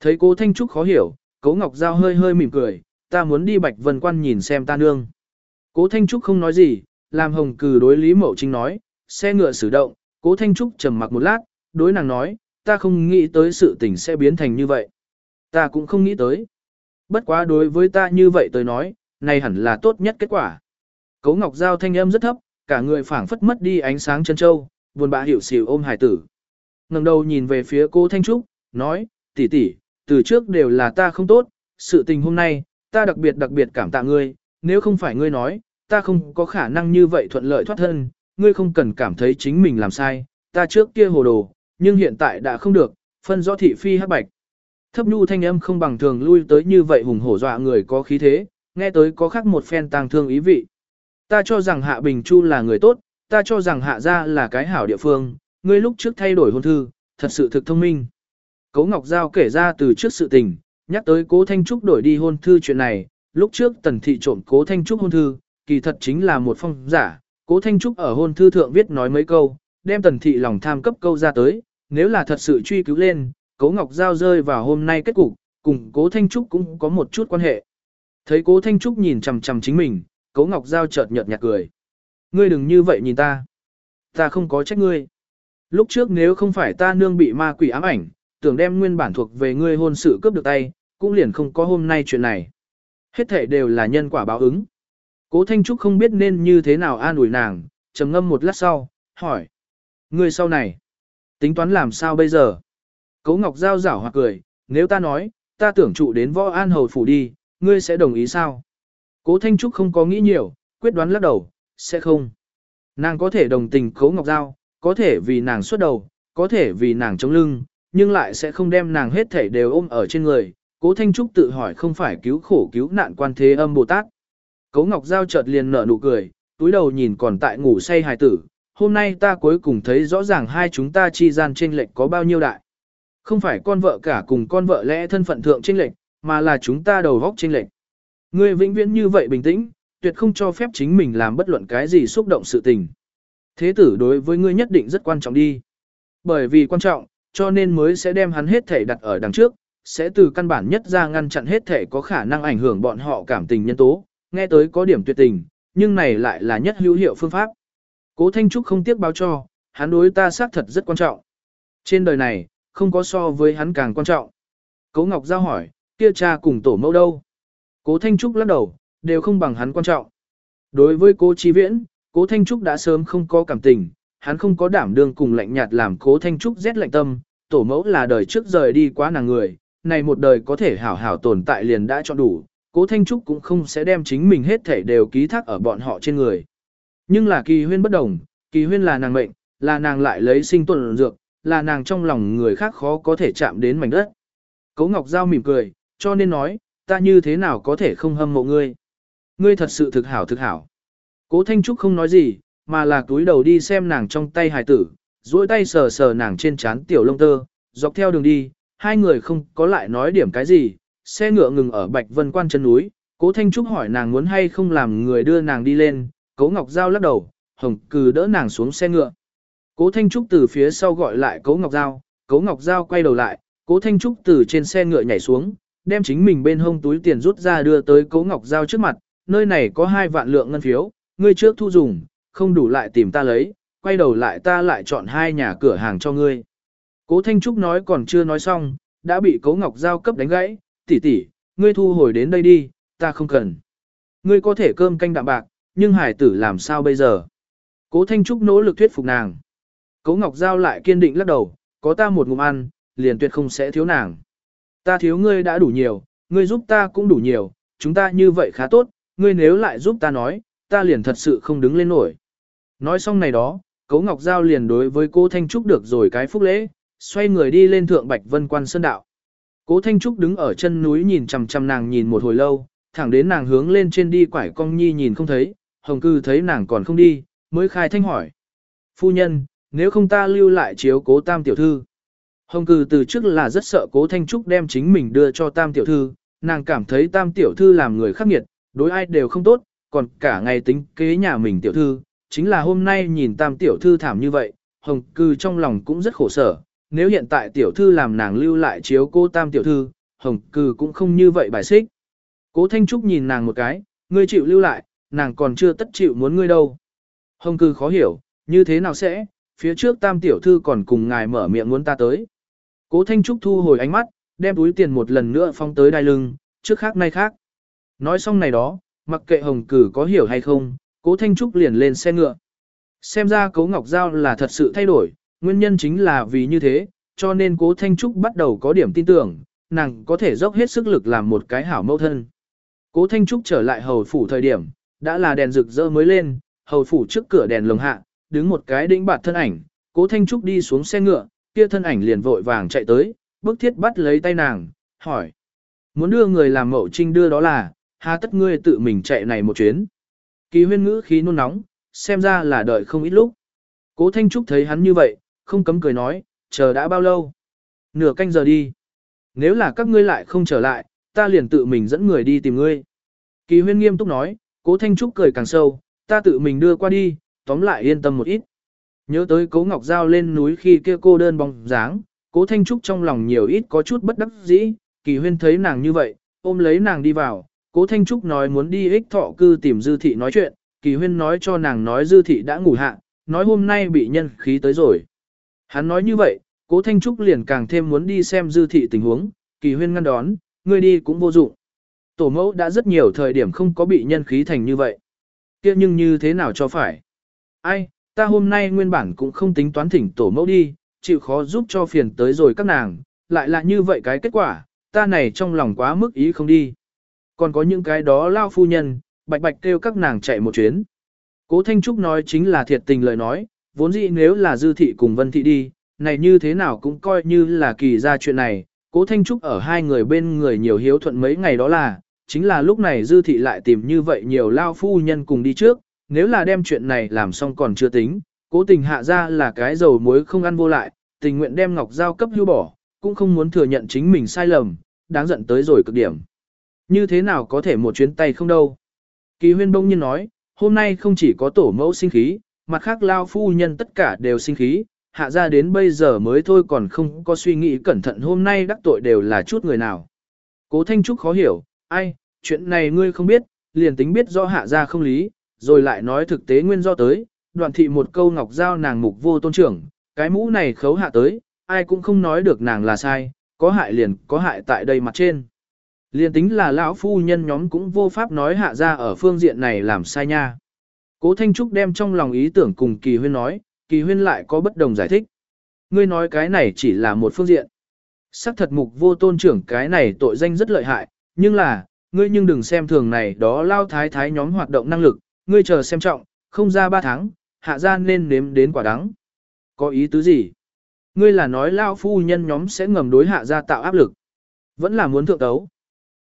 Speaker 1: Thấy cố Thanh Trúc khó hiểu, cố Ngọc Giao hơi hơi mỉm cười, ta muốn đi Bạch Vân Quan nhìn xem ta nương. Cố Thanh Trúc không nói gì, làm hồng cừ đối Lý Mậu Trinh nói, xe ngựa sử động, cố Thanh Trúc trầm mặc một lát, đối nàng nói, ta không nghĩ tới sự tình sẽ biến thành như vậy. Ta cũng không nghĩ tới. Bất quá đối với ta như vậy tới nói, này hẳn là tốt nhất kết quả. Cố Ngọc Giao thanh âm rất thấp, cả người phảng phất mất đi ánh sáng chân châu, buồn bã hiểu xỉu ôm hải tử. ngẩng đầu nhìn về phía cô Thanh Trúc, nói, tỷ tỷ, từ trước đều là ta không tốt, sự tình hôm nay, ta đặc biệt đặc biệt cảm tạ ngươi, nếu không phải ngươi nói, ta không có khả năng như vậy thuận lợi thoát thân, ngươi không cần cảm thấy chính mình làm sai, ta trước kia hồ đồ, nhưng hiện tại đã không được, phân rõ thị phi hắc bạch. Thấp nhu thanh âm không bằng thường lui tới như vậy hùng hổ dọa người có khí thế, nghe tới có khác một phen tàng thương ý vị. Ta cho rằng Hạ Bình Chu là người tốt, ta cho rằng Hạ gia là cái hảo địa phương, ngươi lúc trước thay đổi hôn thư, thật sự thực thông minh. Cố Ngọc Giao kể ra từ trước sự tình, nhắc tới Cố Thanh Trúc đổi đi hôn thư chuyện này, lúc trước Tần Thị trộm Cố Thanh Trúc hôn thư, kỳ thật chính là một phong giả, Cố Thanh Trúc ở hôn thư thượng viết nói mấy câu, đem Tần Thị lòng tham cấp câu ra tới, nếu là thật sự truy cứu lên, Cố Ngọc Giao rơi vào hôm nay kết cục, cùng Cố Thanh Trúc cũng có một chút quan hệ. Thấy Cố Thanh Trúc nhìn chằm chằm chính mình, Cố Ngọc Giao chợt nhợt nhạt cười. Ngươi đừng như vậy nhìn ta. Ta không có trách ngươi. Lúc trước nếu không phải ta nương bị ma quỷ ám ảnh, tưởng đem nguyên bản thuộc về ngươi hôn sự cướp được tay, cũng liền không có hôm nay chuyện này. Hết thể đều là nhân quả báo ứng. Cố Thanh Trúc không biết nên như thế nào an ủi nàng, trầm ngâm một lát sau, hỏi. Ngươi sau này, tính toán làm sao bây giờ? Cố Ngọc Giao rảo hoặc cười, nếu ta nói, ta tưởng trụ đến võ an hầu phủ đi, ngươi sẽ đồng ý sao? Cố Thanh Trúc không có nghĩ nhiều, quyết đoán lắc đầu, sẽ không. Nàng có thể đồng tình Cố Ngọc Giao, có thể vì nàng xuất đầu, có thể vì nàng chống lưng, nhưng lại sẽ không đem nàng hết thể đều ôm ở trên người. Cố Thanh Trúc tự hỏi không phải cứu khổ cứu nạn quan thế âm Bồ Tát. Cố Ngọc Giao chợt liền nở nụ cười, túi đầu nhìn còn tại ngủ say hài tử. Hôm nay ta cuối cùng thấy rõ ràng hai chúng ta chi gian chênh lệch có bao nhiêu đại. Không phải con vợ cả cùng con vợ lẽ thân phận thượng chênh lệch, mà là chúng ta đầu góc chênh lệch. Ngươi vĩnh viễn như vậy bình tĩnh, tuyệt không cho phép chính mình làm bất luận cái gì xúc động sự tình. Thế tử đối với ngươi nhất định rất quan trọng đi. Bởi vì quan trọng, cho nên mới sẽ đem hắn hết thể đặt ở đằng trước, sẽ từ căn bản nhất ra ngăn chặn hết thể có khả năng ảnh hưởng bọn họ cảm tình nhân tố, nghe tới có điểm tuyệt tình, nhưng này lại là nhất hữu hiệu phương pháp. Cố Thanh Trúc không tiếc báo cho, hắn đối ta xác thật rất quan trọng. Trên đời này, không có so với hắn càng quan trọng. Cố Ngọc Giao hỏi, kia cha cùng tổ mẫu đâu? Cố Thanh Trúc lắc đầu, đều không bằng hắn quan trọng. Đối với cố Chí Viễn, cố Thanh Trúc đã sớm không có cảm tình, hắn không có đảm đương cùng lạnh nhạt làm cố Thanh Trúc rét lạnh tâm, tổ mẫu là đời trước rời đi quá nàng người, này một đời có thể hảo hảo tồn tại liền đã cho đủ, cố Thanh Trúc cũng không sẽ đem chính mình hết thể đều ký thác ở bọn họ trên người. Nhưng là kỳ huyên bất đồng, kỳ huyên là nàng mệnh, là nàng lại lấy sinh tuần dược, là nàng trong lòng người khác khó có thể chạm đến mảnh đất. Cố Ngọc Giao mỉm cười, cho nên nói, ta như thế nào có thể không hâm mộ ngươi. Ngươi thật sự thực hảo thực hảo. Cố Thanh Trúc không nói gì, mà là túi đầu đi xem nàng trong tay hài tử, duỗi tay sờ sờ nàng trên trán tiểu lông tơ, dọc theo đường đi, hai người không có lại nói điểm cái gì, xe ngựa ngừng ở Bạch Vân Quan chân núi, Cố Thanh Trúc hỏi nàng muốn hay không làm người đưa nàng đi lên, Cố Ngọc Giao lắc đầu, Hồng Cừ đỡ nàng xuống xe ngựa. Cố Thanh Trúc từ phía sau gọi lại Cố Ngọc Giao, Cố Ngọc Giao quay đầu lại, Cố Thanh Trúc từ trên xe ngựa nhảy xuống, đem chính mình bên hông túi tiền rút ra đưa tới Cố Ngọc Giao trước mặt, nơi này có hai vạn lượng ngân phiếu, ngươi trước thu dùng, không đủ lại tìm ta lấy, quay đầu lại ta lại chọn hai nhà cửa hàng cho ngươi. Cố Thanh Trúc nói còn chưa nói xong, đã bị Cố Ngọc Giao cấp đánh gãy, tỷ tỷ, ngươi thu hồi đến đây đi, ta không cần. Ngươi có thể cơm canh đạm bạc, nhưng hải tử làm sao bây giờ? Cố Thanh Trúc nỗ lực thuyết phục nàng. Cố Ngọc Giao lại kiên định lắc đầu, có ta một ngụm ăn, liền tuyệt không sẽ thiếu nàng. Ta thiếu ngươi đã đủ nhiều, ngươi giúp ta cũng đủ nhiều, chúng ta như vậy khá tốt, ngươi nếu lại giúp ta nói, ta liền thật sự không đứng lên nổi. Nói xong này đó, Cố Ngọc Giao liền đối với cô Thanh Trúc được rồi cái phúc lễ, xoay người đi lên thượng Bạch Vân Quan Sơn Đạo. Cố Thanh Trúc đứng ở chân núi nhìn chằm chằm nàng nhìn một hồi lâu, thẳng đến nàng hướng lên trên đi quải cong nhi nhìn không thấy, hồng cư thấy nàng còn không đi, mới khai thanh hỏi. Phu nhân, nếu không ta lưu lại chiếu cố tam tiểu thư. Hồng cư từ trước là rất sợ cố Thanh Trúc đem chính mình đưa cho tam tiểu thư, nàng cảm thấy tam tiểu thư làm người khắc nghiệt, đối ai đều không tốt, còn cả ngày tính kế nhà mình tiểu thư, chính là hôm nay nhìn tam tiểu thư thảm như vậy, hồng cư trong lòng cũng rất khổ sở, nếu hiện tại tiểu thư làm nàng lưu lại chiếu cô tam tiểu thư, hồng cư cũng không như vậy bài xích. Cố Thanh Trúc nhìn nàng một cái, ngươi chịu lưu lại, nàng còn chưa tất chịu muốn ngươi đâu. Hồng cư khó hiểu, như thế nào sẽ, phía trước tam tiểu thư còn cùng ngài mở miệng muốn ta tới. Cố Thanh Trúc thu hồi ánh mắt, đem túi tiền một lần nữa phong tới đai lưng, trước khác nay khác. Nói xong này đó, mặc kệ hồng cử có hiểu hay không, cố Thanh Trúc liền lên xe ngựa. Xem ra cố Ngọc Giao là thật sự thay đổi, nguyên nhân chính là vì như thế, cho nên cố Thanh Trúc bắt đầu có điểm tin tưởng, nàng có thể dốc hết sức lực làm một cái hảo mẫu thân. Cố Thanh Trúc trở lại hầu phủ thời điểm, đã là đèn rực rỡ mới lên, hầu phủ trước cửa đèn lồng hạ, đứng một cái đĩnh bạt thân ảnh, cố Thanh Trúc đi xuống xe ngựa, kia thân ảnh liền vội vàng chạy tới, bức thiết bắt lấy tay nàng, hỏi. Muốn đưa người làm mẫu trinh đưa đó là, hà tất ngươi tự mình chạy này một chuyến. Kỳ huyên ngữ khí nôn nóng, xem ra là đợi không ít lúc. Cố Thanh Trúc thấy hắn như vậy, không cấm cười nói, chờ đã bao lâu. Nửa canh giờ đi. Nếu là các ngươi lại không trở lại, ta liền tự mình dẫn người đi tìm ngươi. Kỳ huyên nghiêm túc nói, cố Thanh Trúc cười càng sâu, ta tự mình đưa qua đi, tóm lại yên tâm một ít. Nhớ tới cố Ngọc Giao lên núi khi kia cô đơn bóng dáng, cố Thanh Trúc trong lòng nhiều ít có chút bất đắc dĩ, kỳ huyên thấy nàng như vậy, ôm lấy nàng đi vào, cố Thanh Trúc nói muốn đi ích thọ cư tìm dư thị nói chuyện, kỳ huyên nói cho nàng nói dư thị đã ngủ hạ, nói hôm nay bị nhân khí tới rồi. Hắn nói như vậy, cố Thanh Trúc liền càng thêm muốn đi xem dư thị tình huống, kỳ huyên ngăn đón, người đi cũng vô dụng. Tổ mẫu đã rất nhiều thời điểm không có bị nhân khí thành như vậy. kia nhưng như thế nào cho phải? Ai, ta hôm nay nguyên bản cũng không tính toán thỉnh tổ mẫu đi, chịu khó giúp cho phiền tới rồi các nàng, lại là như vậy cái kết quả, ta này trong lòng quá mức ý không đi. Còn có những cái đó lao phu nhân, bạch bạch kêu các nàng chạy một chuyến. Cố Thanh Trúc nói chính là thiệt tình lời nói, vốn dĩ nếu là dư thị cùng vân thị đi, này như thế nào cũng coi như là kỳ ra chuyện này. Cố Thanh Trúc ở hai người bên người nhiều hiếu thuận mấy ngày đó là, chính là lúc này dư thị lại tìm như vậy nhiều lao phu nhân cùng đi trước, nếu là đem chuyện này làm xong còn chưa tính, cố tình hạ ra là cái dầu muối không ăn vô lại, tình nguyện đem ngọc giao cấp hưu bỏ, cũng không muốn thừa nhận chính mình sai lầm, đáng giận tới rồi cực điểm. Như thế nào có thể một chuyến tay không đâu. Kỳ huyên bông nhiên nói, hôm nay không chỉ có tổ mẫu sinh khí, mặt khác lao phu nhân tất cả đều sinh khí, hạ ra đến bây giờ mới thôi còn không có suy nghĩ cẩn thận hôm nay đắc tội đều là chút người nào. Cố Thanh Trúc khó hiểu, ai, chuyện này ngươi không biết, liền tính biết do hạ ra không lý, rồi lại nói thực tế nguyên do tới, đoạn thị một câu ngọc giao nàng mục vô tôn trưởng, cái mũ này khấu hạ tới, ai cũng không nói được nàng là sai, có hại liền có hại tại đây mặt trên liên tính là lão phu nhân nhóm cũng vô pháp nói hạ ra ở phương diện này làm sai nha. Cố Thanh Trúc đem trong lòng ý tưởng cùng Kỳ Huyên nói, Kỳ Huyên lại có bất đồng giải thích. Ngươi nói cái này chỉ là một phương diện. Sắc thật mục vô tôn trưởng cái này tội danh rất lợi hại, nhưng là, ngươi nhưng đừng xem thường này đó lao thái thái nhóm hoạt động năng lực, ngươi chờ xem trọng, không ra ba tháng, hạ ra nên nếm đến quả đắng. Có ý tứ gì? Ngươi là nói lao phu nhân nhóm sẽ ngầm đối hạ ra tạo áp lực. Vẫn là muốn thượng tấu.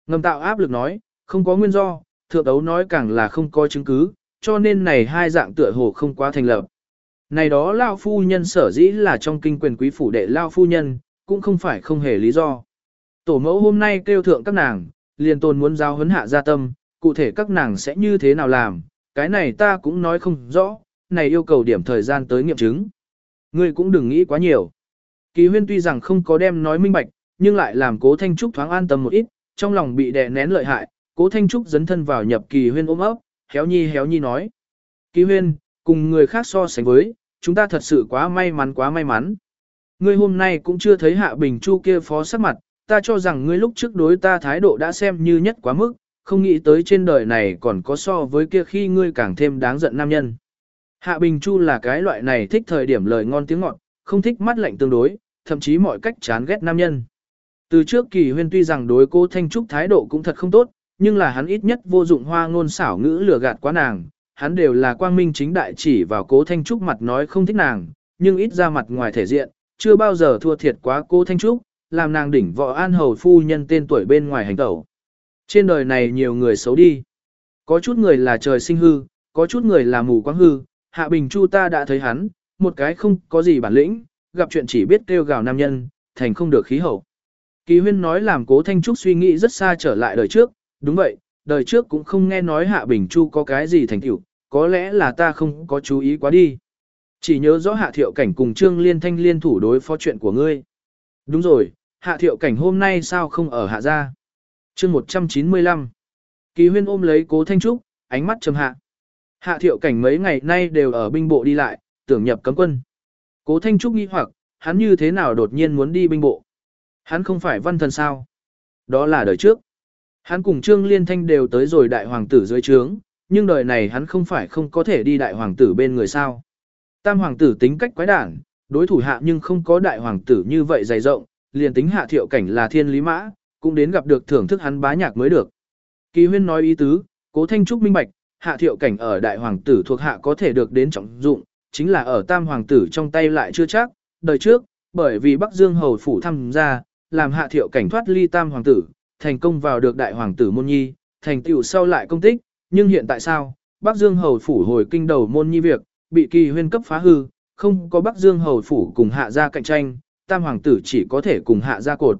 Speaker 1: Ngầm tạo áp lực nói, không có nguyên do, thượng đấu nói càng là không có chứng cứ, cho nên này hai dạng tựa hồ không quá thành lập. Này đó lao phu nhân sở dĩ là trong kinh quyền quý phủ đệ lao phu nhân, cũng không phải không hề lý do. Tổ mẫu hôm nay kêu thượng các nàng, liền tồn muốn giao huấn hạ gia tâm, cụ thể các nàng sẽ như thế nào làm, cái này ta cũng nói không rõ, này yêu cầu điểm thời gian tới nghiệm chứng. Ngươi cũng đừng nghĩ quá nhiều. Kỳ huyên tuy rằng không có đem nói minh bạch, nhưng lại làm cố Thanh Trúc thoáng an tâm một ít, trong lòng bị đè nén lợi hại, cố Thanh Trúc dấn thân vào nhập kỳ huyên ôm ấp, héo nhi héo nhi nói. Kỳ huyên, cùng người khác so sánh với, chúng ta thật sự quá may mắn quá may mắn. Ngươi hôm nay cũng chưa thấy Hạ Bình Chu kia phó sắc mặt, ta cho rằng ngươi lúc trước đối ta thái độ đã xem như nhất quá mức, không nghĩ tới trên đời này còn có so với kia khi ngươi càng thêm đáng giận nam nhân. Hạ Bình Chu là cái loại này thích thời điểm lời ngon tiếng ngọt, không thích mắt lạnh tương đối, thậm chí mọi cách chán ghét nam nhân. Từ trước kỳ huyên tuy rằng đối cô Thanh Trúc thái độ cũng thật không tốt, nhưng là hắn ít nhất vô dụng hoa ngôn xảo ngữ lừa gạt quá nàng, hắn đều là quang minh chính đại chỉ vào cố Thanh Trúc mặt nói không thích nàng, nhưng ít ra mặt ngoài thể diện, chưa bao giờ thua thiệt quá cô Thanh Trúc, làm nàng đỉnh võ an hầu phu nhân tên tuổi bên ngoài hành tẩu. Trên đời này nhiều người xấu đi. Có chút người là trời sinh hư, có chút người là mù quáng hư, Hạ Bình Chu ta đã thấy hắn, một cái không có gì bản lĩnh, gặp chuyện chỉ biết kêu gào nam nhân, thành không được khí hậu. Kỳ huyên nói làm cố Thanh Trúc suy nghĩ rất xa trở lại đời trước, đúng vậy, đời trước cũng không nghe nói Hạ Bình Chu có cái gì thành tựu, có lẽ là ta không có chú ý quá đi. Chỉ nhớ rõ Hạ Thiệu Cảnh cùng Trương Liên Thanh liên thủ đối phó chuyện của ngươi. Đúng rồi, Hạ Thiệu Cảnh hôm nay sao không ở Hạ gia? Chương 195 Kỳ huyên ôm lấy cố Thanh Trúc, ánh mắt trầm hạ. Hạ Thiệu Cảnh mấy ngày nay đều ở binh bộ đi lại, tưởng nhập cấm quân. Cố Thanh Trúc nghi hoặc, hắn như thế nào đột nhiên muốn đi binh bộ? Hắn không phải văn thần sao? Đó là đời trước. Hắn cùng Trương Liên Thanh đều tới rồi đại hoàng tử dưới trướng, nhưng đời này hắn không phải không có thể đi đại hoàng tử bên người sao. Tam hoàng tử tính cách quái đản, đối thủ hạ nhưng không có đại hoàng tử như vậy dày rộng, liền tính hạ thiệu cảnh là thiên lý mã, cũng đến gặp được thưởng thức hắn bá nhạc mới được. Kỳ huyên nói ý tứ, cố thanh trúc minh bạch, hạ thiệu cảnh ở đại hoàng tử thuộc hạ có thể được đến trọng dụng, chính là ở tam hoàng tử trong tay lại chưa chắc, đời trước, bởi vì Bắc Dương hầu phủ tham gia, làm hạ thiệu cảnh thoát ly tam hoàng tử, thành công vào được đại hoàng tử môn nhi, thành tựu sau lại công tích, nhưng hiện tại sao, Bắc Dương hầu phủ hồi kinh đầu môn nhi việc, bị kỳ huyên cấp phá hư, không có Bắc Dương hầu phủ cùng hạ gia cạnh tranh, tam hoàng tử chỉ có thể cùng hạ gia cột.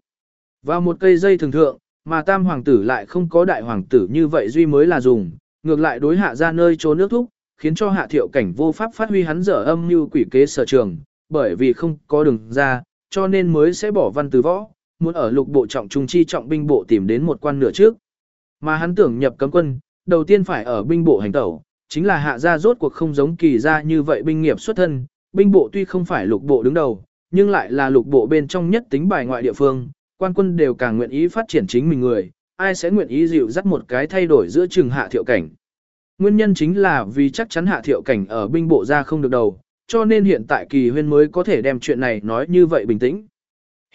Speaker 1: Vào một cây dây thường thượng, mà tam hoàng tử lại không có đại hoàng tử như vậy duy mới là dùng, ngược lại đối hạ ra nơi trốn nước thúc, khiến cho hạ thiệu cảnh vô pháp phát huy hắn dở âm như quỷ kế sở trường, bởi vì không có đường ra, cho nên mới sẽ bỏ văn từ võ, muốn ở lục bộ trọng trung chi trọng binh bộ tìm đến một quan nửa trước. Mà hắn tưởng nhập cấm quân, đầu tiên phải ở binh bộ hành tẩu, chính là hạ gia rốt cuộc không giống kỳ gia như vậy binh nghiệp xuất thân, binh bộ tuy không phải lục bộ đứng đầu, nhưng lại là lục bộ bên trong nhất tính bài ngoại địa phương, quan quân đều càng nguyện ý phát triển chính mình người, ai sẽ nguyện ý dịu dắt một cái thay đổi giữa trường hạ thiệu cảnh. Nguyên nhân chính là vì chắc chắn hạ thiệu cảnh ở binh bộ ra không được đầu, cho nên hiện tại kỳ huyên mới có thể đem chuyện này nói như vậy bình tĩnh.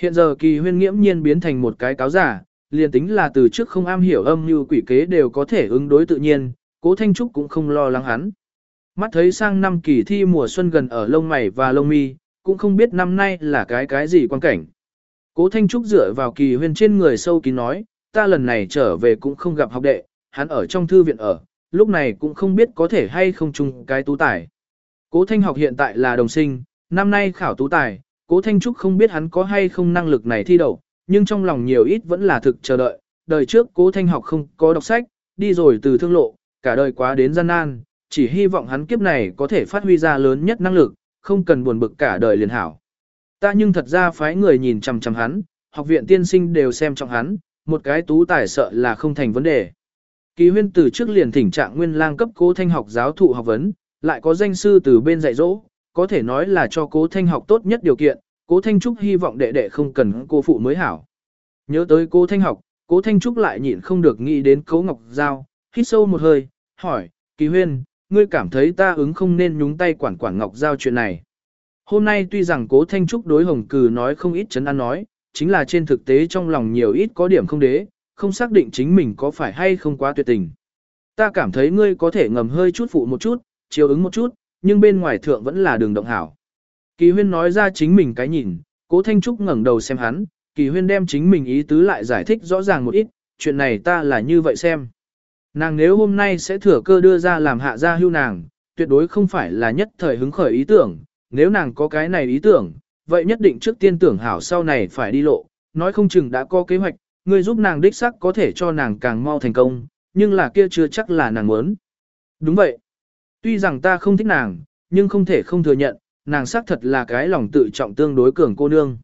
Speaker 1: Hiện giờ kỳ huyên nghiễm nhiên biến thành một cái cáo giả, liền tính là từ trước không am hiểu âm như quỷ kế đều có thể ứng đối tự nhiên, cố Thanh Trúc cũng không lo lắng hắn. Mắt thấy sang năm kỳ thi mùa xuân gần ở lông mày và lông mi, cũng không biết năm nay là cái cái gì quan cảnh. Cố Thanh Trúc dựa vào kỳ huyên trên người sâu kín nói, ta lần này trở về cũng không gặp học đệ, hắn ở trong thư viện ở, lúc này cũng không biết có thể hay không chung cái tú tài. Cố Thanh học hiện tại là đồng sinh, năm nay khảo tú tài, Cố Thanh Trúc không biết hắn có hay không năng lực này thi đậu, nhưng trong lòng nhiều ít vẫn là thực chờ đợi, đời trước Cố Thanh học không có đọc sách, đi rồi từ thương lộ, cả đời quá đến gian nan, chỉ hy vọng hắn kiếp này có thể phát huy ra lớn nhất năng lực, không cần buồn bực cả đời liền hảo. Ta nhưng thật ra phái người nhìn chằm chằm hắn, học viện tiên sinh đều xem trọng hắn, một cái tú tài sợ là không thành vấn đề. Kỳ huyên từ trước liền thỉnh trạng nguyên lang cấp cố thanh học giáo thụ học vấn, lại có danh sư từ bên dạy dỗ, có thể nói là cho cố thanh học tốt nhất điều kiện, cố thanh trúc hy vọng đệ đệ không cần cô phụ mới hảo. Nhớ tới cố thanh học, cố thanh trúc lại nhịn không được nghĩ đến cố ngọc giao, hít sâu một hơi, hỏi, kỳ huyên, ngươi cảm thấy ta ứng không nên nhúng tay quản quản ngọc giao chuyện này. Hôm nay tuy rằng cố thanh trúc đối hồng cừ nói không ít chấn an nói, chính là trên thực tế trong lòng nhiều ít có điểm không đế, không xác định chính mình có phải hay không quá tuyệt tình. Ta cảm thấy ngươi có thể ngầm hơi chút phụ một chút, chiều ứng một chút, nhưng bên ngoài thượng vẫn là đường động hảo. Kỳ huyên nói ra chính mình cái nhìn, cố Thanh Trúc ngẩng đầu xem hắn, kỳ huyên đem chính mình ý tứ lại giải thích rõ ràng một ít, chuyện này ta là như vậy xem. Nàng nếu hôm nay sẽ thừa cơ đưa ra làm hạ gia hưu nàng, tuyệt đối không phải là nhất thời hứng khởi ý tưởng, nếu nàng có cái này ý tưởng, vậy nhất định trước tiên tưởng hảo sau này phải đi lộ, nói không chừng đã có kế hoạch, người giúp nàng đích sắc có thể cho nàng càng mau thành công, nhưng là kia chưa chắc là nàng muốn. Đúng vậy. Tuy rằng ta không thích nàng, nhưng không thể không thừa nhận, nàng xác thật là cái lòng tự trọng tương đối cường cô nương.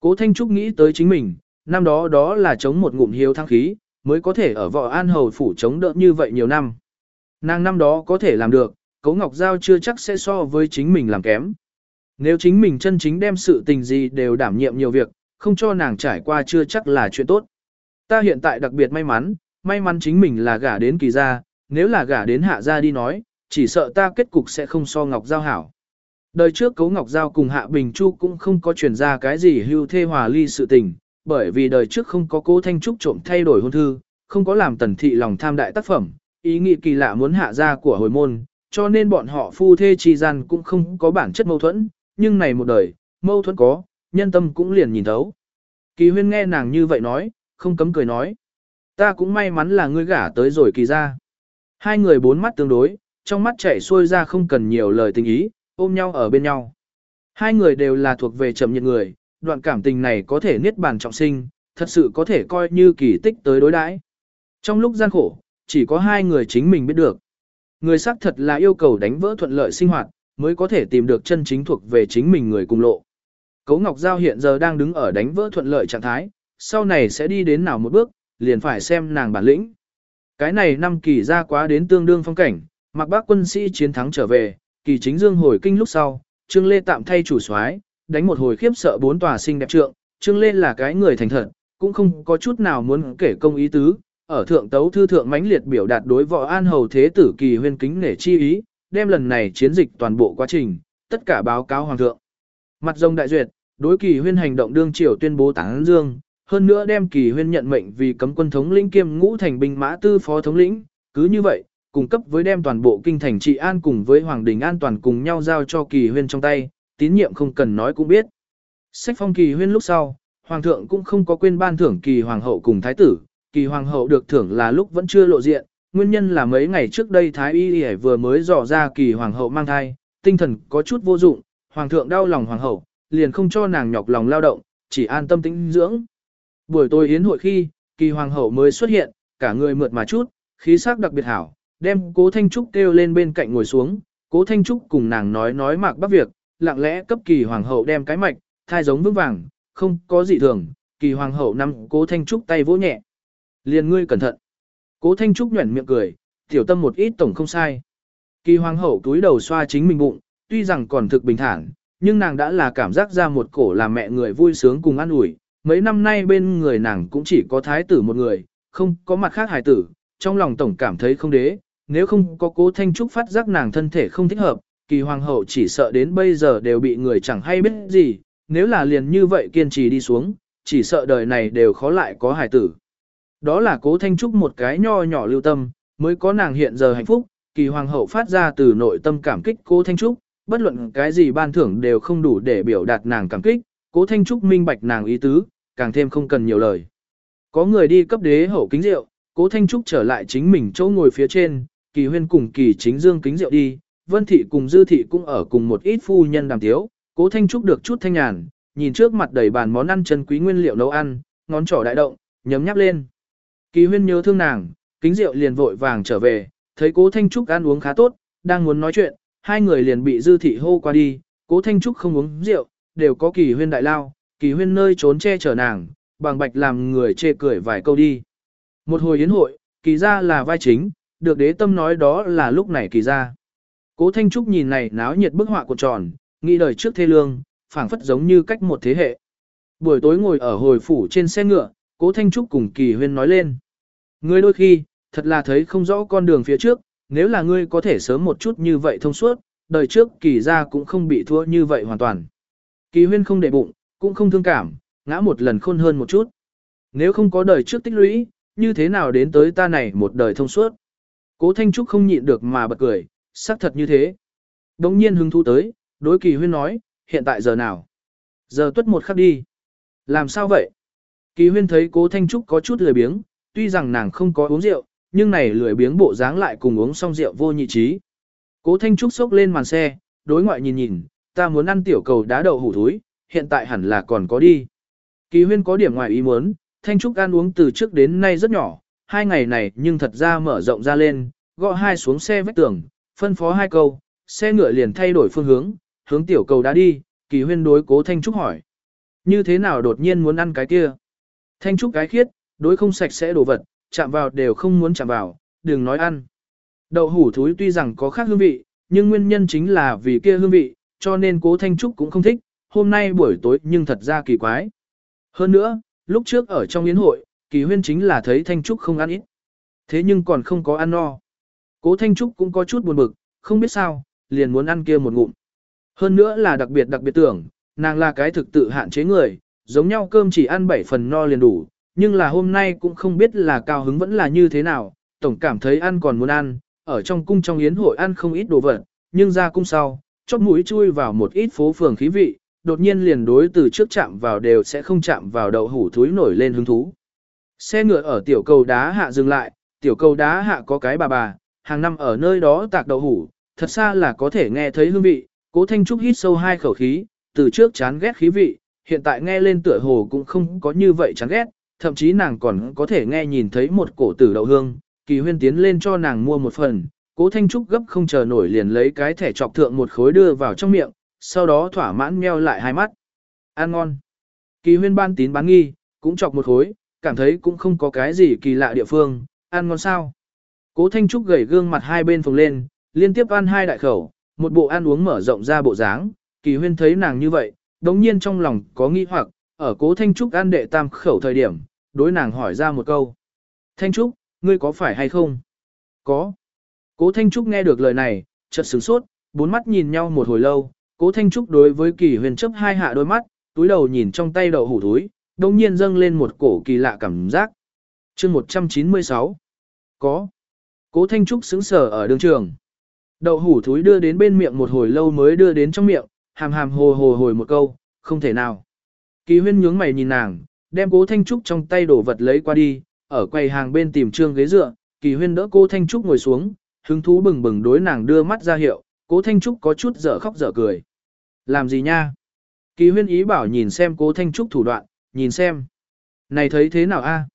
Speaker 1: Cố Thanh Trúc nghĩ tới chính mình, năm đó đó là chống một ngụm hiếu thăng khí, mới có thể ở võ an hầu phủ chống đỡ như vậy nhiều năm. Nàng năm đó có thể làm được, Cố Ngọc Giao chưa chắc sẽ so với chính mình làm kém. Nếu chính mình chân chính đem sự tình gì đều đảm nhiệm nhiều việc, không cho nàng trải qua chưa chắc là chuyện tốt. Ta hiện tại đặc biệt may mắn, may mắn chính mình là gả đến kỳ gia, nếu là gả đến hạ gia đi nói, chỉ sợ ta kết cục sẽ không so Ngọc Giao hảo. Đời trước Cấu Ngọc Giao cùng Hạ Bình Chu cũng không có truyền ra cái gì hưu thê hòa ly sự tình, bởi vì đời trước không có cố Thanh Trúc trộm thay đổi hôn thư, không có làm tần thị lòng tham đại tác phẩm, ý nghĩ kỳ lạ muốn hạ gia của hồi môn, cho nên bọn họ phu thê chi gian cũng không có bản chất mâu thuẫn, nhưng này một đời, mâu thuẫn có, nhân tâm cũng liền nhìn thấu. Kỳ huyên nghe nàng như vậy nói, không cấm cười nói. Ta cũng may mắn là ngươi gả tới rồi kỳ ra. Hai người bốn mắt tương đối, trong mắt chảy xuôi ra không cần nhiều lời tình ý, ôm nhau ở bên nhau. Hai người đều là thuộc về chậm nhiệt người, đoạn cảm tình này có thể niết bàn trọng sinh, thật sự có thể coi như kỳ tích tới đối đãi. Trong lúc gian khổ, chỉ có hai người chính mình biết được. Người xác thật là yêu cầu đánh vỡ thuận lợi sinh hoạt, mới có thể tìm được chân chính thuộc về chính mình người cùng lộ. Cấu Ngọc Giao hiện giờ đang đứng ở đánh vỡ thuận lợi trạng thái, sau này sẽ đi đến nào một bước, liền phải xem nàng bản lĩnh. Cái này năm kỳ ra quá đến tương đương phong cảnh, mặc bác quân sĩ chiến thắng trở về, kỳ chính dương hồi kinh lúc sau, Trương Lê tạm thay chủ soái, đánh một hồi khiếp sợ bốn tòa sinh đẹp trượng, Trương Lê là cái người thành thật, cũng không có chút nào muốn kể công ý tứ, ở thượng tấu thư thượng mãnh liệt biểu đạt đối võ an hầu thế tử kỳ huyên kính nể chi ý, đem lần này chiến dịch toàn bộ quá trình, tất cả báo cáo hoàng thượng. Mặt rồng đại duyệt, đối kỳ huyên hành động đương triều tuyên bố tán dương, hơn nữa đem kỳ huyên nhận mệnh vì cấm quân thống lĩnh kiêm ngũ thành binh mã tư phó thống lĩnh, cứ như vậy, cung cấp với đem toàn bộ kinh thành trị an cùng với hoàng đình an toàn cùng nhau giao cho kỳ huyên trong tay, tín nhiệm không cần nói cũng biết. Sách phong kỳ huyên lúc sau, hoàng thượng cũng không có quên ban thưởng kỳ hoàng hậu cùng thái tử, kỳ hoàng hậu được thưởng là lúc vẫn chưa lộ diện, nguyên nhân là mấy ngày trước đây thái y vừa mới dò ra kỳ hoàng hậu mang thai, tinh thần có chút vô dụng, hoàng thượng đau lòng hoàng hậu, liền không cho nàng nhọc lòng lao động, chỉ an tâm tĩnh dưỡng. Buổi tối yến hội khi, kỳ hoàng hậu mới xuất hiện, cả người mượt mà chút, khí sắc đặc biệt hảo, đem cố Thanh Trúc kêu lên bên cạnh ngồi xuống, cố Thanh Trúc cùng nàng nói nói mạc bắc việc, lặng lẽ cấp kỳ hoàng hậu đem cái mạch, thai giống vững vàng, không có gì thường, kỳ hoàng hậu nắm cố Thanh Trúc tay vỗ nhẹ. Liền ngươi cẩn thận. Cố Thanh Trúc nhuẩn miệng cười, tiểu tâm một ít tổng không sai. Kỳ hoàng hậu túi đầu xoa chính mình bụng, tuy rằng còn thực bình thản, nhưng nàng đã là cảm giác ra một cổ là mẹ người vui sướng cùng ăn ủi. Mấy năm nay bên người nàng cũng chỉ có thái tử một người, không có mặt khác hài tử, trong lòng tổng cảm thấy không đế, nếu không có cố Thanh Trúc phát giác nàng thân thể không thích hợp, kỳ hoàng hậu chỉ sợ đến bây giờ đều bị người chẳng hay biết gì, nếu là liền như vậy kiên trì đi xuống, chỉ sợ đời này đều khó lại có hài tử. Đó là cố Thanh Trúc một cái nho nhỏ lưu tâm, mới có nàng hiện giờ hạnh phúc, kỳ hoàng hậu phát ra từ nội tâm cảm kích cố Thanh Trúc, bất luận cái gì ban thưởng đều không đủ để biểu đạt nàng cảm kích, cố Thanh Trúc minh bạch nàng ý tứ, càng thêm không cần nhiều lời. Có người đi cấp đế hậu kính rượu, cố Thanh Trúc trở lại chính mình chỗ ngồi phía trên, kỳ huyên cùng kỳ chính dương kính rượu đi, vân thị cùng dư thị cũng ở cùng một ít phu nhân đàm tiếu, cố Thanh Trúc được chút thanh nhàn, nhìn trước mặt đầy bàn món ăn chân quý nguyên liệu nấu ăn, ngón trỏ đại động, nhấm nháp lên. Kỳ huyên nhớ thương nàng, kính rượu liền vội vàng trở về, thấy cố Thanh Trúc ăn uống khá tốt, đang muốn nói chuyện, hai người liền bị dư thị hô qua đi, cố Thanh Trúc không uống rượu, đều có kỳ huyên đại lao, kỳ huyên nơi trốn che chở nàng, bằng bạch làm người chê cười vài câu đi. Một hồi yến hội, kỳ ra là vai chính, được đế tâm nói đó là lúc này kỳ ra. Cố Thanh Trúc nhìn này náo nhiệt bức họa của tròn, nghĩ đời trước thê lương, phảng phất giống như cách một thế hệ. Buổi tối ngồi ở hồi phủ trên xe ngựa, Cố Thanh Trúc cùng Kỳ Huyên nói lên. Ngươi đôi khi, thật là thấy không rõ con đường phía trước, nếu là ngươi có thể sớm một chút như vậy thông suốt, đời trước Kỳ ra cũng không bị thua như vậy hoàn toàn. Kỳ Huyên không để bụng, cũng không thương cảm, ngã một lần khôn hơn một chút. Nếu không có đời trước tích lũy, như thế nào đến tới ta này một đời thông suốt. Cố Thanh Trúc không nhịn được mà bật cười, xác thật như thế. Đống nhiên hứng thú tới, đối kỳ huyên nói, hiện tại giờ nào? Giờ tuất một khắc đi. Làm sao vậy? Kỳ huyên thấy cố Thanh Trúc có chút lười biếng, tuy rằng nàng không có uống rượu, nhưng này lười biếng bộ dáng lại cùng uống xong rượu vô nhị trí. Cố Thanh Trúc xốc lên màn xe, đối ngoại nhìn nhìn, ta muốn ăn tiểu cầu đá đậu hủ thúi, hiện tại hẳn là còn có đi. Kỳ huyên có điểm ngoài ý muốn, Thanh Trúc ăn uống từ trước đến nay rất nhỏ, hai ngày này nhưng thật ra mở rộng ra lên, gõ hai xuống xe vách tường, phân phó hai câu, xe ngựa liền thay đổi phương hướng, hướng tiểu cầu đã đi, kỳ huyên đối cố Thanh Trúc hỏi. Như thế nào đột nhiên muốn ăn cái kia? Thanh Trúc cái khiết, đối không sạch sẽ đồ vật, chạm vào đều không muốn chạm vào, đừng nói ăn. Đậu hủ thúi tuy rằng có khác hương vị, nhưng nguyên nhân chính là vì kia hương vị, cho nên cố Thanh Trúc cũng không thích, hôm nay buổi tối nhưng thật ra kỳ quái. Hơn nữa, lúc trước ở trong yến hội, kỳ huyên chính là thấy Thanh Trúc không ăn ít. Thế nhưng còn không có ăn no. Cố Thanh Trúc cũng có chút buồn bực, không biết sao, liền muốn ăn kia một ngụm. Hơn nữa là đặc biệt đặc biệt tưởng, nàng là cái thực tự hạn chế người, giống nhau cơm chỉ ăn 7 phần no liền đủ, nhưng là hôm nay cũng không biết là cao hứng vẫn là như thế nào, tổng cảm thấy ăn còn muốn ăn, ở trong cung trong yến hội ăn không ít đồ vật, nhưng ra cung sau, chóp mũi chui vào một ít phố phường khí vị, đột nhiên liền đối từ trước chạm vào đều sẽ không chạm vào đậu hủ thúi nổi lên hứng thú. Xe ngựa ở tiểu cầu đá hạ dừng lại, tiểu cầu đá hạ có cái bà bà, hàng năm ở nơi đó tạc đậu hủ, thật xa là có thể nghe thấy hương vị, cố thanh trúc hít sâu hai khẩu khí, từ trước chán ghét khí vị, hiện tại nghe lên tựa hồ cũng không có như vậy chán ghét, thậm chí nàng còn có thể nghe nhìn thấy một cổ tử đậu hương, kỳ huyên tiến lên cho nàng mua một phần, cố thanh trúc gấp không chờ nổi liền lấy cái thẻ chọc thượng một khối đưa vào trong miệng, sau đó thỏa mãn meo lại hai mắt. Ăn ngon. Kỳ huyên ban tín bán nghi, cũng chọc một khối, cảm thấy cũng không có cái gì kỳ lạ địa phương, ăn ngon sao. Cố Thanh Trúc gầy gương mặt hai bên phồng lên, liên tiếp ăn hai đại khẩu, một bộ ăn uống mở rộng ra bộ dáng, kỳ huyên thấy nàng như vậy, đống nhiên trong lòng có nghi hoặc, ở cố Thanh Trúc ăn đệ tam khẩu thời điểm, đối nàng hỏi ra một câu. Thanh Trúc, ngươi có phải hay không? Có. Cố Thanh Trúc nghe được lời này, chợt sửng sốt, bốn mắt nhìn nhau một hồi lâu, cố Thanh Trúc đối với kỳ huyền chấp hai hạ đôi mắt, túi đầu nhìn trong tay đậu hủ túi, đồng nhiên dâng lên một cổ kỳ lạ cảm giác. chương 196 Có. Cố Thanh Trúc sững sờ ở đường trường. Đậu hủ thúi đưa đến bên miệng một hồi lâu mới đưa đến trong miệng, hàm hàm hồ hồ hồi một câu, không thể nào. Kỳ huyên nhướng mày nhìn nàng, đem cố Thanh Trúc trong tay đổ vật lấy qua đi, ở quầy hàng bên tìm trương ghế dựa, kỳ huyên đỡ cô Thanh Trúc ngồi xuống, hứng thú bừng bừng đối nàng đưa mắt ra hiệu, cố Thanh Trúc có chút dở khóc dở cười. Làm gì nha? Kỳ huyên ý bảo nhìn xem cố Thanh Trúc thủ đoạn, nhìn xem. Này thấy thế nào a? À?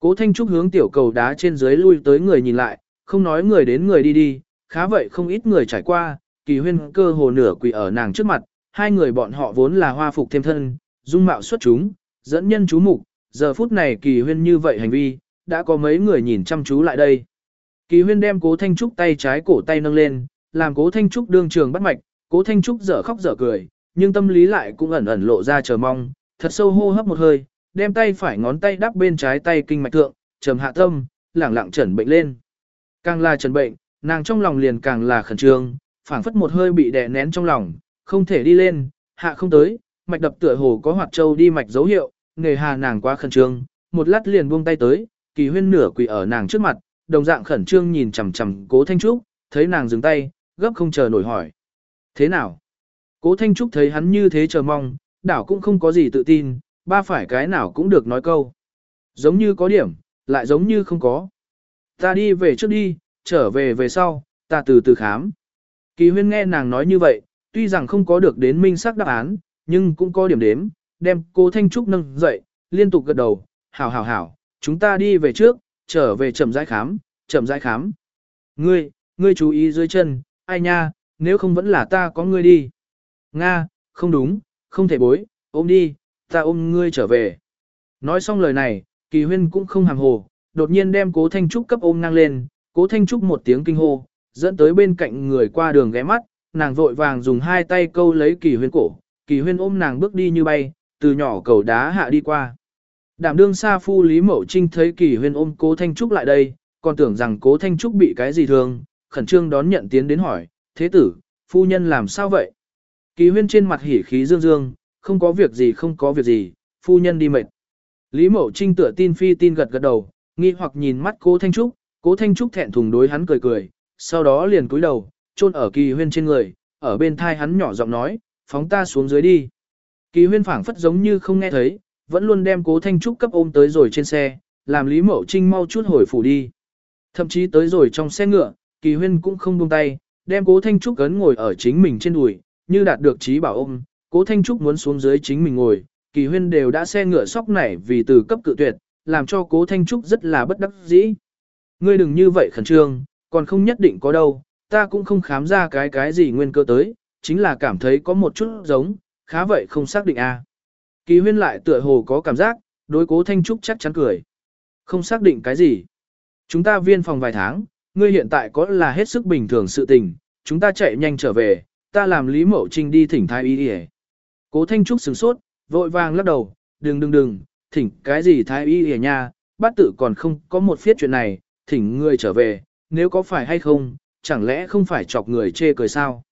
Speaker 1: Cố Thanh Trúc hướng tiểu cầu đá trên dưới lui tới người nhìn lại, không nói người đến người đi đi, khá vậy không ít người trải qua, kỳ huyên cơ hồ nửa quỳ ở nàng trước mặt, hai người bọn họ vốn là hoa phục thêm thân, dung mạo xuất chúng, dẫn nhân chú mục, giờ phút này kỳ huyên như vậy hành vi, đã có mấy người nhìn chăm chú lại đây. Kỳ huyên đem cố Thanh Trúc tay trái cổ tay nâng lên, làm cố Thanh Trúc đương trường bắt mạch, cố Thanh Trúc dở khóc dở cười, nhưng tâm lý lại cũng ẩn ẩn lộ ra chờ mong, thật sâu hô hấp một hơi, đem tay phải ngón tay đắp bên trái tay kinh mạch thượng, trầm hạ tâm, lẳng lặng chẩn bệnh lên. Càng là trần bệnh, nàng trong lòng liền càng là khẩn trương, phảng phất một hơi bị đè nén trong lòng, không thể đi lên, hạ không tới, mạch đập tựa hồ có hoạt châu đi mạch dấu hiệu, nghề hà nàng quá khẩn trương, một lát liền buông tay tới, kỳ huyên nửa quỳ ở nàng trước mặt, đồng dạng khẩn trương nhìn chằm chằm cố thanh trúc, thấy nàng dừng tay, gấp không chờ nổi hỏi. Thế nào? Cố thanh trúc thấy hắn như thế chờ mong, đảo cũng không có gì tự tin, ba phải cái nào cũng được nói câu. Giống như có điểm, lại giống như không có. Ta đi về trước đi, trở về về sau, ta từ từ khám. Kỳ huyên nghe nàng nói như vậy, tuy rằng không có được đến minh xác đáp án, nhưng cũng có điểm đếm, đem cô Thanh Trúc nâng dậy, liên tục gật đầu, hảo hảo hảo, chúng ta đi về trước, trở về chậm rãi khám, chậm rãi khám. Ngươi, ngươi chú ý dưới chân, ai nha, nếu không vẫn là ta có ngươi đi. Nga, không đúng, không thể bối, ôm đi, ta ôm ngươi trở về. Nói xong lời này, kỳ huyên cũng không hàm hồ, đột nhiên đem cố Thanh Trúc cấp ôm ngang lên, cố Thanh Trúc một tiếng kinh hô, dẫn tới bên cạnh người qua đường ghé mắt, nàng vội vàng dùng hai tay câu lấy kỳ huyên cổ, kỳ huyên ôm nàng bước đi như bay, từ nhỏ cầu đá hạ đi qua. Đảm đương xa phu Lý Mậu Trinh thấy kỳ huyên ôm cố Thanh Trúc lại đây, còn tưởng rằng cố Thanh Trúc bị cái gì thương, khẩn trương đón nhận tiến đến hỏi, thế tử, phu nhân làm sao vậy? Kỳ huyên trên mặt hỉ khí dương dương, không có việc gì không có việc gì, phu nhân đi mệt. Lý Mậu Trinh tựa tin phi tin gật gật đầu, nghi hoặc nhìn mắt cố Thanh Trúc, cố Thanh Trúc thẹn thùng đối hắn cười cười, sau đó liền cúi đầu, chôn ở kỳ huyên trên người, ở bên thai hắn nhỏ giọng nói, phóng ta xuống dưới đi. Kỳ huyên phảng phất giống như không nghe thấy, vẫn luôn đem cố Thanh Trúc cấp ôm tới rồi trên xe, làm Lý Mậu Trinh mau chút hồi phủ đi. Thậm chí tới rồi trong xe ngựa, kỳ huyên cũng không buông tay, đem cố Thanh Trúc cấn ngồi ở chính mình trên đùi, như đạt được trí bảo ôm, cố Thanh Trúc muốn xuống dưới chính mình ngồi, kỳ huyên đều đã xe ngựa sóc nảy vì từ cấp cự tuyệt, làm cho cố Thanh Trúc rất là bất đắc dĩ. Ngươi đừng như vậy khẩn trương, còn không nhất định có đâu, ta cũng không khám ra cái cái gì nguyên cơ tới, chính là cảm thấy có một chút giống, khá vậy không xác định à. Kỳ huyên lại tựa hồ có cảm giác, đối cố Thanh Trúc chắc chắn cười. Không xác định cái gì. Chúng ta viên phòng vài tháng, ngươi hiện tại có là hết sức bình thường sự tình, chúng ta chạy nhanh trở về, ta làm Lý Mậu Trinh đi thỉnh thái y đi Cố Thanh Trúc sửng sốt, vội vàng lắc đầu, đừng đừng đừng, thỉnh cái gì thái y đi nha, bát tự còn không có một phiết chuyện này, thỉnh ngươi trở về, nếu có phải hay không, chẳng lẽ không phải chọc người chê cười sao.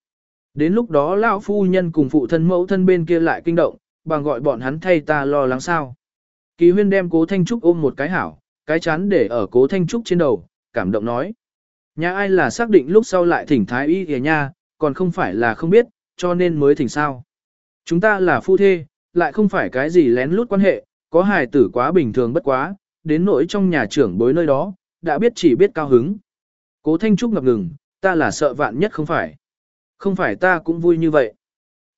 Speaker 1: Đến lúc đó lão phu nhân cùng phụ thân mẫu thân bên kia lại kinh động, bằng gọi bọn hắn thay ta lo lắng sao. Kỳ huyên đem cố Thanh Trúc ôm một cái hảo, cái chán để ở cố Thanh Trúc trên đầu, cảm động nói. Nhà ai là xác định lúc sau lại thỉnh thái y kìa nha, còn không phải là không biết, cho nên mới thỉnh sao. Chúng ta là phu thê, lại không phải cái gì lén lút quan hệ, có hài tử quá bình thường bất quá, đến nỗi trong nhà trưởng bối nơi đó, đã biết chỉ biết cao hứng. Cố Thanh Trúc ngập ngừng, ta là sợ vạn nhất không phải. Không phải ta cũng vui như vậy.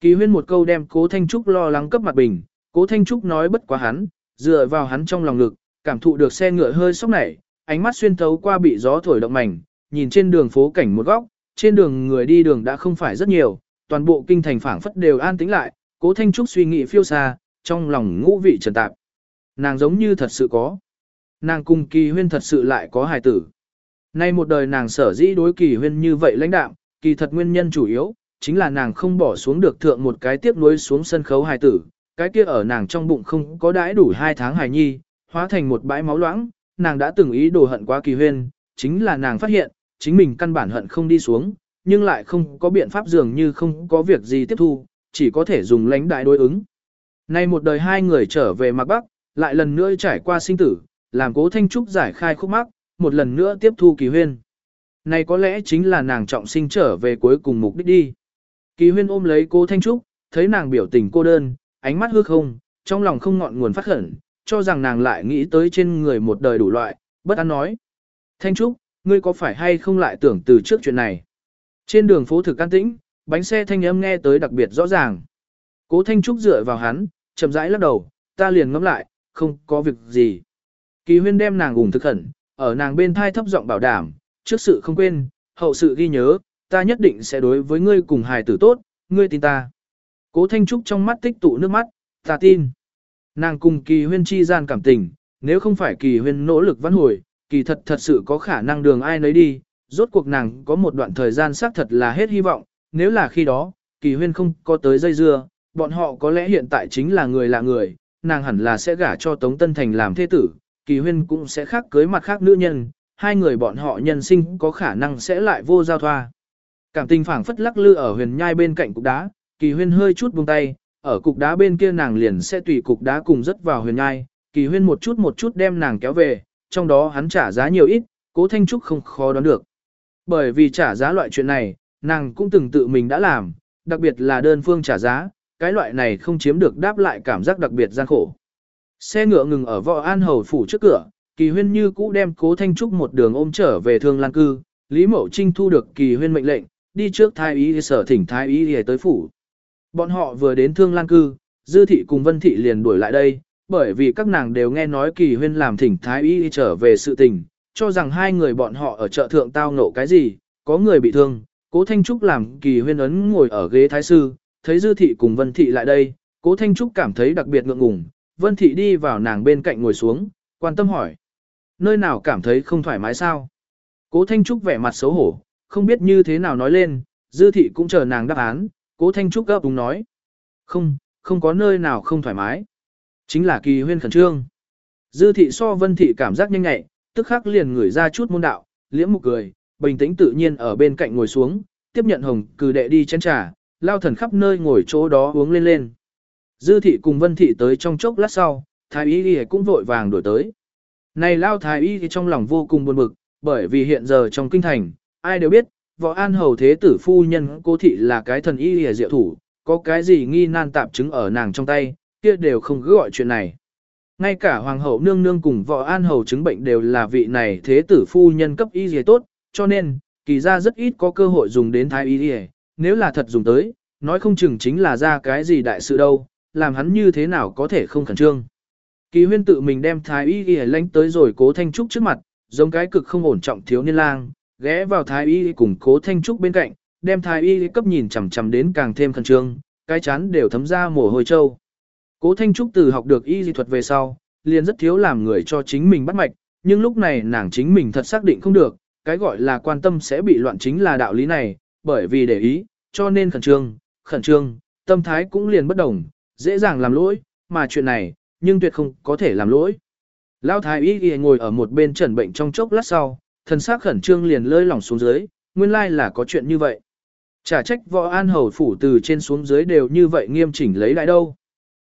Speaker 1: Kỳ huyên một câu đem cố Thanh Trúc lo lắng cấp mặt bình, cố Thanh Trúc nói bất quá hắn, dựa vào hắn trong lòng ngực, cảm thụ được xe ngựa hơi sốc nảy, ánh mắt xuyên thấu qua bị gió thổi động mảnh, nhìn trên đường phố cảnh một góc, trên đường người đi đường đã không phải rất nhiều, toàn bộ kinh thành phảng phất đều an tĩnh lại, cố Thanh Trúc suy nghĩ phiêu xa, trong lòng ngũ vị trần tạp. Nàng giống như thật sự có. Nàng cùng kỳ huyên thật sự lại có hài tử. Nay một đời nàng sở dĩ đối kỳ huyên như vậy lãnh đạm, kỳ thật nguyên nhân chủ yếu, chính là nàng không bỏ xuống được thượng một cái tiếp nối xuống sân khấu hài tử, cái kia ở nàng trong bụng không có đãi đủ hai tháng hài nhi, hóa thành một bãi máu loãng, nàng đã từng ý đồ hận quá kỳ huyên, chính là nàng phát hiện, chính mình căn bản hận không đi xuống, nhưng lại không có biện pháp dường như không có việc gì tiếp thu, chỉ có thể dùng lãnh đại đối ứng. Nay một đời hai người trở về Mạc Bắc, lại lần nữa trải qua sinh tử, làm cố Thanh Trúc giải khai khúc mắc, một lần nữa tiếp thu kỳ huyên. Này có lẽ chính là nàng trọng sinh trở về cuối cùng mục đích đi. Kỳ huyên ôm lấy cố Thanh Trúc, thấy nàng biểu tình cô đơn, ánh mắt hư không, trong lòng không ngọn nguồn phát khẩn, cho rằng nàng lại nghĩ tới trên người một đời đủ loại, bất an nói. Thanh Trúc, ngươi có phải hay không lại tưởng từ trước chuyện này? Trên đường phố thực an tĩnh, bánh xe thanh âm nghe tới đặc biệt rõ ràng. Cố Thanh Trúc dựa vào hắn, chậm rãi lắc đầu, ta liền ngẫm lại, không có việc gì. Kỳ huyên đem nàng ủng thực khẩn, ở nàng bên thai thấp giọng bảo đảm, trước sự không quên, hậu sự ghi nhớ, ta nhất định sẽ đối với ngươi cùng hài tử tốt, ngươi tin ta. Cố Thanh Trúc trong mắt tích tụ nước mắt, ta tin. Nàng cùng kỳ huyên chi gian cảm tình, nếu không phải kỳ huyên nỗ lực văn hồi, kỳ thật thật sự có khả năng đường ai nấy đi, rốt cuộc nàng có một đoạn thời gian xác thật là hết hy vọng, nếu là khi đó, kỳ huyên không có tới dây dưa, bọn họ có lẽ hiện tại chính là người lạ người, nàng hẳn là sẽ gả cho Tống Tân Thành làm thế tử, kỳ huyên cũng sẽ khác cưới mặt khác nữ nhân, hai người bọn họ nhân sinh có khả năng sẽ lại vô giao thoa. Cảm tình phảng phất lắc lư ở huyền nhai bên cạnh cục đá, kỳ huyên hơi chút buông tay, ở cục đá bên kia nàng liền sẽ tùy cục đá cùng rất vào huyền nhai, kỳ huyên một chút một chút đem nàng kéo về, trong đó hắn trả giá nhiều ít, cố thanh trúc không khó đoán được. Bởi vì trả giá loại chuyện này, nàng cũng từng tự mình đã làm, đặc biệt là đơn phương trả giá, cái loại này không chiếm được đáp lại cảm giác đặc biệt gian khổ. Xe ngựa ngừng ở võ an hầu phủ trước cửa, kỳ huyên như cũ đem cố thanh trúc một đường ôm trở về thương lan cư, Lý Mậu Trinh thu được kỳ huyên mệnh lệnh, đi trước thái y sở thỉnh thái y tới phủ. Bọn họ vừa đến thương lan cư, dư thị cùng vân thị liền đuổi lại đây, bởi vì các nàng đều nghe nói kỳ huyên làm thỉnh thái y trở về sự tình, cho rằng hai người bọn họ ở chợ thượng tao ngộ cái gì, có người bị thương, cố Thanh Trúc làm kỳ huyên ấn ngồi ở ghế thái sư, thấy dư thị cùng vân thị lại đây, cố Thanh Trúc cảm thấy đặc biệt ngượng ngùng, vân thị đi vào nàng bên cạnh ngồi xuống, quan tâm hỏi. Nơi nào cảm thấy không thoải mái sao? Cố Thanh Trúc vẻ mặt xấu hổ, không biết như thế nào nói lên, dư thị cũng chờ nàng đáp án, cố Thanh Trúc gấp đúng nói. Không, không có nơi nào không thoải mái. Chính là kỳ huyên khẩn trương. Dư thị so vân thị cảm giác nhanh nhẹ, tức khắc liền ngửi ra chút môn đạo, liễm một cười, bình tĩnh tự nhiên ở bên cạnh ngồi xuống, tiếp nhận hồng cử đệ đi chén trà, lao thần khắp nơi ngồi chỗ đó uống lên lên. Dư thị cùng vân thị tới trong chốc lát sau, thái y y cũng vội vàng đổi tới. Này lao thái y thì trong lòng vô cùng buồn bực, bởi vì hiện giờ trong kinh thành, ai đều biết, võ an hầu thế tử phu nhân cô thị là cái thần y y diệu thủ, có cái gì nghi nan tạp chứng ở nàng trong tay, kia đều không cứ gọi chuyện này. Ngay cả hoàng hậu nương nương cùng võ an hầu chứng bệnh đều là vị này thế tử phu nhân cấp y gì tốt, cho nên, kỳ ra rất ít có cơ hội dùng đến thái y dì. nếu là thật dùng tới, nói không chừng chính là ra cái gì đại sự đâu, làm hắn như thế nào có thể không khẩn trương. Kỳ huyên tự mình đem thái y dì lánh tới rồi cố thanh trúc trước mặt, giống cái cực không ổn trọng thiếu niên lang, ghé vào thái y cùng cố thanh trúc bên cạnh, đem thái y cấp nhìn chằm chằm đến càng thêm khẩn trương, cái chán đều thấm ra mồ hôi trâu. Cố Thanh Trúc từ học được y dị thuật về sau, liền rất thiếu làm người cho chính mình bắt mạch, nhưng lúc này nàng chính mình thật xác định không được, cái gọi là quan tâm sẽ bị loạn chính là đạo lý này, bởi vì để ý, cho nên khẩn trương, khẩn trương, tâm thái cũng liền bất đồng, dễ dàng làm lỗi, mà chuyện này, nhưng tuyệt không có thể làm lỗi. Lão thái y y ngồi ở một bên trần bệnh trong chốc lát sau, thần sắc khẩn trương liền lơi lỏng xuống dưới, nguyên lai là có chuyện như vậy. Chả trách võ an hầu phủ từ trên xuống dưới đều như vậy nghiêm chỉnh lấy lại đâu.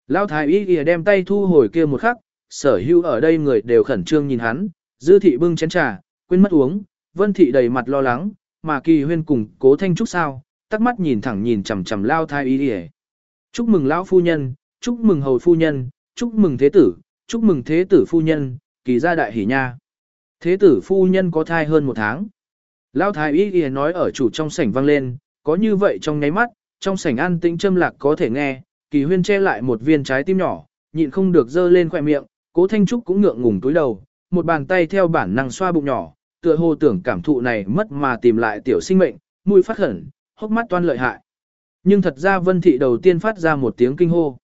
Speaker 1: Lão thái y kìa đem tay thu hồi kia một khắc, sở hữu ở đây người đều khẩn trương nhìn hắn, dư thị bưng chén trà, quên mất uống, vân thị đầy mặt lo lắng, mà kỳ huyên cùng cố thanh trúc sao, tắc mắt nhìn thẳng nhìn chằm chằm lao thái y kìa. Chúc mừng lão phu nhân, chúc mừng hầu phu nhân, chúc mừng thế tử, chúc mừng thế tử phu nhân, kỳ gia đại hỉ nha. Thế tử phu nhân có thai hơn một tháng. Lão thái y kìa nói ở chủ trong sảnh vang lên, có như vậy trong nháy mắt, trong sảnh an tĩnh châm lạc có thể nghe, kỳ huyên che lại một viên trái tim nhỏ, nhịn không được dơ lên khỏe miệng, cố thanh trúc cũng ngượng ngùng túi đầu, một bàn tay theo bản năng xoa bụng nhỏ, tựa hồ tưởng cảm thụ này mất mà tìm lại tiểu sinh mệnh, mũi phát khẩn, hốc mắt toan lợi hại. Nhưng thật ra vân thị đầu tiên phát ra một tiếng kinh hô.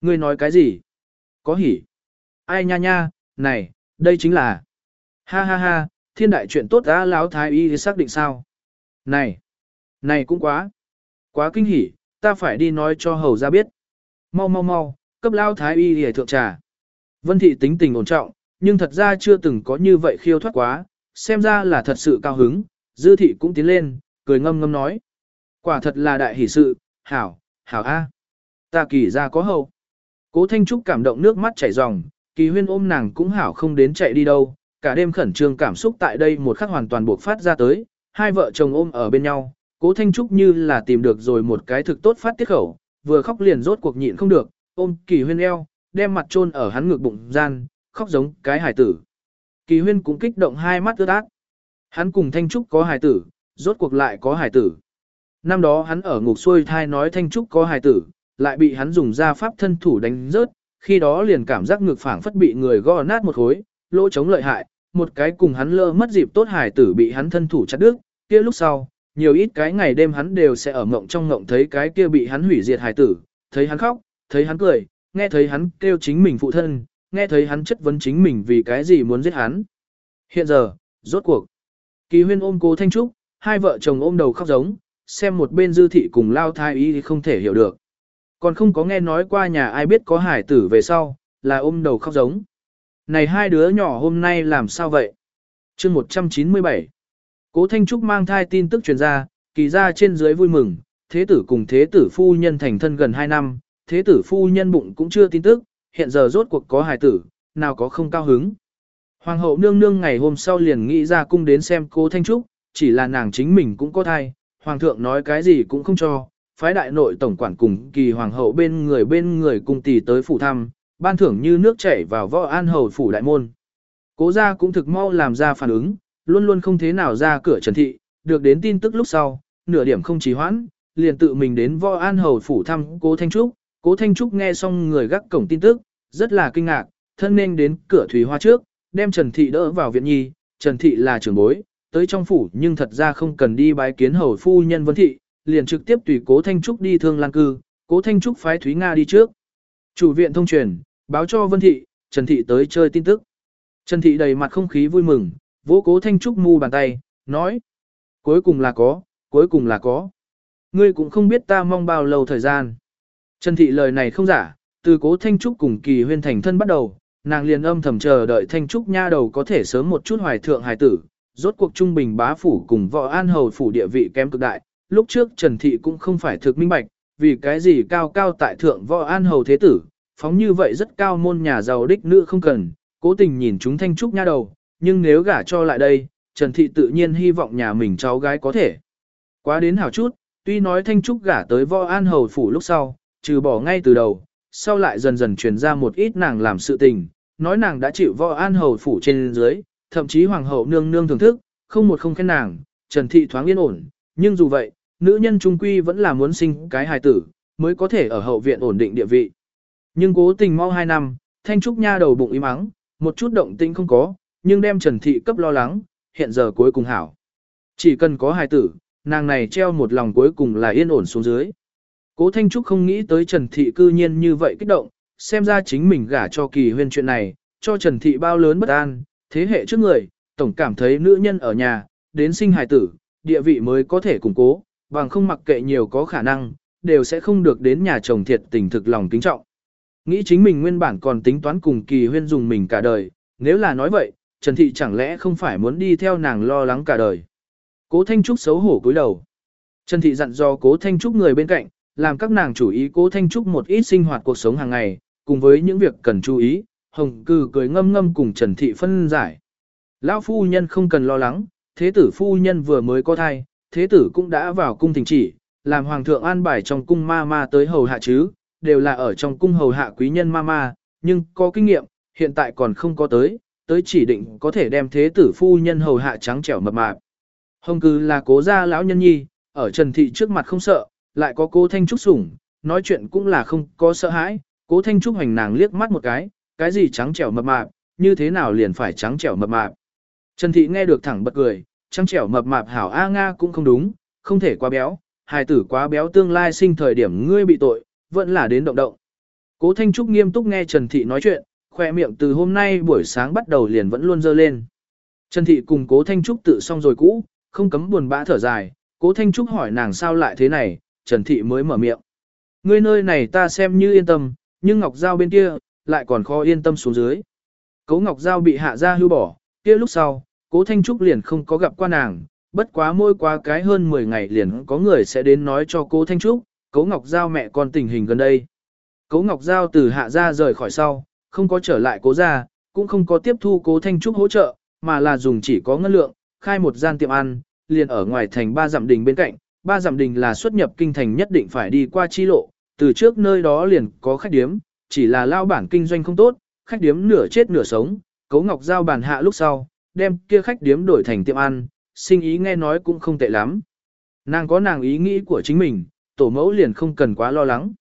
Speaker 1: Ngươi nói cái gì? Có hỉ. Ai nha nha, này, đây chính là. Ha ha ha, thiên đại chuyện tốt đã lão thái y xác định sao? Này, này cũng quá. Quá kinh hỉ, ta phải đi nói cho hầu ra biết. Mau mau mau, cấp lao thái y để thượng trà. Vân thị tính tình ổn trọng, nhưng thật ra chưa từng có như vậy khiêu thoát quá, xem ra là thật sự cao hứng, dư thị cũng tiến lên, cười ngâm ngâm nói. Quả thật là đại hỷ sự, hảo, hảo a, Ta kỳ ra có hậu. Cố Thanh Trúc cảm động nước mắt chảy ròng, kỳ huyên ôm nàng cũng hảo không đến chạy đi đâu, cả đêm khẩn trương cảm xúc tại đây một khắc hoàn toàn buộc phát ra tới, hai vợ chồng ôm ở bên nhau, cố Thanh Trúc như là tìm được rồi một cái thực tốt phát tiết khẩu, vừa khóc liền rốt cuộc nhịn không được, ôm kỳ huyên eo, đem mặt chôn ở hắn ngực bụng gian, khóc giống cái hải tử. Kỳ huyên cũng kích động hai mắt ướt át. Hắn cùng Thanh Trúc có hải tử, rốt cuộc lại có hải tử. Năm đó hắn ở ngục xuôi thai nói Thanh Trúc có hải tử, lại bị hắn dùng ra pháp thân thủ đánh rớt, khi đó liền cảm giác ngực phảng phất bị người gõ nát một khối, lỗ chống lợi hại, một cái cùng hắn lơ mất dịp tốt hải tử bị hắn thân thủ chặt đứt, kia lúc sau, nhiều ít cái ngày đêm hắn đều sẽ ở mộng trong mộng thấy cái kia bị hắn hủy diệt hải tử, thấy hắn khóc, thấy hắn cười, nghe thấy hắn kêu chính mình phụ thân, nghe thấy hắn chất vấn chính mình vì cái gì muốn giết hắn. Hiện giờ, rốt cuộc, kỳ huyên ôm cố Thanh Trúc, hai vợ chồng ôm đầu khóc giống, xem một bên dư thị cùng lao thai ý thì không thể hiểu được. Còn không có nghe nói qua nhà ai biết có hải tử về sau, là ôm đầu khóc giống. Này hai đứa nhỏ hôm nay làm sao vậy? chương 197 Cố Thanh Trúc mang thai tin tức truyền ra, kỳ ra trên dưới vui mừng, thế tử cùng thế tử phu nhân thành thân gần 2 năm, thế tử phu nhân bụng cũng chưa tin tức, hiện giờ rốt cuộc có hài tử, nào có không cao hứng. Hoàng hậu nương nương ngày hôm sau liền nghĩ ra cung đến xem cô Thanh Trúc, chỉ là nàng chính mình cũng có thai, hoàng thượng nói cái gì cũng không cho, phái đại nội tổng quản cùng kỳ hoàng hậu bên người bên người cùng tỷ tới phủ thăm, ban thưởng như nước chảy vào võ an hầu phủ đại môn. Cố gia cũng thực mau làm ra phản ứng, luôn luôn không thế nào ra cửa trần thị, được đến tin tức lúc sau, nửa điểm không trì hoãn, liền tự mình đến võ an hầu phủ thăm cố Thanh Trúc, cố Thanh Trúc nghe xong người gác cổng tin tức, rất là kinh ngạc, thân nên đến cửa thủy hoa trước, đem Trần Thị đỡ vào viện nhi, Trần Thị là trưởng bối, tới trong phủ nhưng thật ra không cần đi bái kiến hầu phu nhân Vân Thị, liền trực tiếp tùy Cố Thanh Trúc đi thương lan cư, Cố Thanh Trúc phái Thúy Nga đi trước. Chủ viện thông truyền, báo cho Vân Thị, Trần Thị tới chơi tin tức. Trần Thị đầy mặt không khí vui mừng, vỗ Cố Thanh Trúc mu bàn tay, nói. Cuối cùng là có, cuối cùng là có. Ngươi cũng không biết ta mong bao lâu thời gian. Trần Thị lời này không giả, từ Cố Thanh Trúc cùng kỳ huyên thành thân bắt đầu, nàng liền âm thầm chờ đợi Thanh Trúc nha đầu có thể sớm một chút hoài thượng hài tử, rốt cuộc trung bình bá phủ cùng võ an hầu phủ địa vị kém cực đại, lúc trước Trần Thị cũng không phải thực minh bạch, vì cái gì cao cao tại thượng võ an hầu thế tử, phóng như vậy rất cao môn nhà giàu đích nữ không cần, cố tình nhìn chúng thanh trúc nha đầu, nhưng nếu gả cho lại đây, Trần Thị tự nhiên hy vọng nhà mình cháu gái có thể. Quá đến hảo chút, tuy nói thanh trúc gả tới võ an hầu phủ lúc sau, trừ bỏ ngay từ đầu, sau lại dần dần truyền ra một ít nàng làm sự tình, nói nàng đã chịu võ an hầu phủ trên dưới, thậm chí hoàng hậu nương nương thưởng thức, không một không khen nàng, Trần Thị thoáng yên ổn, nhưng dù vậy, nữ nhân trung quy vẫn là muốn sinh cái hài tử, mới có thể ở hậu viện ổn định địa vị. Nhưng cố tình mau 2 năm, Thanh Trúc Nha đầu bụng im ắng, một chút động tĩnh không có, nhưng đem Trần Thị cấp lo lắng, hiện giờ cuối cùng hảo. Chỉ cần có hài tử, nàng này treo một lòng cuối cùng là yên ổn xuống dưới. Cố Thanh Trúc không nghĩ tới Trần Thị cư nhiên như vậy kích động, xem ra chính mình gả cho kỳ huyên chuyện này, cho Trần Thị bao lớn bất an, thế hệ trước người, tổng cảm thấy nữ nhân ở nhà, đến sinh hài tử, địa vị mới có thể củng cố, bằng không mặc kệ nhiều có khả năng, đều sẽ không được đến nhà chồng thiệt tình thực lòng kính trọng. Nghĩ chính mình nguyên bản còn tính toán cùng kỳ huyên dùng mình cả đời, nếu là nói vậy, Trần Thị chẳng lẽ không phải muốn đi theo nàng lo lắng cả đời. Cố Thanh Trúc xấu hổ cúi đầu. Trần Thị dặn dò Cố Thanh Trúc người bên cạnh, làm các nàng chủ ý Cố Thanh Trúc một ít sinh hoạt cuộc sống hàng ngày, cùng với những việc cần chú ý, Hồng Cừ cười ngâm ngâm cùng Trần Thị phân giải. Lão phu nhân không cần lo lắng, thế tử phu nhân vừa mới có thai, thế tử cũng đã vào cung thỉnh chỉ, làm hoàng thượng an bài trong cung ma ma tới hầu hạ chứ, đều là ở trong cung hầu hạ quý nhân ma ma, nhưng có kinh nghiệm, hiện tại còn không có tới, tới chỉ định có thể đem thế tử phu nhân hầu hạ trắng trẻo mập mạp. Hồng cư là cố gia lão nhân nhi, ở Trần Thị trước mặt không sợ, lại có cố Thanh Trúc sủng, nói chuyện cũng là không có sợ hãi, cố Thanh Trúc hành nàng liếc mắt một cái, cái gì trắng trẻo mập mạp, như thế nào liền phải trắng trẻo mập mạp. Trần Thị nghe được thẳng bật cười, trắng trẻo mập mạp hảo A Nga cũng không đúng, không thể quá béo, hài tử quá béo tương lai sinh thời điểm ngươi bị tội, vẫn là đến động động. Cố Thanh Trúc nghiêm túc nghe Trần Thị nói chuyện, khoe miệng từ hôm nay buổi sáng bắt đầu liền vẫn luôn dơ lên. Trần Thị cùng Cố Thanh Trúc tự xong rồi cũ, không cấm buồn bã thở dài, Cố Thanh Trúc hỏi nàng sao lại thế này, Trần Thị mới mở miệng. Ngươi nơi này ta xem như yên tâm, nhưng Ngọc Giao bên kia, lại còn khó yên tâm xuống dưới. Cố Ngọc Giao bị hạ ra hưu bỏ, kia lúc sau, Cố Thanh Trúc liền không có gặp qua nàng, bất quá môi quá cái hơn 10 ngày liền có người sẽ đến nói cho Cố Thanh Trúc, Cố Ngọc Giao mẹ con tình hình gần đây. Cố Ngọc Giao từ hạ ra rời khỏi sau, không có trở lại cố gia, cũng không có tiếp thu Cố Thanh Trúc hỗ trợ, mà là dùng chỉ có ngân lượng, khai một gian tiệm ăn, liền ở ngoài thành ba dặm đình bên cạnh, ba dặm đình là xuất nhập kinh thành nhất định phải đi qua chi lộ, từ trước nơi đó liền có khách điếm, chỉ là lao bản kinh doanh không tốt, khách điếm nửa chết nửa sống, Cố Ngọc Giao bàn hạ lúc sau, đem kia khách điếm đổi thành tiệm ăn, sinh ý nghe nói cũng không tệ lắm. Nàng có nàng ý nghĩ của chính mình, tổ mẫu liền không cần quá lo lắng.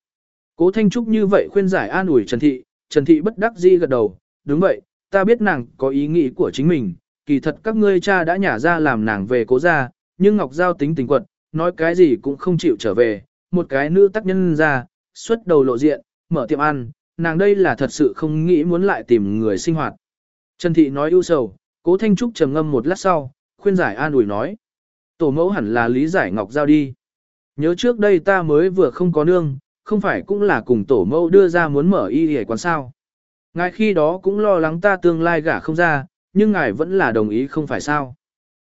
Speaker 1: Cố Thanh Trúc như vậy khuyên giải an ủi Trần Thị, Trần Thị bất đắc dĩ gật đầu, đúng vậy, ta biết nàng có ý nghĩ của chính mình, kỳ thật các ngươi cha đã nhả ra làm nàng về cố gia, nhưng Ngọc Giao tính tình quật, nói cái gì cũng không chịu trở về, một cái nữ tác nhân ra, xuất đầu lộ diện, mở tiệm ăn, nàng đây là thật sự không nghĩ muốn lại tìm người sinh hoạt. Trần Thị nói ưu sầu, cố Thanh Trúc trầm ngâm một lát sau, khuyên giải an ủi nói. Tổ mẫu hẳn là lý giải Ngọc Giao đi. Nhớ trước đây ta mới vừa không có nương, không phải cũng là cùng tổ mẫu đưa ra muốn mở y hề quán sao. Ngài khi đó cũng lo lắng ta tương lai gả không ra, nhưng ngài vẫn là đồng ý không phải sao.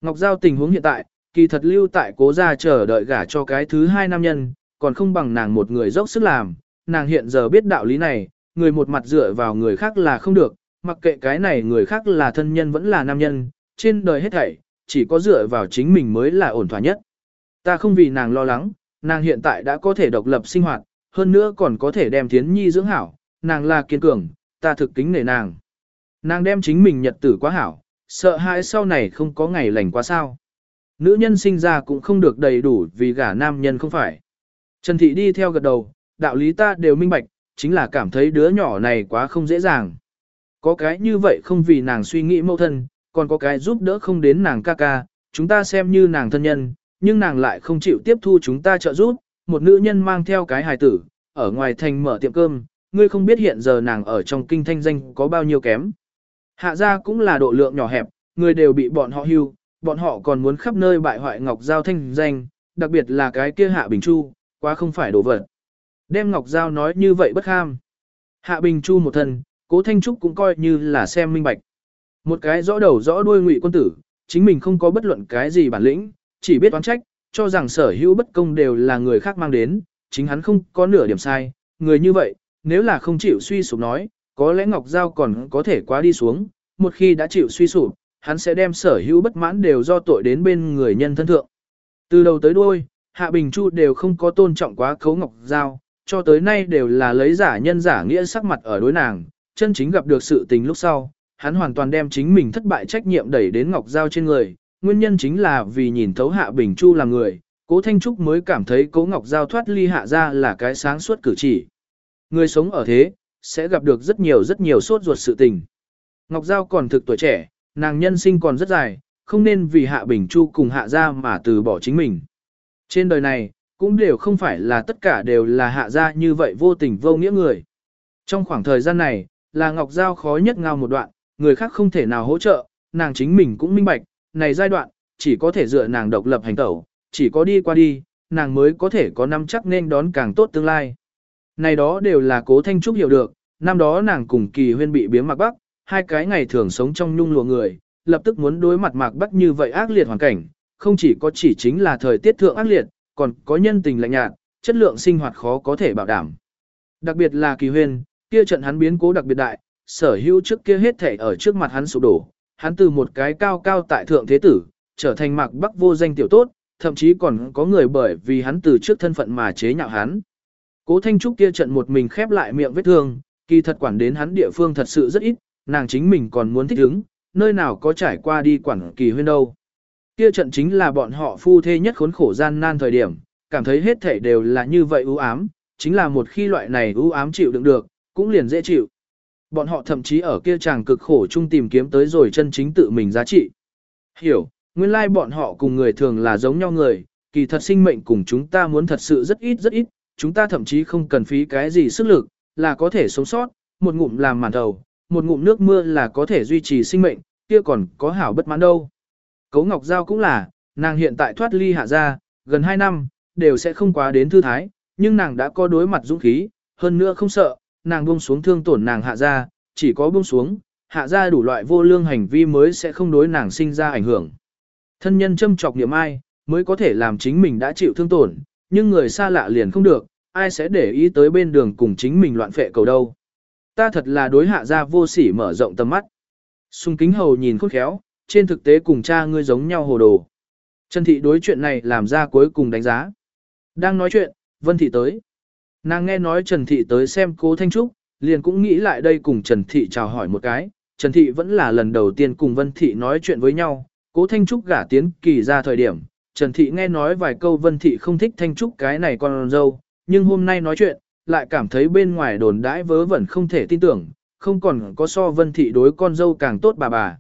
Speaker 1: Ngọc Giao tình huống hiện tại, kỳ thật lưu tại cố gia chờ đợi gả cho cái thứ hai nam nhân, còn không bằng nàng một người dốc sức làm, nàng hiện giờ biết đạo lý này, người một mặt dựa vào người khác là không được, mặc kệ cái này người khác là thân nhân vẫn là nam nhân, trên đời hết thảy, chỉ có dựa vào chính mình mới là ổn thỏa nhất. Ta không vì nàng lo lắng, nàng hiện tại đã có thể độc lập sinh hoạt, hơn nữa còn có thể đem Thiến Nhi dưỡng hảo, nàng là kiên cường, ta thực kính nể nàng. Nàng đem chính mình nhật tử quá hảo, sợ hãi sau này không có ngày lành quá sao. Nữ nhân sinh ra cũng không được đầy đủ vì gả nam nhân không phải. Trần Thị đi theo gật đầu, đạo lý ta đều minh bạch, chính là cảm thấy đứa nhỏ này quá không dễ dàng. Có cái như vậy không vì nàng suy nghĩ mâu thân, còn có cái giúp đỡ không đến nàng ca ca, chúng ta xem như nàng thân nhân, nhưng nàng lại không chịu tiếp thu chúng ta trợ giúp, một nữ nhân mang theo cái hài tử, ở ngoài thành mở tiệm cơm, ngươi không biết hiện giờ nàng ở trong kinh thanh danh có bao nhiêu kém. Hạ gia cũng là độ lượng nhỏ hẹp, người đều bị bọn họ hưu, bọn họ còn muốn khắp nơi bại hoại Ngọc Giao thanh danh, đặc biệt là cái kia Hạ Bình Chu, quá không phải đổ vật. Đem Ngọc Giao nói như vậy bất ham. Hạ Bình Chu một thân, cố Thanh Trúc cũng coi như là xem minh bạch. Một cái rõ đầu rõ đuôi ngụy quân tử, chính mình không có bất luận cái gì bản lĩnh, chỉ biết oán trách, cho rằng sở hữu bất công đều là người khác mang đến, chính hắn không có nửa điểm sai. Người như vậy, nếu là không chịu suy sụp nói, có lẽ Ngọc Giao còn có thể quá đi xuống, một khi đã chịu suy sụp, hắn sẽ đem sở hữu bất mãn đều do tội đến bên người nhân thân thượng. Từ đầu tới đuôi, Hạ Bình Chu đều không có tôn trọng quá khấu Ngọc Giao, cho tới nay đều là lấy giả nhân giả nghĩa sắc mặt ở đối nàng, chân chính gặp được sự tình lúc sau, hắn hoàn toàn đem chính mình thất bại trách nhiệm đẩy đến Ngọc Giao trên người, nguyên nhân chính là vì nhìn thấu Hạ Bình Chu là người, Cố Thanh Trúc mới cảm thấy Cố Ngọc Giao thoát ly hạ ra là cái sáng suốt cử chỉ. Người sống ở thế, sẽ gặp được rất nhiều rất nhiều sốt ruột sự tình. Ngọc Giao còn thực tuổi trẻ, nàng nhân sinh còn rất dài, không nên vì Hạ Bình Chu cùng Hạ ra mà từ bỏ chính mình. Trên đời này, cũng đều không phải là tất cả đều là Hạ ra như vậy vô tình vô nghĩa người. Trong khoảng thời gian này, là Ngọc Giao khó nhất ngao một đoạn, người khác không thể nào hỗ trợ, nàng chính mình cũng minh bạch, này giai đoạn, chỉ có thể dựa nàng độc lập hành tẩu, chỉ có đi qua đi, nàng mới có thể có năm chắc nên đón càng tốt tương lai. Này đó đều là cố Thanh Trúc hiểu được, năm đó nàng cùng kỳ huyên bị biếm mặc bắc, hai cái ngày thường sống trong nhung lụa người, lập tức muốn đối mặt mạc bắc như vậy ác liệt hoàn cảnh, không chỉ có chỉ chính là thời tiết thượng ác liệt, còn có nhân tình lạnh nhạt, chất lượng sinh hoạt khó có thể bảo đảm. Đặc biệt là kỳ huyên, kia trận hắn biến cố đặc biệt đại, sở hữu trước kia hết thể ở trước mặt hắn sụp đổ, hắn từ một cái cao cao tại thượng thế tử, trở thành mạc bắc vô danh tiểu tốt, thậm chí còn có người bởi vì hắn từ trước thân phận mà chế nhạo hắn. Cố Thanh Trúc kia trận một mình khép lại miệng vết thương, kỳ thật quản đến hắn địa phương thật sự rất ít, nàng chính mình còn muốn thích ứng, nơi nào có trải qua đi quản kỳ huyên đâu. Kia trận chính là bọn họ phu thê nhất khốn khổ gian nan thời điểm, cảm thấy hết thể đều là như vậy ưu ám, chính là một khi loại này ưu ám chịu đựng được, cũng liền dễ chịu. Bọn họ thậm chí ở kia chàng cực khổ chung tìm kiếm tới rồi chân chính tự mình giá trị. Hiểu, nguyên lai like bọn họ cùng người thường là giống nhau người, kỳ thật sinh mệnh cùng chúng ta muốn thật sự rất ít rất ít, chúng ta thậm chí không cần phí cái gì sức lực, là có thể sống sót, một ngụm làm màn đầu, một ngụm nước mưa là có thể duy trì sinh mệnh, kia còn có hảo bất mãn đâu. Cấu Ngọc Giao cũng là, nàng hiện tại thoát ly hạ ra, gần 2 năm, đều sẽ không quá đến thư thái, nhưng nàng đã có đối mặt dũng khí, hơn nữa không sợ, nàng buông xuống thương tổn nàng hạ ra, chỉ có buông xuống, hạ ra đủ loại vô lương hành vi mới sẽ không đối nàng sinh ra ảnh hưởng. Thân nhân châm trọc niệm ai, mới có thể làm chính mình đã chịu thương tổn, nhưng người xa lạ liền không được, ai sẽ để ý tới bên đường cùng chính mình loạn phệ cầu đâu. Ta thật là đối hạ ra vô sỉ mở rộng tầm mắt. Xung kính hầu nhìn khôn khéo, trên thực tế cùng cha ngươi giống nhau hồ đồ. Trần Thị đối chuyện này làm ra cuối cùng đánh giá. Đang nói chuyện, Vân Thị tới. Nàng nghe nói Trần Thị tới xem cố Thanh Trúc, liền cũng nghĩ lại đây cùng Trần Thị chào hỏi một cái. Trần Thị vẫn là lần đầu tiên cùng Vân Thị nói chuyện với nhau, cố Thanh Trúc gả tiến kỳ ra thời điểm. Trần Thị nghe nói vài câu Vân Thị không thích Thanh Trúc cái này con dâu, nhưng hôm nay nói chuyện, lại cảm thấy bên ngoài đồn đãi vớ vẩn không thể tin tưởng, không còn có so Vân Thị đối con dâu càng tốt bà bà.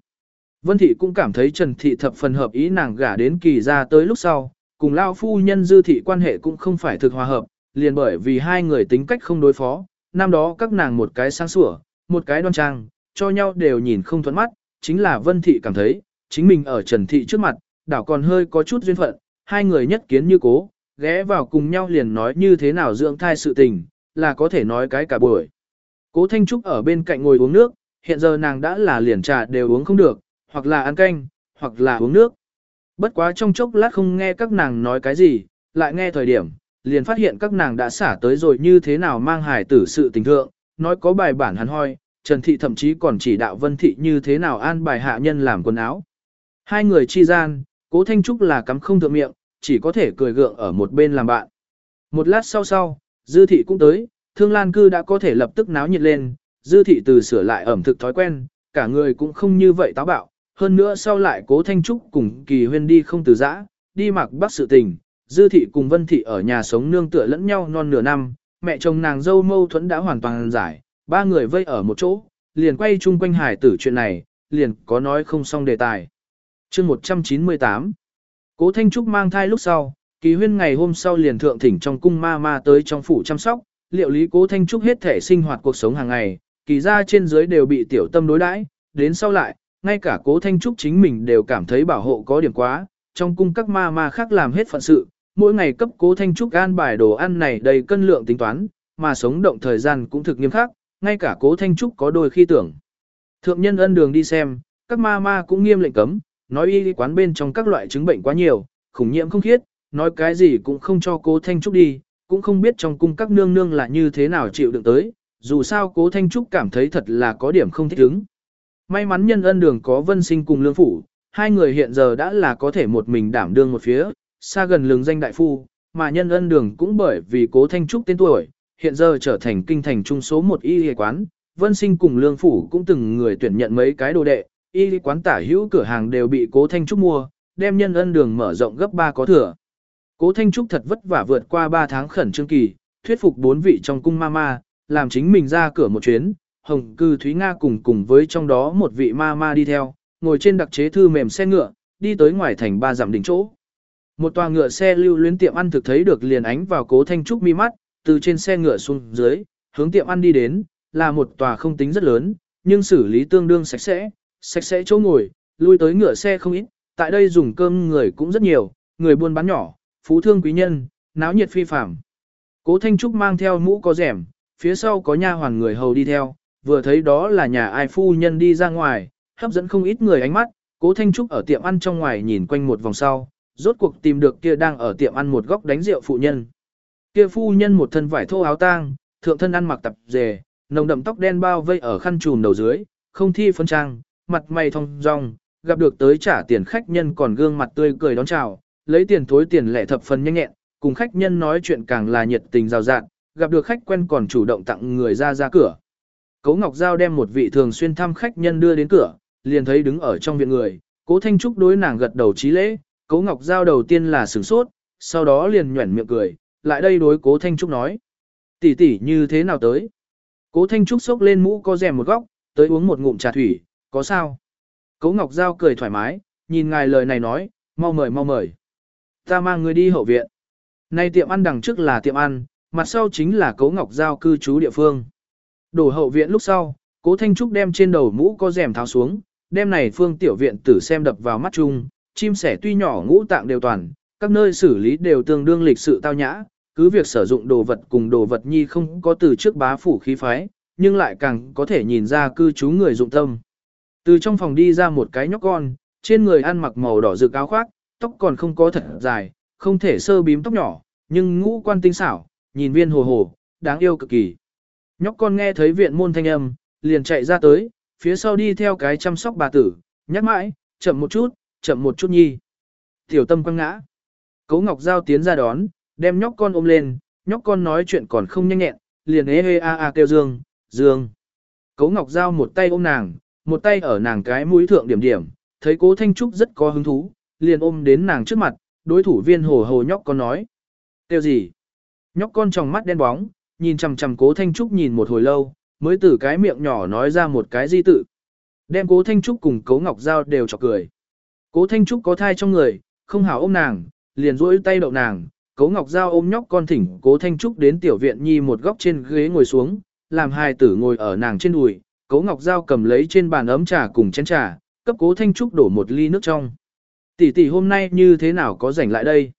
Speaker 1: Vân Thị cũng cảm thấy Trần Thị thập phần hợp ý nàng gả đến kỳ ra tới lúc sau, cùng Lao Phu Nhân Dư Thị quan hệ cũng không phải thực hòa hợp, liền bởi vì hai người tính cách không đối phó, năm đó các nàng một cái sáng sủa, một cái đoan trang, cho nhau đều nhìn không thuận mắt, chính là Vân Thị cảm thấy, chính mình ở Trần Thị trước mặt, đảo còn hơi có chút duyên phận, hai người nhất kiến như cố, ghé vào cùng nhau liền nói như thế nào dưỡng thai sự tình, là có thể nói cái cả buổi. Cố Thanh Trúc ở bên cạnh ngồi uống nước, hiện giờ nàng đã là liền trà đều uống không được, hoặc là ăn canh, hoặc là uống nước. Bất quá trong chốc lát không nghe các nàng nói cái gì, lại nghe thời điểm, liền phát hiện các nàng đã xả tới rồi như thế nào mang hài tử sự tình thượng, nói có bài bản hắn hoi, Trần Thị thậm chí còn chỉ đạo Vân Thị như thế nào an bài hạ nhân làm quần áo. Hai người chi gian, cố Thanh Trúc là cắm không thượng miệng, chỉ có thể cười gượng ở một bên làm bạn. Một lát sau sau, Dư Thị cũng tới, Thương Lan Cư đã có thể lập tức náo nhiệt lên, Dư Thị từ sửa lại ẩm thực thói quen, cả người cũng không như vậy táo bạo, hơn nữa sau lại cố Thanh Trúc cùng Kỳ Huyên đi không từ giã, đi mặc bắt sự tình, Dư Thị cùng Vân Thị ở nhà sống nương tựa lẫn nhau non nửa năm, mẹ chồng nàng dâu mâu thuẫn đã hoàn toàn giải, ba người vây ở một chỗ, liền quay chung quanh hải tử chuyện này, liền có nói không xong đề tài. chương 198 Cố Thanh Trúc mang thai lúc sau, kỳ huyên ngày hôm sau liền thượng thỉnh trong cung ma ma tới trong phủ chăm sóc, liệu lý Cố Thanh Trúc hết thể sinh hoạt cuộc sống hàng ngày, kỳ ra trên dưới đều bị tiểu tâm đối đãi, đến sau lại, ngay cả Cố Thanh Trúc chính mình đều cảm thấy bảo hộ có điểm quá, trong cung các ma ma khác làm hết phận sự, mỗi ngày cấp Cố Thanh Trúc gan bài đồ ăn này đầy cân lượng tính toán, mà sống động thời gian cũng thực nghiêm khắc, ngay cả Cố Thanh Trúc có đôi khi tưởng. Thượng nhân ân đường đi xem, các ma ma cũng nghiêm lệnh cấm, nói y quán bên trong các loại chứng bệnh quá nhiều, khủng nhiễm không khiết, nói cái gì cũng không cho cố Thanh Trúc đi, cũng không biết trong cung các nương nương là như thế nào chịu đựng tới, dù sao cố Thanh Trúc cảm thấy thật là có điểm không thích ứng. May mắn nhân ân đường có vân sinh cùng lương phủ, hai người hiện giờ đã là có thể một mình đảm đương một phía, xa gần lường danh đại phu, mà nhân ân đường cũng bởi vì cố Thanh Trúc tên tuổi, hiện giờ trở thành kinh thành trung số một y y quán, vân sinh cùng lương phủ cũng từng người tuyển nhận mấy cái đồ đệ, y quán tả hữu cửa hàng đều bị cố Thanh Trúc mua, đem nhân ân đường mở rộng gấp 3 có thừa. Cố Thanh Trúc thật vất vả vượt qua 3 tháng khẩn trương kỳ, thuyết phục bốn vị trong cung mama, làm chính mình ra cửa một chuyến, Hồng Cư Thúy Nga cùng cùng với trong đó một vị mama đi theo, ngồi trên đặc chế thư mềm xe ngựa, đi tới ngoài thành ba dặm đỉnh chỗ. Một tòa ngựa xe lưu luyến tiệm ăn thực thấy được liền ánh vào Cố Thanh Trúc mi mắt, từ trên xe ngựa xuống dưới, hướng tiệm ăn đi đến, là một tòa không tính rất lớn, nhưng xử lý tương đương sạch sẽ, sạch sẽ chỗ ngồi, lui tới ngựa xe không ít, tại đây dùng cơm người cũng rất nhiều, người buôn bán nhỏ, phú thương quý nhân, náo nhiệt phi phạm. Cố Thanh Trúc mang theo mũ có rẻm, phía sau có nha hoàn người hầu đi theo, vừa thấy đó là nhà ai phu nhân đi ra ngoài, hấp dẫn không ít người ánh mắt, Cố Thanh Trúc ở tiệm ăn trong ngoài nhìn quanh một vòng sau, rốt cuộc tìm được kia đang ở tiệm ăn một góc đánh rượu phụ nhân. Kia phu nhân một thân vải thô áo tang, thượng thân ăn mặc tập dề, nồng đậm tóc đen bao vây ở khăn trùm đầu dưới, không thi phân trang, mặt mày thong dong, gặp được tới trả tiền khách nhân còn gương mặt tươi cười đón chào, lấy tiền thối tiền lẻ thập phần nhanh nhẹn, cùng khách nhân nói chuyện càng là nhiệt tình rào rạt, gặp được khách quen còn chủ động tặng người ra ra cửa. Cố Ngọc Giao đem một vị thường xuyên thăm khách nhân đưa đến cửa, liền thấy đứng ở trong viện người, Cố Thanh Trúc đối nàng gật đầu trí lễ, Cố Ngọc Giao đầu tiên là sửng sốt, sau đó liền nhuẩn miệng cười, lại đây đối Cố Thanh Trúc nói. tỷ tỷ như thế nào tới? Cố Thanh Trúc xốc lên mũ có rèm một góc, tới uống một ngụm trà thủy, có sao? Cố Ngọc Giao cười thoải mái, nhìn ngài lời này nói, mau mời mau mời. Ta mang người đi hậu viện. Nay tiệm ăn đằng trước là tiệm ăn, mặt sau chính là Cố Ngọc Giao cư trú địa phương. Đổ hậu viện lúc sau, Cố Thanh Trúc đem trên đầu mũ có rèm tháo xuống, đem này phương tiểu viện tử xem đập vào mắt chung, chim sẻ tuy nhỏ ngũ tạng đều toàn, các nơi xử lý đều tương đương lịch sự tao nhã, cứ việc sử dụng đồ vật cùng đồ vật nhi không có từ trước bá phủ khí phái, nhưng lại càng có thể nhìn ra cư trú người dụng tâm. Từ trong phòng đi ra một cái nhóc con, trên người ăn mặc màu đỏ rực áo khoác, tóc còn không có thật dài, không thể sơ bím tóc nhỏ, nhưng ngũ quan tinh xảo, nhìn viên hồ hồ, đáng yêu cực kỳ. Nhóc con nghe thấy viện môn thanh âm, liền chạy ra tới, phía sau đi theo cái chăm sóc bà tử, nhắc mãi, chậm một chút, chậm một chút nhi. Tiểu tâm quăng ngã. Cố Ngọc Giao tiến ra đón, đem nhóc con ôm lên, nhóc con nói chuyện còn không nhanh nhẹn, liền ê ê a a kêu Dương, Dương. Cố Ngọc Giao một tay ôm nàng, một tay ở nàng cái mũi thượng điểm điểm, thấy cố Thanh Trúc rất có hứng thú, liền ôm đến nàng trước mặt, đối thủ viên hồ hồ nhóc con nói. Kêu gì? Nhóc con trong mắt đen bóng, nhìn chằm chằm cố Thanh Trúc nhìn một hồi lâu, mới từ cái miệng nhỏ nói ra một cái di tự. Đem cố Thanh Trúc cùng cố Ngọc Giao đều chọc cười. Cố Thanh Trúc có thai trong người, không hảo ôm nàng, liền duỗi tay đậu nàng, cố Ngọc Giao ôm nhóc con thỉnh cố Thanh Trúc đến tiểu viện nhi một góc trên ghế ngồi xuống, làm hai tử ngồi ở nàng trên đùi, cố Ngọc Giao cầm lấy trên bàn ấm trà cùng chén trà, cấp cố Thanh Trúc đổ một ly nước trong. Tỷ tỷ hôm nay như thế nào có rảnh lại đây?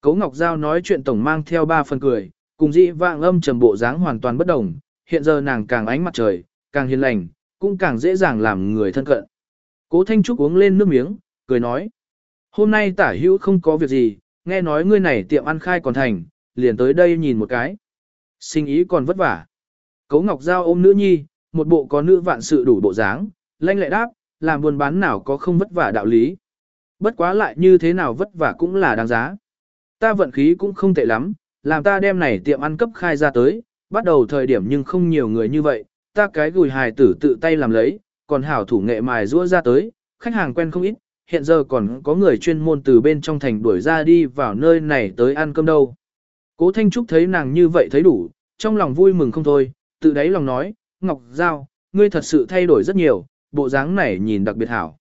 Speaker 1: Cố Ngọc Giao nói chuyện tổng mang theo ba phần cười, cùng dị vạng âm trầm bộ dáng hoàn toàn bất đồng, hiện giờ nàng càng ánh mặt trời, càng hiền lành, cũng càng dễ dàng làm người thân cận. Cố Thanh Trúc uống lên nước miếng, cười nói. Hôm nay tả hữu không có việc gì, nghe nói ngươi này tiệm ăn khai còn thành, liền tới đây nhìn một cái. Sinh ý còn vất vả. Cấu Ngọc Giao ôm nữ nhi, một bộ có nữ vạn sự đủ bộ dáng, lanh lẹ đáp, làm buôn bán nào có không vất vả đạo lý. Bất quá lại như thế nào vất vả cũng là đáng giá. Ta vận khí cũng không tệ lắm, làm ta đem này tiệm ăn cấp khai ra tới, bắt đầu thời điểm nhưng không nhiều người như vậy, ta cái gùi hài tử tự tay làm lấy, còn hảo thủ nghệ mài rũa ra tới, khách hàng quen không ít, hiện giờ còn có người chuyên môn từ bên trong thành đuổi ra đi vào nơi này tới ăn cơm đâu. Cố Thanh Trúc thấy nàng như vậy thấy đủ, trong lòng vui mừng không thôi, tự đáy lòng nói, Ngọc Giao, ngươi thật sự thay đổi rất nhiều, bộ dáng này nhìn đặc biệt hảo.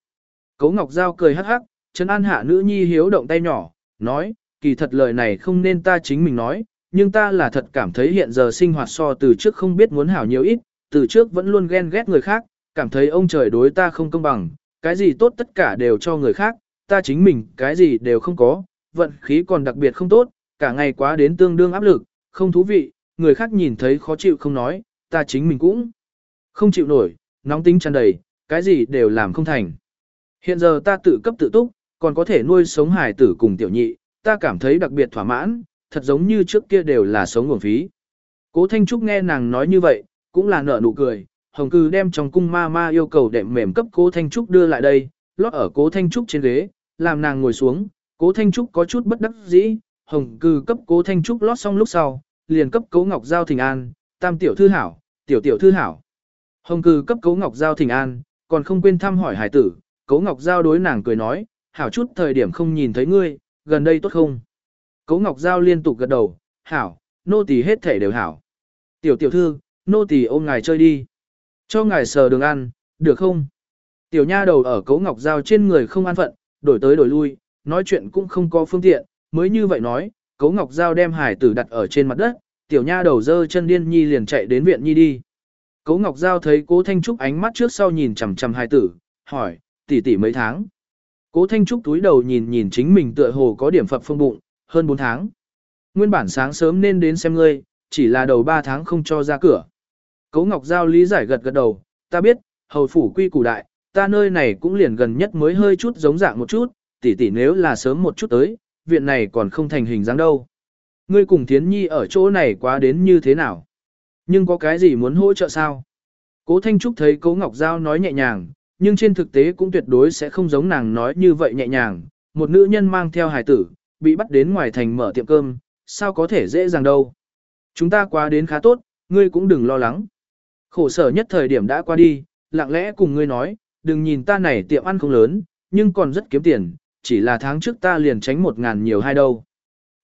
Speaker 1: Cố Ngọc Giao cười hắc hắc, Trấn an hạ nữ nhi hiếu động tay nhỏ, nói, kỳ thật lời này không nên ta chính mình nói, nhưng ta là thật cảm thấy hiện giờ sinh hoạt so từ trước không biết muốn hảo nhiều ít, từ trước vẫn luôn ghen ghét người khác, cảm thấy ông trời đối ta không công bằng, cái gì tốt tất cả đều cho người khác, ta chính mình cái gì đều không có, vận khí còn đặc biệt không tốt, cả ngày quá đến tương đương áp lực, không thú vị, người khác nhìn thấy khó chịu không nói, ta chính mình cũng không chịu nổi, nóng tính tràn đầy, cái gì đều làm không thành. Hiện giờ ta tự cấp tự túc, còn có thể nuôi sống hài tử cùng tiểu nhị, ta cảm thấy đặc biệt thỏa mãn, thật giống như trước kia đều là sống nguồn phí. Cố Thanh Trúc nghe nàng nói như vậy, cũng là nở nụ cười, Hồng Cư đem trong cung ma ma yêu cầu đệm mềm cấp Cố Thanh Trúc đưa lại đây, lót ở Cố Thanh Trúc trên ghế, làm nàng ngồi xuống, Cố Thanh Trúc có chút bất đắc dĩ, Hồng Cư cấp Cố Thanh Trúc lót xong lúc sau, liền cấp Cố Ngọc Giao Thịnh An, tam tiểu thư hảo, tiểu tiểu thư hảo. Hồng Cư cấp Cố Ngọc Giao Thịnh An, còn không quên thăm hỏi hải tử, Cố Ngọc Giao đối nàng cười nói, hảo chút thời điểm không nhìn thấy ngươi, gần đây tốt không? Cố Ngọc Giao liên tục gật đầu, hảo, nô tỳ hết thể đều hảo. Tiểu tiểu thư, nô tỳ ôm ngài chơi đi. Cho ngài sờ đường ăn, được không? Tiểu nha đầu ở Cố Ngọc Giao trên người không an phận, đổi tới đổi lui, nói chuyện cũng không có phương tiện, mới như vậy nói, Cố Ngọc Giao đem hải tử đặt ở trên mặt đất, tiểu nha đầu dơ chân điên nhi liền chạy đến viện nhi đi. Cố Ngọc Giao thấy Cố Thanh Trúc ánh mắt trước sau nhìn chằm chằm hải tử, hỏi, tỷ tỷ mấy tháng? Cố Thanh Trúc túi đầu nhìn nhìn chính mình tựa hồ có điểm phập phương bụng, hơn 4 tháng. Nguyên bản sáng sớm nên đến xem ngươi, chỉ là đầu 3 tháng không cho ra cửa. Cố Ngọc Giao lý giải gật gật đầu, ta biết, hầu phủ quy củ đại, ta nơi này cũng liền gần nhất mới hơi chút giống dạng một chút, tỷ tỷ nếu là sớm một chút tới, viện này còn không thành hình dáng đâu. Ngươi cùng Thiến Nhi ở chỗ này quá đến như thế nào? Nhưng có cái gì muốn hỗ trợ sao? Cố Thanh Trúc thấy Cố Ngọc Giao nói nhẹ nhàng, nhưng trên thực tế cũng tuyệt đối sẽ không giống nàng nói như vậy nhẹ nhàng. Một nữ nhân mang theo hài tử, bị bắt đến ngoài thành mở tiệm cơm, sao có thể dễ dàng đâu. Chúng ta quá đến khá tốt, ngươi cũng đừng lo lắng. Khổ sở nhất thời điểm đã qua đi, lặng lẽ cùng ngươi nói, đừng nhìn ta này tiệm ăn không lớn, nhưng còn rất kiếm tiền, chỉ là tháng trước ta liền tránh một ngàn nhiều hai đâu.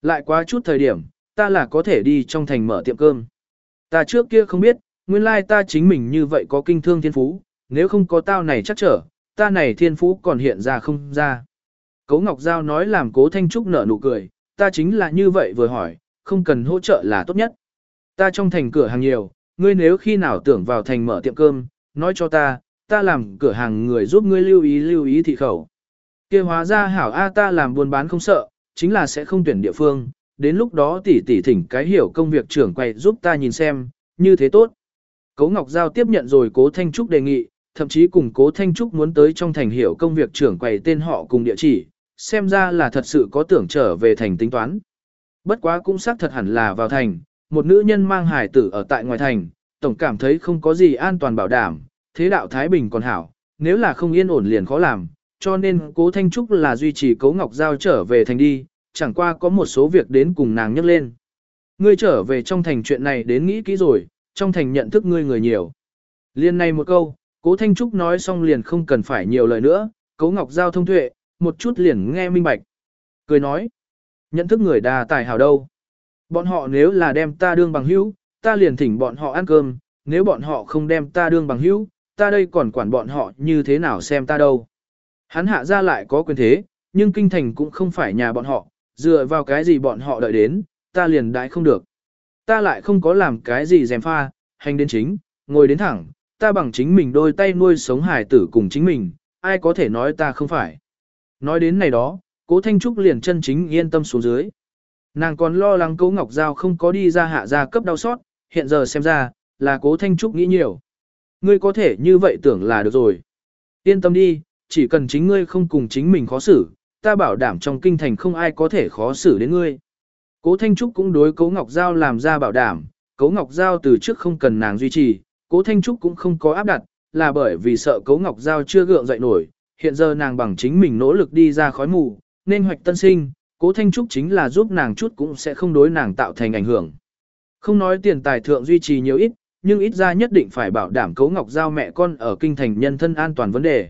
Speaker 1: Lại quá chút thời điểm, ta là có thể đi trong thành mở tiệm cơm. Ta trước kia không biết, nguyên lai ta chính mình như vậy có kinh thương thiên phú, nếu không có tao này chắc trở, ta này thiên phú còn hiện ra không ra. Cố Ngọc Giao nói làm cố Thanh Trúc nở nụ cười, ta chính là như vậy vừa hỏi, không cần hỗ trợ là tốt nhất. Ta trong thành cửa hàng nhiều, ngươi nếu khi nào tưởng vào thành mở tiệm cơm, nói cho ta, ta làm cửa hàng người giúp ngươi lưu ý lưu ý thị khẩu. kia hóa ra hảo A ta làm buôn bán không sợ, chính là sẽ không tuyển địa phương, đến lúc đó tỷ tỷ thỉnh cái hiểu công việc trưởng quay giúp ta nhìn xem, như thế tốt. Cố Ngọc Giao tiếp nhận rồi Cố Thanh Trúc đề nghị, thậm chí cùng Cố Thanh Trúc muốn tới trong thành hiểu công việc trưởng quầy tên họ cùng địa chỉ, xem ra là thật sự có tưởng trở về thành tính toán. Bất quá cũng xác thật hẳn là vào thành, một nữ nhân mang hài tử ở tại ngoài thành, tổng cảm thấy không có gì an toàn bảo đảm, thế đạo Thái Bình còn hảo, nếu là không yên ổn liền khó làm, cho nên cố Thanh Trúc là duy trì cố Ngọc Giao trở về thành đi, chẳng qua có một số việc đến cùng nàng nhắc lên. Ngươi trở về trong thành chuyện này đến nghĩ kỹ rồi, trong thành nhận thức ngươi người nhiều. Liên này một câu, cố Thanh Trúc nói xong liền không cần phải nhiều lời nữa, cố Ngọc Giao thông tuệ, một chút liền nghe minh bạch. Cười nói, nhận thức người đà tài hảo đâu. Bọn họ nếu là đem ta đương bằng hữu, ta liền thỉnh bọn họ ăn cơm, nếu bọn họ không đem ta đương bằng hữu, ta đây còn quản bọn họ như thế nào xem ta đâu. Hắn hạ ra lại có quyền thế, nhưng kinh thành cũng không phải nhà bọn họ, dựa vào cái gì bọn họ đợi đến, ta liền đãi không được. Ta lại không có làm cái gì dèm pha, hành đến chính, ngồi đến thẳng, ta bằng chính mình đôi tay nuôi sống hải tử cùng chính mình, ai có thể nói ta không phải. Nói đến này đó, cố Thanh Trúc liền chân chính yên tâm xuống dưới. Nàng còn lo lắng cố Ngọc Giao không có đi ra hạ gia cấp đau xót, hiện giờ xem ra, là cố Thanh Trúc nghĩ nhiều. Ngươi có thể như vậy tưởng là được rồi. Yên tâm đi, chỉ cần chính ngươi không cùng chính mình khó xử, ta bảo đảm trong kinh thành không ai có thể khó xử đến ngươi. Cố Thanh Trúc cũng đối Cố Ngọc Giao làm ra bảo đảm, Cố Ngọc Giao từ trước không cần nàng duy trì, Cố Thanh Trúc cũng không có áp đặt, là bởi vì sợ Cố Ngọc Giao chưa gượng dậy nổi, hiện giờ nàng bằng chính mình nỗ lực đi ra khói mù, nên hoạch tân sinh, Cố Thanh Trúc chính là giúp nàng chút cũng sẽ không đối nàng tạo thành ảnh hưởng. Không nói tiền tài thượng duy trì nhiều ít, nhưng ít ra nhất định phải bảo đảm Cố Ngọc Giao mẹ con ở kinh thành nhân thân an toàn vấn đề.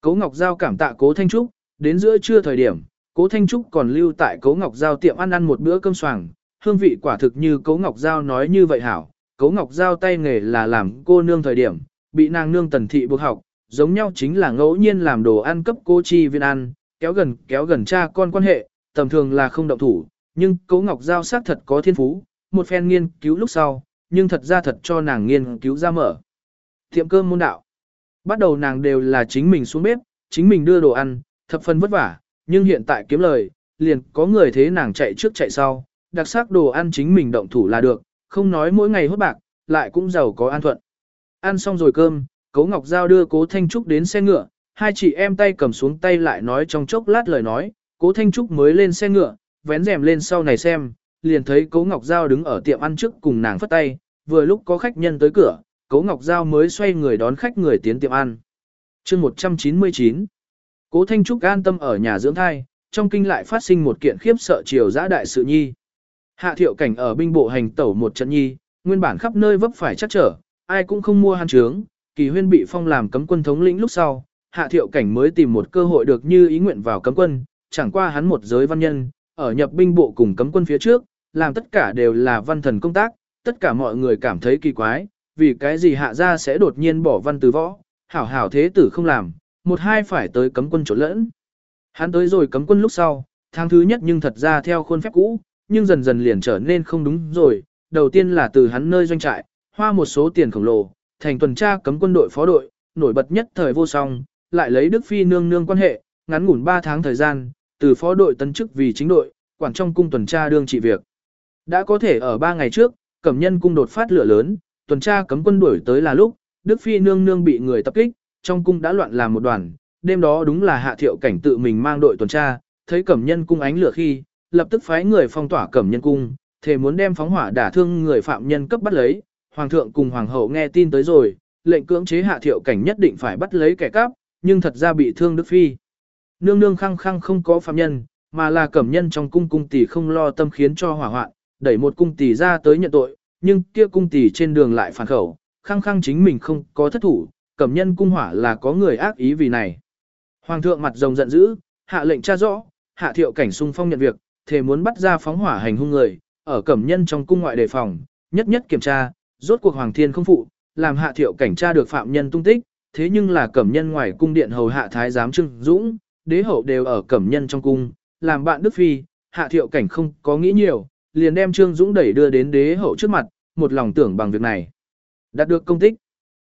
Speaker 1: Cố Ngọc Giao cảm tạ Cố Thanh Trúc, đến giữa trưa thời điểm, Cố Thanh Trúc còn lưu tại Cố Ngọc Giao tiệm ăn ăn một bữa cơm xoàng, hương vị quả thực như Cố Ngọc Giao nói như vậy hảo. Cố Ngọc Giao tay nghề là làm cô nương thời điểm, bị nàng nương tần thị buộc học, giống nhau chính là ngẫu nhiên làm đồ ăn cấp cô chi viên ăn, kéo gần kéo gần cha con quan hệ, tầm thường là không động thủ, nhưng Cố Ngọc Giao xác thật có thiên phú, một phen nghiên cứu lúc sau, nhưng thật ra thật cho nàng nghiên cứu ra mở. Tiệm cơm môn đạo. Bắt đầu nàng đều là chính mình xuống bếp, chính mình đưa đồ ăn, thập phần vất vả, nhưng hiện tại kiếm lời, liền có người thế nàng chạy trước chạy sau, đặc sắc đồ ăn chính mình động thủ là được, không nói mỗi ngày hốt bạc, lại cũng giàu có an thuận. Ăn xong rồi cơm, Cố Ngọc Giao đưa Cố Thanh Trúc đến xe ngựa, hai chị em tay cầm xuống tay lại nói trong chốc lát lời nói, Cố Thanh Trúc mới lên xe ngựa, vén rèm lên sau này xem, liền thấy Cố Ngọc Giao đứng ở tiệm ăn trước cùng nàng phất tay, vừa lúc có khách nhân tới cửa, Cố Ngọc Giao mới xoay người đón khách người tiến tiệm ăn. chương 199 Cố Thanh Trúc an tâm ở nhà dưỡng thai, trong kinh lại phát sinh một kiện khiếp sợ triều giã đại sự nhi. Hạ thiệu cảnh ở binh bộ hành tẩu một trận nhi, nguyên bản khắp nơi vấp phải chắc trở, ai cũng không mua han trướng, kỳ huyên bị phong làm cấm quân thống lĩnh lúc sau, hạ thiệu cảnh mới tìm một cơ hội được như ý nguyện vào cấm quân, chẳng qua hắn một giới văn nhân, ở nhập binh bộ cùng cấm quân phía trước, làm tất cả đều là văn thần công tác, tất cả mọi người cảm thấy kỳ quái, vì cái gì hạ gia sẽ đột nhiên bỏ văn từ võ, hảo hảo thế tử không làm, một hai phải tới cấm quân trộn lẫn. Hắn tới rồi cấm quân lúc sau, tháng thứ nhất nhưng thật ra theo khuôn phép cũ, nhưng dần dần liền trở nên không đúng rồi, đầu tiên là từ hắn nơi doanh trại, hoa một số tiền khổng lồ, thành tuần tra cấm quân đội phó đội, nổi bật nhất thời vô song, lại lấy Đức Phi nương nương quan hệ, ngắn ngủn 3 tháng thời gian, từ phó đội tấn chức vì chính đội, quản trong cung tuần tra đương trị việc. Đã có thể ở 3 ngày trước, cẩm nhân cung đột phát lửa lớn, tuần tra cấm quân đuổi tới là lúc, Đức Phi nương nương bị người tập kích, trong cung đã loạn làm một đoàn, đêm đó đúng là hạ thiệu cảnh tự mình mang đội tuần tra, thấy cẩm nhân cung ánh lửa khi, lập tức phái người phong tỏa cẩm nhân cung, thề muốn đem phóng hỏa đả thương người phạm nhân cấp bắt lấy, hoàng thượng cùng hoàng hậu nghe tin tới rồi, lệnh cưỡng chế hạ thiệu cảnh nhất định phải bắt lấy kẻ cắp, nhưng thật ra bị thương Đức Phi. Nương nương khăng khăng không có phạm nhân, mà là cẩm nhân trong cung cung tỷ không lo tâm khiến cho hỏa hoạn, đẩy một cung tỷ ra tới nhận tội, nhưng kia cung tỷ trên đường lại phản khẩu, khăng khăng chính mình không có thất thủ, cẩm nhân cung hỏa là có người ác ý vì này. Hoàng thượng mặt rồng giận dữ, hạ lệnh tra rõ, hạ thiệu cảnh sung phong nhận việc, thề muốn bắt ra phóng hỏa hành hung người, ở cẩm nhân trong cung ngoại đề phòng, nhất nhất kiểm tra, rốt cuộc hoàng thiên không phụ, làm hạ thiệu cảnh tra được phạm nhân tung tích, thế nhưng là cẩm nhân ngoài cung điện hầu hạ thái giám trưng dũng, đế hậu đều ở cẩm nhân trong cung, làm bạn đức phi, hạ thiệu cảnh không có nghĩ nhiều, liền đem trương dũng đẩy đưa đến đế hậu trước mặt, một lòng tưởng bằng việc này. Đạt được công tích.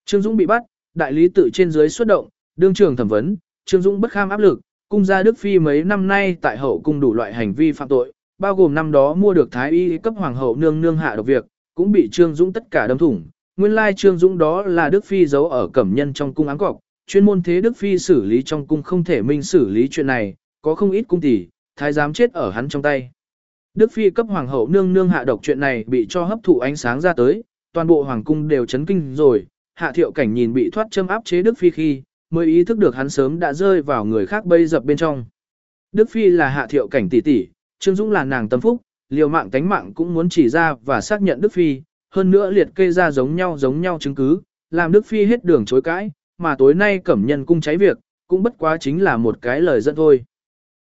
Speaker 1: Trương Dũng bị bắt, đại lý tự trên dưới xuất động, đương trường thẩm vấn, Trương Dũng bất kham áp lực, cung gia Đức Phi mấy năm nay tại hậu cung đủ loại hành vi phạm tội, bao gồm năm đó mua được thái y cấp hoàng hậu nương nương hạ độc việc, cũng bị Trương Dũng tất cả đâm thủng. Nguyên lai Trương Dũng đó là Đức Phi giấu ở cẩm nhân trong cung áng cọc, chuyên môn thế Đức Phi xử lý trong cung không thể minh xử lý chuyện này, có không ít cung tỷ, thái giám chết ở hắn trong tay. Đức Phi cấp hoàng hậu nương nương hạ độc chuyện này bị cho hấp thụ ánh sáng ra tới, toàn bộ hoàng cung đều chấn kinh rồi, hạ thiệu cảnh nhìn bị thoát châm áp chế Đức Phi khi, mới ý thức được hắn sớm đã rơi vào người khác bây dập bên trong. Đức Phi là hạ thiệu cảnh tỷ tỷ, Trương Dũng là nàng tâm phúc, liều mạng tánh mạng cũng muốn chỉ ra và xác nhận Đức Phi, hơn nữa liệt kê ra giống nhau giống nhau chứng cứ, làm Đức Phi hết đường chối cãi, mà tối nay cẩm nhân cung cháy việc, cũng bất quá chính là một cái lời dẫn thôi.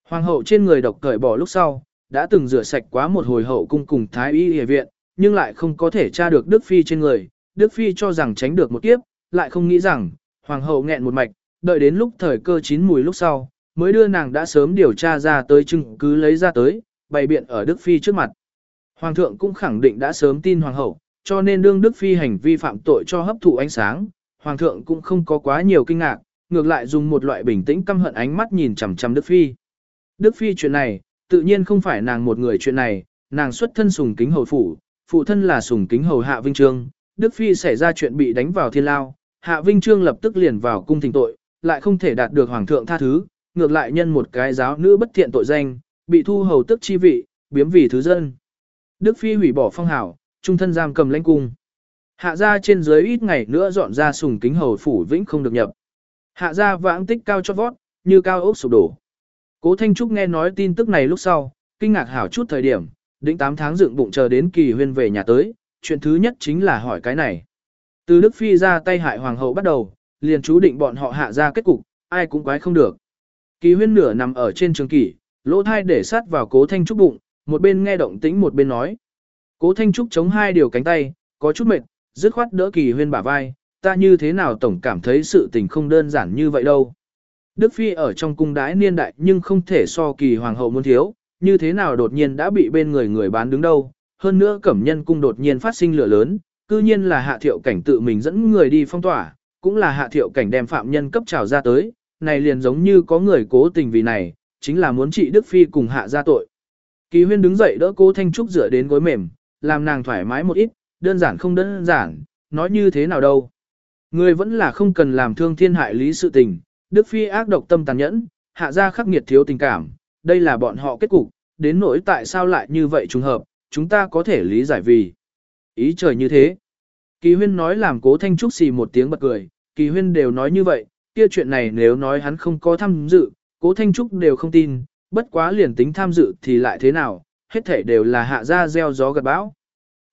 Speaker 1: Hoàng hậu trên người độc cởi bỏ lúc sau, đã từng rửa sạch quá một hồi hậu cung cùng thái y y viện, nhưng lại không có thể tra được Đức Phi trên người. Đức Phi cho rằng tránh được một kiếp, lại không nghĩ rằng, Hoàng hậu nghẹn một mạch, đợi đến lúc thời cơ chín mùi lúc sau, mới đưa nàng đã sớm điều tra ra tới chứng cứ lấy ra tới, bày biện ở Đức Phi trước mặt. Hoàng thượng cũng khẳng định đã sớm tin Hoàng hậu, cho nên đương Đức Phi hành vi phạm tội cho hấp thụ ánh sáng, Hoàng thượng cũng không có quá nhiều kinh ngạc, ngược lại dùng một loại bình tĩnh căm hận ánh mắt nhìn chằm chằm Đức Phi. Đức Phi chuyện này, tự nhiên không phải nàng một người chuyện này, nàng xuất thân sùng kính hầu phủ, phụ thân là sùng kính hầu Hạ Vinh Trương, Đức Phi xảy ra chuyện bị đánh vào thiên lao, Hạ Vinh Trương lập tức liền vào cung thỉnh tội, lại không thể đạt được Hoàng thượng tha thứ, ngược lại nhân một cái giáo nữ bất thiện tội danh, bị thu hầu tức chi vị, biếm vì thứ dân. Đức Phi hủy bỏ phong hảo, trung thân giam cầm lãnh cung. Hạ gia trên dưới ít ngày nữa dọn ra sùng kính hầu phủ vĩnh không được nhập. Hạ gia vãng tích cao chót vót, như cao ốc sụp đổ. Cố Thanh Trúc nghe nói tin tức này lúc sau, kinh ngạc hảo chút thời điểm, Đỉnh 8 tháng dựng bụng chờ đến kỳ huyên về nhà tới, chuyện thứ nhất chính là hỏi cái này. Từ Đức Phi ra tay hại hoàng hậu bắt đầu, liền chú định bọn họ hạ ra kết cục, ai cũng quái không được. Kỳ huyên nửa nằm ở trên trường kỷ, lỗ thai để sát vào cố Thanh Trúc bụng, một bên nghe động tĩnh một bên nói. Cố Thanh Trúc chống hai điều cánh tay, có chút mệt, dứt khoát đỡ kỳ huyên bả vai, ta như thế nào tổng cảm thấy sự tình không đơn giản như vậy đâu. Đức Phi ở trong cung đái niên đại nhưng không thể so kỳ hoàng hậu muốn thiếu, như thế nào đột nhiên đã bị bên người người bán đứng đâu. Hơn nữa cẩm nhân cung đột nhiên phát sinh lửa lớn, cư nhiên là hạ thiệu cảnh tự mình dẫn người đi phong tỏa, cũng là hạ thiệu cảnh đem phạm nhân cấp trào ra tới, này liền giống như có người cố tình vì này, chính là muốn trị Đức Phi cùng hạ ra tội. Kỳ huyên đứng dậy đỡ cô Thanh Trúc dựa đến gối mềm, làm nàng thoải mái một ít, đơn giản không đơn giản, nói như thế nào đâu. Người vẫn là không cần làm thương thiên hại lý sự tình, Đức Phi ác độc tâm tàn nhẫn, hạ gia khắc nghiệt thiếu tình cảm, đây là bọn họ kết cục, đến nỗi tại sao lại như vậy trùng hợp, chúng ta có thể lý giải vì. Ý trời như thế. Kỳ huyên nói làm cố thanh trúc xì một tiếng bật cười, kỳ huyên đều nói như vậy, kia chuyện này nếu nói hắn không có tham dự, cố thanh trúc đều không tin, bất quá liền tính tham dự thì lại thế nào, hết thể đều là hạ gia gieo gió gật bão.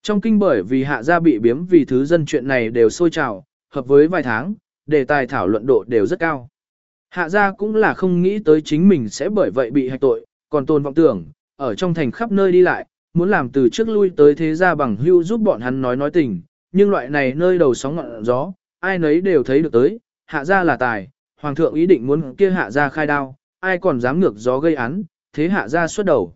Speaker 1: Trong kinh bởi vì hạ gia bị biếm vì thứ dân chuyện này đều sôi trào, hợp với vài tháng, đề tài thảo luận độ đều rất cao. Hạ gia cũng là không nghĩ tới chính mình sẽ bởi vậy bị hạch tội, còn tôn vọng tưởng, ở trong thành khắp nơi đi lại, muốn làm từ trước lui tới thế gia bằng hưu giúp bọn hắn nói nói tình, nhưng loại này nơi đầu sóng ngọn gió, ai nấy đều thấy được tới, hạ gia là tài, hoàng thượng ý định muốn kia hạ gia khai đao, ai còn dám ngược gió gây án, thế hạ gia xuất đầu.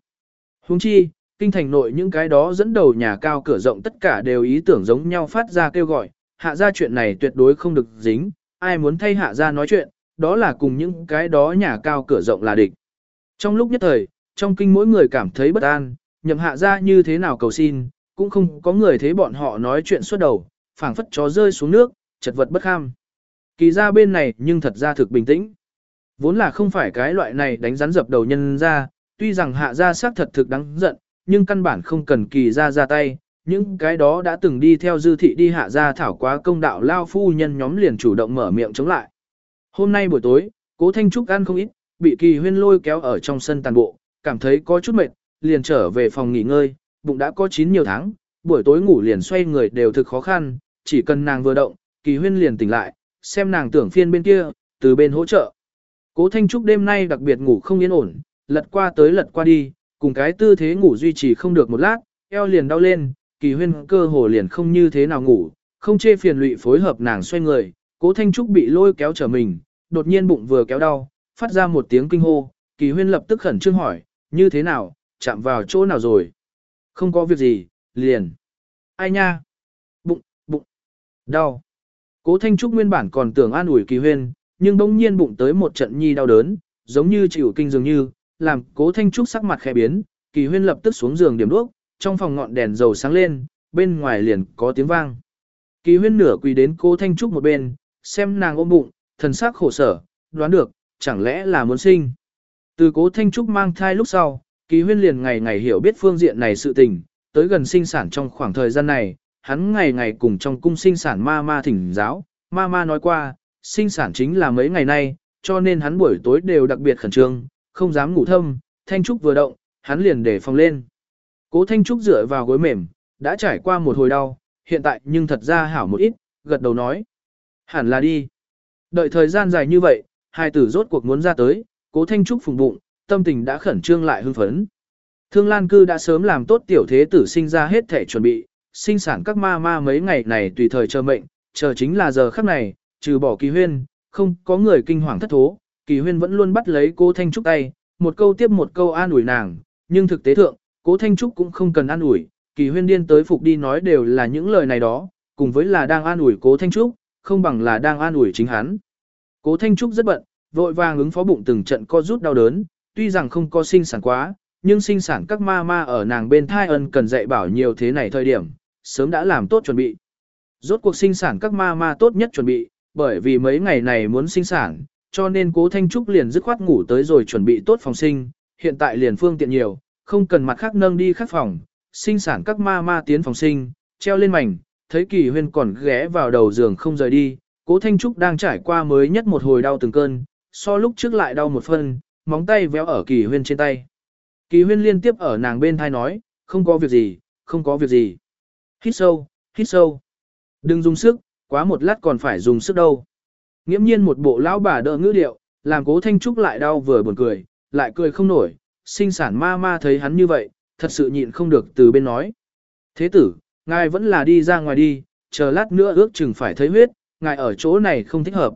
Speaker 1: Huống chi, kinh thành nội những cái đó dẫn đầu nhà cao cửa rộng tất cả đều ý tưởng giống nhau phát ra kêu gọi, hạ gia chuyện này tuyệt đối không được dính, ai muốn thay hạ gia nói chuyện, đó là cùng những cái đó nhà cao cửa rộng là địch. Trong lúc nhất thời, trong kinh mỗi người cảm thấy bất an, nhậm hạ ra như thế nào cầu xin, cũng không có người thấy bọn họ nói chuyện suốt đầu, phảng phất chó rơi xuống nước, chật vật bất kham. Kỳ ra bên này nhưng thật ra thực bình tĩnh. Vốn là không phải cái loại này đánh rắn dập đầu nhân ra, tuy rằng hạ ra xác thật thực đáng giận, nhưng căn bản không cần kỳ ra ra tay, những cái đó đã từng đi theo dư thị đi hạ ra thảo quá công đạo lao phu nhân nhóm liền chủ động mở miệng chống lại. Hôm nay buổi tối, cố Thanh Trúc ăn không ít, bị kỳ huyên lôi kéo ở trong sân tàn bộ, cảm thấy có chút mệt, liền trở về phòng nghỉ ngơi, bụng đã có chín nhiều tháng, buổi tối ngủ liền xoay người đều thực khó khăn, chỉ cần nàng vừa động, kỳ huyên liền tỉnh lại, xem nàng tưởng phiên bên kia, từ bên hỗ trợ. Cố Thanh Trúc đêm nay đặc biệt ngủ không yên ổn, lật qua tới lật qua đi, cùng cái tư thế ngủ duy trì không được một lát, eo liền đau lên, kỳ huyên cơ hồ liền không như thế nào ngủ, không chê phiền lụy phối hợp nàng xoay người, cố Thanh Trúc bị lôi kéo trở mình, đột nhiên bụng vừa kéo đau, phát ra một tiếng kinh hô, kỳ huyên lập tức khẩn trương hỏi, như thế nào, chạm vào chỗ nào rồi? Không có việc gì, liền. Ai nha? Bụng, bụng, đau. Cố Thanh Trúc nguyên bản còn tưởng an ủi kỳ huyên, nhưng bỗng nhiên bụng tới một trận nhi đau đớn, giống như chịu kinh dường như, làm cố Thanh Trúc sắc mặt khẽ biến, kỳ huyên lập tức xuống giường điểm đuốc, trong phòng ngọn đèn dầu sáng lên, bên ngoài liền có tiếng vang. Kỳ huyên nửa quỳ đến cố Thanh Trúc một bên, xem nàng ôm bụng, thần sắc khổ sở, đoán được, chẳng lẽ là muốn sinh. Từ cố Thanh Trúc mang thai lúc sau, kỳ huyên liền ngày ngày hiểu biết phương diện này sự tình, tới gần sinh sản trong khoảng thời gian này, hắn ngày ngày cùng trong cung sinh sản ma ma thỉnh giáo, ma ma nói qua, sinh sản chính là mấy ngày nay, cho nên hắn buổi tối đều đặc biệt khẩn trương, không dám ngủ thâm, Thanh Trúc vừa động, hắn liền để phòng lên. Cố Thanh Trúc dựa vào gối mềm, đã trải qua một hồi đau, hiện tại nhưng thật ra hảo một ít, gật đầu nói. Hẳn là đi. Đợi thời gian dài như vậy, hai tử rốt cuộc muốn ra tới, Cố Thanh Trúc phùng bụng, tâm tình đã khẩn trương lại hưng phấn. Thương Lan Cư đã sớm làm tốt tiểu thế tử sinh ra hết thể chuẩn bị, sinh sản các ma ma mấy ngày này tùy thời chờ mệnh, chờ chính là giờ khắc này, trừ bỏ kỳ huyên, không có người kinh hoàng thất thố, kỳ huyên vẫn luôn bắt lấy cố Thanh Trúc tay, một câu tiếp một câu an ủi nàng, nhưng thực tế thượng, cố Thanh Trúc cũng không cần an ủi, kỳ huyên điên tới phục đi nói đều là những lời này đó, cùng với là đang an ủi cố Thanh Trúc, không bằng là đang an ủi chính hắn. Cố Thanh Trúc rất bận, vội vàng ứng phó bụng từng trận co rút đau đớn, tuy rằng không có sinh sản quá, nhưng sinh sản các ma ma ở nàng bên thai ân cần dạy bảo nhiều thế này thời điểm, sớm đã làm tốt chuẩn bị. Rốt cuộc sinh sản các ma ma tốt nhất chuẩn bị, bởi vì mấy ngày này muốn sinh sản, cho nên cố Thanh Trúc liền dứt khoát ngủ tới rồi chuẩn bị tốt phòng sinh, hiện tại liền phương tiện nhiều, không cần mặt khác nâng đi khác phòng, sinh sản các ma ma tiến phòng sinh, treo lên mảnh, thấy kỳ huyên còn ghé vào đầu giường không rời đi, cố Thanh Trúc đang trải qua mới nhất một hồi đau từng cơn, so lúc trước lại đau một phân, móng tay véo ở kỳ huyên trên tay. Kỳ huyên liên tiếp ở nàng bên thai nói, không có việc gì, không có việc gì. Hít sâu, hít sâu. Đừng dùng sức, quá một lát còn phải dùng sức đâu. Nghiễm nhiên một bộ lão bà đỡ ngữ điệu, làm cố thanh trúc lại đau vừa buồn cười, lại cười không nổi, sinh sản ma ma thấy hắn như vậy, thật sự nhịn không được từ bên nói. Thế tử, ngài vẫn là đi ra ngoài đi, chờ lát nữa ước chừng phải thấy huyết, ngài ở chỗ này không thích hợp.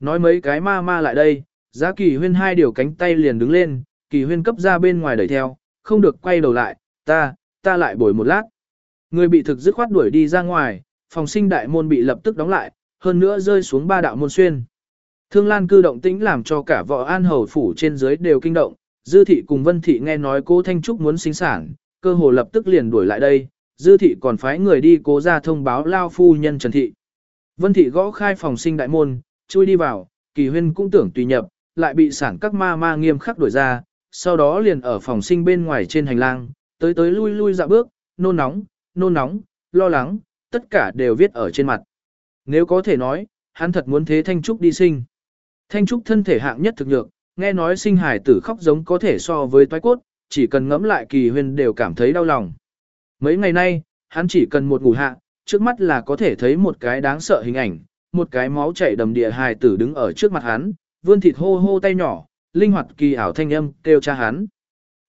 Speaker 1: Nói mấy cái ma ma lại đây, giá kỳ huyên hai điều cánh tay liền đứng lên, kỳ huyên cấp ra bên ngoài đẩy theo, không được quay đầu lại, ta, ta lại bồi một lát. Người bị thực dứt khoát đuổi đi ra ngoài, phòng sinh đại môn bị lập tức đóng lại, hơn nữa rơi xuống ba đạo môn xuyên. Thương Lan cư động tĩnh làm cho cả võ an hầu phủ trên dưới đều kinh động, Dư thị cùng Vân thị nghe nói cố Thanh Trúc muốn sinh sản, cơ hồ lập tức liền đuổi lại đây, Dư thị còn phái người đi cố ra thông báo lao phu nhân Trần thị. Vân thị gõ khai phòng sinh đại môn, chui đi vào, kỳ huyên cũng tưởng tùy nhập, lại bị sản các ma ma nghiêm khắc đuổi ra, sau đó liền ở phòng sinh bên ngoài trên hành lang, tới tới lui lui dạo bước, nôn nóng, nôn nóng, lo lắng, tất cả đều viết ở trên mặt. Nếu có thể nói, hắn thật muốn thế Thanh Trúc đi sinh. Thanh Trúc thân thể hạng nhất thực nhược, nghe nói sinh hải tử khóc giống có thể so với toái cốt, chỉ cần ngẫm lại kỳ huyền đều cảm thấy đau lòng. Mấy ngày nay, hắn chỉ cần một ngủ hạ, trước mắt là có thể thấy một cái đáng sợ hình ảnh, một cái máu chảy đầm địa hài tử đứng ở trước mặt hắn, vươn thịt hô hô tay nhỏ, linh hoạt kỳ ảo thanh âm kêu cha hắn.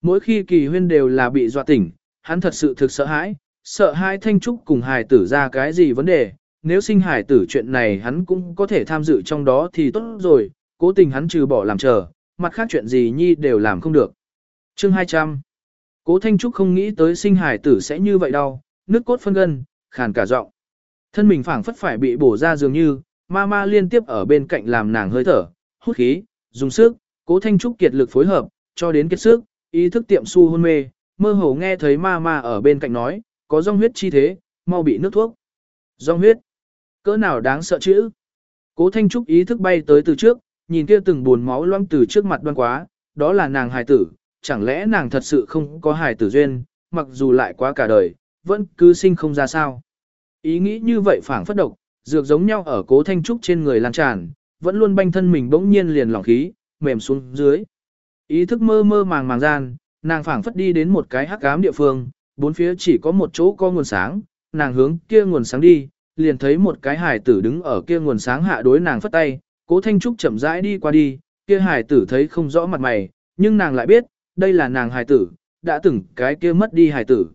Speaker 1: Mỗi khi kỳ huyên đều là bị dọa tỉnh, hắn thật sự thực sợ hãi, sợ hai thanh trúc cùng hài tử ra cái gì vấn đề, nếu sinh hải tử chuyện này hắn cũng có thể tham dự trong đó thì tốt rồi, cố tình hắn trừ bỏ làm chờ, mặt khác chuyện gì nhi đều làm không được. Chương 200 Cố Thanh Trúc không nghĩ tới sinh hải tử sẽ như vậy đâu, nước cốt phân gân, khàn cả giọng. Thân mình phảng phất phải bị bổ ra dường như, ma ma liên tiếp ở bên cạnh làm nàng hơi thở, hút khí, dùng sức, cố Thanh Trúc kiệt lực phối hợp, cho đến kết sức, ý thức tiệm su hôn mê, mơ hồ nghe thấy ma ma ở bên cạnh nói, có rong huyết chi thế, mau bị nước thuốc. Rong huyết, cỡ nào đáng sợ chữ. Cố Thanh Trúc ý thức bay tới từ trước, nhìn kia từng buồn máu loang từ trước mặt đoan quá, đó là nàng hài tử, chẳng lẽ nàng thật sự không có hài tử duyên, mặc dù lại quá cả đời, vẫn cứ sinh không ra sao. Ý nghĩ như vậy phảng phất độc, dược giống nhau ở cố Thanh Trúc trên người lan tràn, vẫn luôn banh thân mình bỗng nhiên liền lỏng khí, mềm xuống dưới. Ý thức mơ mơ màng màng gian, nàng phảng phất đi đến một cái hắc ám địa phương, bốn phía chỉ có một chỗ có nguồn sáng, nàng hướng kia nguồn sáng đi, liền thấy một cái hài tử đứng ở kia nguồn sáng hạ đối nàng phất tay, cố Thanh Trúc chậm rãi đi qua đi, kia hài tử thấy không rõ mặt mày, nhưng nàng lại biết, đây là nàng hài tử, đã từng cái kia mất đi hài tử.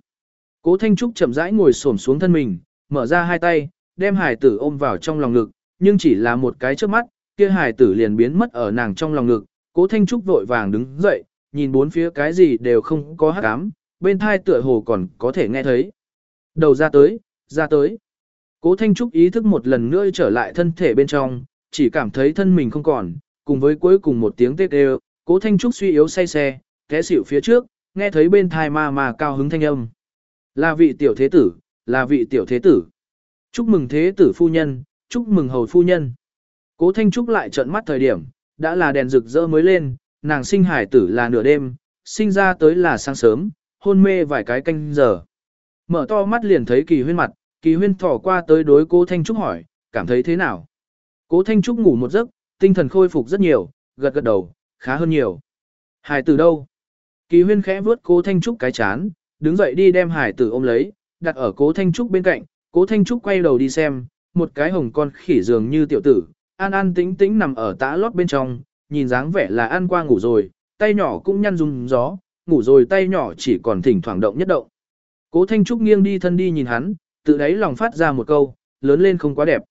Speaker 1: Cố Thanh Trúc chậm rãi ngồi xổm xuống thân mình, mở ra hai tay, đem hài tử ôm vào trong lòng ngực, nhưng chỉ là một cái trước mắt, kia hài tử liền biến mất ở nàng trong lòng ngực. Cố Thanh Trúc vội vàng đứng dậy, nhìn bốn phía cái gì đều không có hắc ám, bên thai tựa hồ còn có thể nghe thấy. Đầu ra tới, ra tới. Cố Thanh Trúc ý thức một lần nữa trở lại thân thể bên trong, chỉ cảm thấy thân mình không còn, cùng với cuối cùng một tiếng tê đều, Cố Thanh Trúc suy yếu say xe, té xỉu phía trước, nghe thấy bên thai ma mà cao hứng thanh âm. Là vị tiểu thế tử, là vị tiểu thế tử. Chúc mừng thế tử phu nhân, chúc mừng hầu phu nhân. Cố Thanh Trúc lại trợn mắt thời điểm, đã là đèn rực rỡ mới lên, nàng sinh hải tử là nửa đêm, sinh ra tới là sáng sớm, hôn mê vài cái canh giờ. Mở to mắt liền thấy kỳ huyên mặt, kỳ huyên thỏ qua tới đối cố Thanh Trúc hỏi, cảm thấy thế nào? Cố Thanh Trúc ngủ một giấc, tinh thần khôi phục rất nhiều, gật gật đầu, khá hơn nhiều. Hải tử đâu? Kỳ huyên khẽ vuốt cố Thanh Trúc cái chán, đứng dậy đi đem hải tử ôm lấy, đặt ở cố Thanh Trúc bên cạnh, cố Thanh Trúc quay đầu đi xem, một cái hồng con khỉ dường như tiểu tử, an an tĩnh tĩnh nằm ở tã lót bên trong, nhìn dáng vẻ là ăn qua ngủ rồi, tay nhỏ cũng nhăn rung gió, ngủ rồi tay nhỏ chỉ còn thỉnh thoảng động nhất động. Cố Thanh Trúc nghiêng đi thân đi nhìn hắn, tự đáy lòng phát ra một câu, lớn lên không quá đẹp.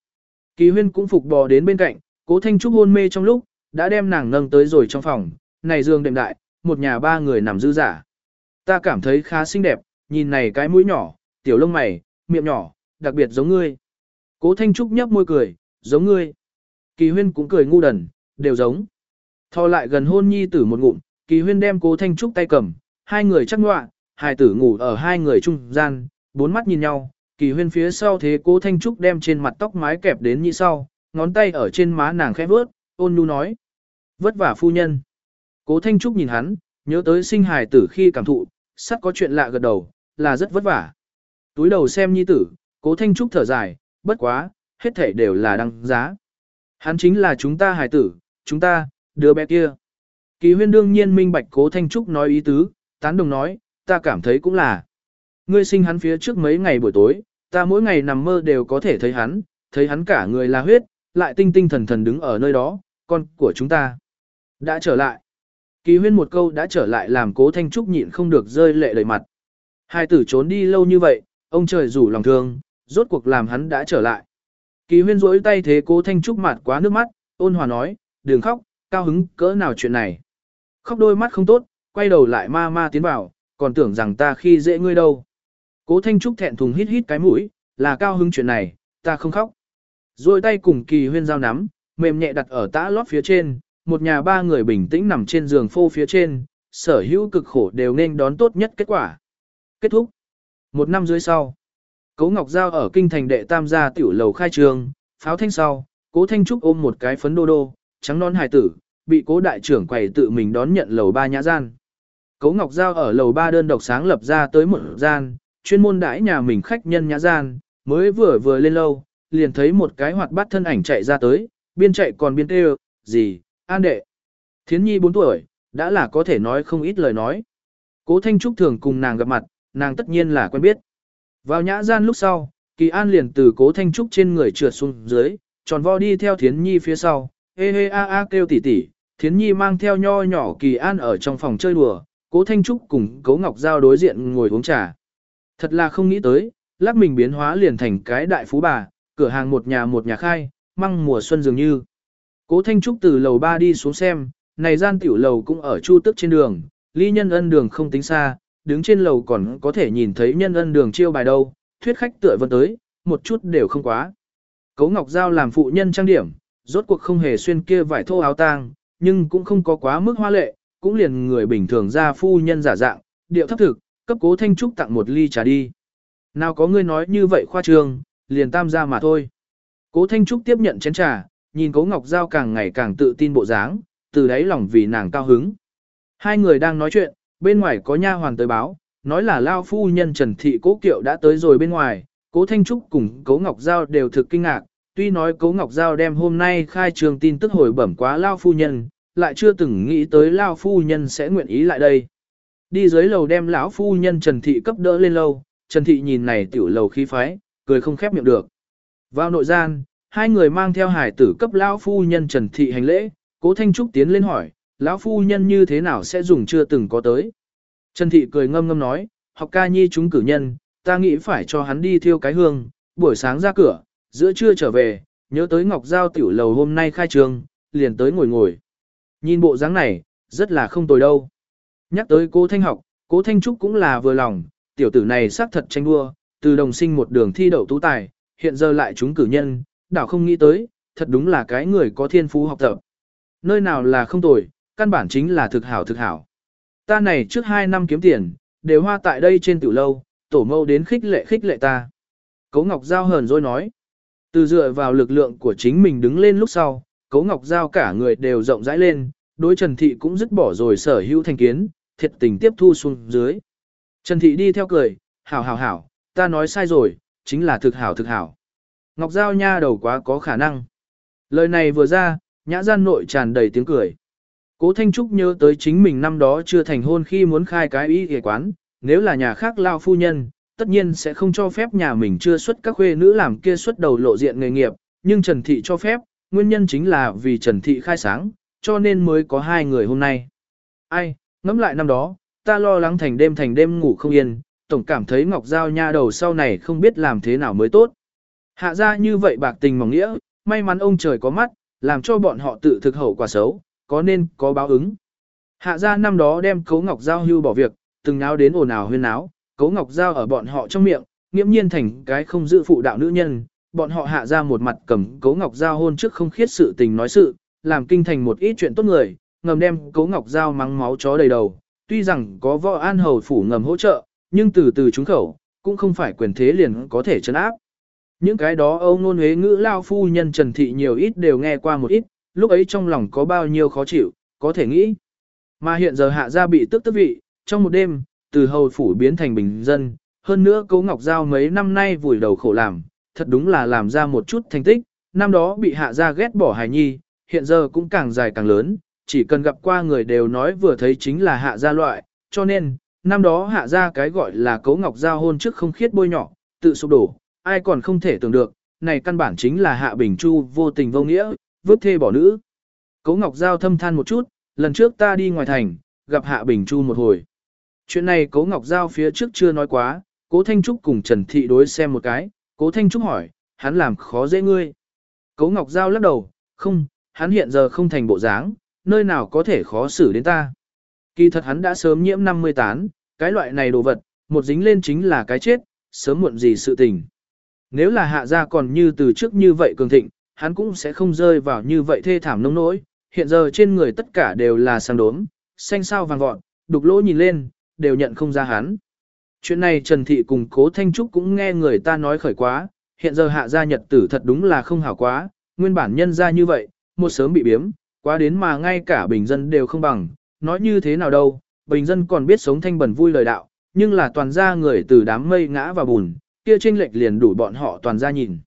Speaker 1: Kỳ huyên cũng phục bò đến bên cạnh, cố Thanh Trúc hôn mê trong lúc, đã đem nàng nâng tới rồi trong phòng, này giường đệm đại, một nhà ba người nằm dư giả. Ta cảm thấy khá xinh đẹp, nhìn này cái mũi nhỏ, tiểu lông mày, miệng nhỏ, đặc biệt giống ngươi. Cố Thanh Trúc nhấp môi cười, giống ngươi. Kỳ huyên cũng cười ngu đần, đều giống. Thò lại gần hôn nhi tử một ngụm, kỳ huyên đem cố Thanh Trúc tay cầm, hai người chắc ngoạ, hai tử ngủ ở hai người trung gian, bốn mắt nhìn nhau. Kỳ huyên phía sau thế cố Thanh Trúc đem trên mặt tóc mái kẹp đến như sau, ngón tay ở trên má nàng khẽ vớt, ôn nhu nói. Vất vả phu nhân. Cố Thanh Trúc nhìn hắn, nhớ tới sinh hài tử khi cảm thụ, sắp có chuyện lạ gật đầu, là rất vất vả. Túi đầu xem nhi tử, cố Thanh Trúc thở dài, bất quá, hết thể đều là đăng giá. Hắn chính là chúng ta hài tử, chúng ta, đứa bé kia. Kỳ huyên đương nhiên minh bạch cố Thanh Trúc nói ý tứ, tán đồng nói, ta cảm thấy cũng là. Ngươi sinh hắn phía trước mấy ngày buổi tối, ta mỗi ngày nằm mơ đều có thể thấy hắn, thấy hắn cả người là huyết, lại tinh tinh thần thần đứng ở nơi đó, con của chúng ta. Đã trở lại. Kỳ huyên một câu đã trở lại làm cố Thanh Trúc nhịn không được rơi lệ đầy mặt. Hai tử trốn đi lâu như vậy, ông trời rủ lòng thương, rốt cuộc làm hắn đã trở lại. Kỳ huyên rỗi tay thế cố Thanh Trúc mặt quá nước mắt, ôn hòa nói, đừng khóc, cao hứng cỡ nào chuyện này. Khóc đôi mắt không tốt, quay đầu lại ma ma tiến vào, còn tưởng rằng ta khi dễ ngươi đâu. Cố Thanh Trúc thẹn thùng hít hít cái mũi, là cao hứng chuyện này, ta không khóc. Rồi tay cùng kỳ huyên giao nắm, mềm nhẹ đặt ở tã lót phía trên, một nhà ba người bình tĩnh nằm trên giường phô phía trên, sở hữu cực khổ đều nên đón tốt nhất kết quả. Kết thúc. Một năm dưới sau, Cố Ngọc Giao ở kinh thành đệ tam gia tiểu lầu khai trường, pháo thanh sau, Cố Thanh Trúc ôm một cái phấn đô đô, trắng non hài tử, bị Cố đại trưởng quầy tự mình đón nhận lầu ba nhã gian. Cố Ngọc Giao ở lầu ba đơn độc sáng lập ra tới một gian, chuyên môn đãi nhà mình khách nhân nhã gian, mới vừa vừa lên lâu, liền thấy một cái hoạt bát thân ảnh chạy ra tới, biên chạy còn biên kêu, gì, an đệ. Thiến nhi 4 tuổi, đã là có thể nói không ít lời nói. Cố Thanh Trúc thường cùng nàng gặp mặt, nàng tất nhiên là quen biết. Vào nhã gian lúc sau, Kỳ An liền từ Cố Thanh Trúc trên người trượt xuống dưới, tròn vo đi theo Thiến Nhi phía sau, hê hê a a kêu tỉ tỉ. Thiến Nhi mang theo nho nhỏ Kỳ An ở trong phòng chơi đùa, Cố Thanh Trúc cùng Cố Ngọc Giao đối diện ngồi uống trà. Thật là không nghĩ tới, lắc mình biến hóa liền thành cái đại phú bà, cửa hàng một nhà một nhà khai, măng mùa xuân dường như. Cố Thanh Trúc từ lầu 3 đi xuống xem, này gian tiểu lầu cũng ở chu tức trên đường, ly nhân ân đường không tính xa, đứng trên lầu còn có thể nhìn thấy nhân ân đường chiêu bài đâu, thuyết khách tựa vân tới, một chút đều không quá. Cố Ngọc Giao làm phụ nhân trang điểm, rốt cuộc không hề xuyên kia vải thô áo tang, nhưng cũng không có quá mức hoa lệ, cũng liền người bình thường ra phu nhân giả dạng, điệu thấp thực, cấp cố Thanh Trúc tặng một ly trà đi. Nào có ngươi nói như vậy khoa trương, liền tam ra mà thôi. Cố Thanh Trúc tiếp nhận chén trà, nhìn Cố Ngọc Giao càng ngày càng tự tin bộ dáng, từ đấy lòng vì nàng cao hứng. Hai người đang nói chuyện, bên ngoài có nha hoàn tới báo, nói là Lao phu nhân Trần Thị Cố Kiệu đã tới rồi bên ngoài, Cố Thanh Trúc cùng Cố Ngọc Giao đều thực kinh ngạc, tuy nói Cố Ngọc Giao đem hôm nay khai trường tin tức hồi bẩm quá Lao phu nhân, lại chưa từng nghĩ tới Lao phu nhân sẽ nguyện ý lại đây. Đi dưới lầu đem lão phu nhân Trần Thị cấp đỡ lên lâu, Trần Thị nhìn này tiểu lầu khí phái, cười không khép miệng được. Vào nội gian, hai người mang theo hải tử cấp lão phu nhân Trần Thị hành lễ, cố Thanh Trúc tiến lên hỏi, lão phu nhân như thế nào sẽ dùng chưa từng có tới. Trần Thị cười ngâm ngâm nói, học ca nhi chúng cử nhân, ta nghĩ phải cho hắn đi thiêu cái hương, buổi sáng ra cửa, giữa trưa trở về, nhớ tới Ngọc Giao tiểu lầu hôm nay khai trường, liền tới ngồi ngồi. Nhìn bộ dáng này, rất là không tồi đâu. Nhắc tới cố Thanh học, cố Thanh Trúc cũng là vừa lòng, tiểu tử này xác thật tranh đua, từ đồng sinh một đường thi đậu tú tài, hiện giờ lại chúng cử nhân, đảo không nghĩ tới, thật đúng là cái người có thiên phú học tập. Nơi nào là không tồi, căn bản chính là thực hảo thực hảo. Ta này trước 2 năm kiếm tiền, đều hoa tại đây trên tiểu lâu, tổ mâu đến khích lệ khích lệ ta. Cấu Ngọc Giao hờn rồi nói. Từ dựa vào lực lượng của chính mình đứng lên lúc sau, Cấu Ngọc Giao cả người đều rộng rãi lên, đối Trần Thị cũng dứt bỏ rồi sở hữu thành kiến, thiệt tình tiếp thu xuống dưới. Trần Thị đi theo cười, hảo hảo hảo, ta nói sai rồi, chính là thực hảo thực hảo. Ngọc Giao nha đầu quá có khả năng. Lời này vừa ra, nhã gian nội tràn đầy tiếng cười. Cố Thanh Trúc nhớ tới chính mình năm đó chưa thành hôn khi muốn khai cái y ghề quán, nếu là nhà khác lao phu nhân, tất nhiên sẽ không cho phép nhà mình chưa xuất các khuê nữ làm kia xuất đầu lộ diện nghề nghiệp, nhưng Trần Thị cho phép, nguyên nhân chính là vì Trần Thị khai sáng, cho nên mới có hai người hôm nay. Ai, ngẫm lại năm đó, ta lo lắng thành đêm thành đêm ngủ không yên, tổng cảm thấy Ngọc Giao nha đầu sau này không biết làm thế nào mới tốt. Hạ ra như vậy bạc tình mỏng nghĩa, may mắn ông trời có mắt, làm cho bọn họ tự thực hậu quả xấu, có nên có báo ứng. Hạ ra năm đó đem Cấu Ngọc Giao hưu bỏ việc, từng náo đến ồn ào huyên náo, Cấu Ngọc Giao ở bọn họ trong miệng, nghiễm nhiên thành cái không giữ phụ đạo nữ nhân, bọn họ hạ ra một mặt cầm Cấu Ngọc Giao hôn trước không khiết sự tình nói sự, làm kinh thành một ít chuyện tốt người, ngầm đem Cấu Ngọc Giao mắng máu chó đầy đầu, tuy rằng có võ an hầu phủ ngầm hỗ trợ, nhưng từ từ chúng khẩu, cũng không phải quyền thế liền có thể chấn áp. Những cái đó âu ngôn huế ngữ lao phu nhân Trần Thị nhiều ít đều nghe qua một ít, lúc ấy trong lòng có bao nhiêu khó chịu, có thể nghĩ. Mà hiện giờ hạ gia bị tức tức vị, trong một đêm, từ hầu phủ biến thành bình dân, hơn nữa Cố Ngọc Giao mấy năm nay vùi đầu khổ làm, thật đúng là làm ra một chút thành tích, năm đó bị hạ gia ghét bỏ hài nhi, hiện giờ cũng càng dài càng lớn, chỉ cần gặp qua người đều nói vừa thấy chính là hạ gia loại, cho nên, năm đó hạ gia cái gọi là Cố Ngọc Giao hôn trước không khiết bôi nhỏ, tự sụp đổ, ai còn không thể tưởng được, này căn bản chính là hạ bình chu vô tình vô nghĩa, vứt thê bỏ nữ. Cố Ngọc Giao thâm than một chút, lần trước ta đi ngoài thành, gặp Hạ Bình Chu một hồi. Chuyện này Cố Ngọc Giao phía trước chưa nói quá, Cố Thanh Trúc cùng Trần Thị đối xem một cái, Cố Thanh Trúc hỏi, hắn làm khó dễ ngươi. Cố Ngọc Giao lắc đầu, không, hắn hiện giờ không thành bộ dáng, nơi nào có thể khó xử đến ta. Kỳ thật hắn đã sớm nhiễm 50 tán, cái loại này đồ vật, một dính lên chính là cái chết, sớm muộn gì sự tình. Nếu là hạ gia còn như từ trước như vậy cường thịnh, hắn cũng sẽ không rơi vào như vậy thê thảm nông nỗi, hiện giờ trên người tất cả đều là sang đốm, xanh sao vàng vọt, đục lỗ nhìn lên, đều nhận không ra hắn. Chuyện này Trần Thị cùng Cố Thanh Trúc cũng nghe người ta nói khởi quá, hiện giờ hạ gia nhật tử thật đúng là không hảo quá, nguyên bản nhân ra như vậy, một sớm bị biếm, quá đến mà ngay cả bình dân đều không bằng, nói như thế nào đâu, bình dân còn biết sống thanh bẩn vui lời đạo, nhưng là toàn gia người từ đám mây ngã vào bùn, kia tranh lệch liền đủ bọn họ toàn gia nhìn.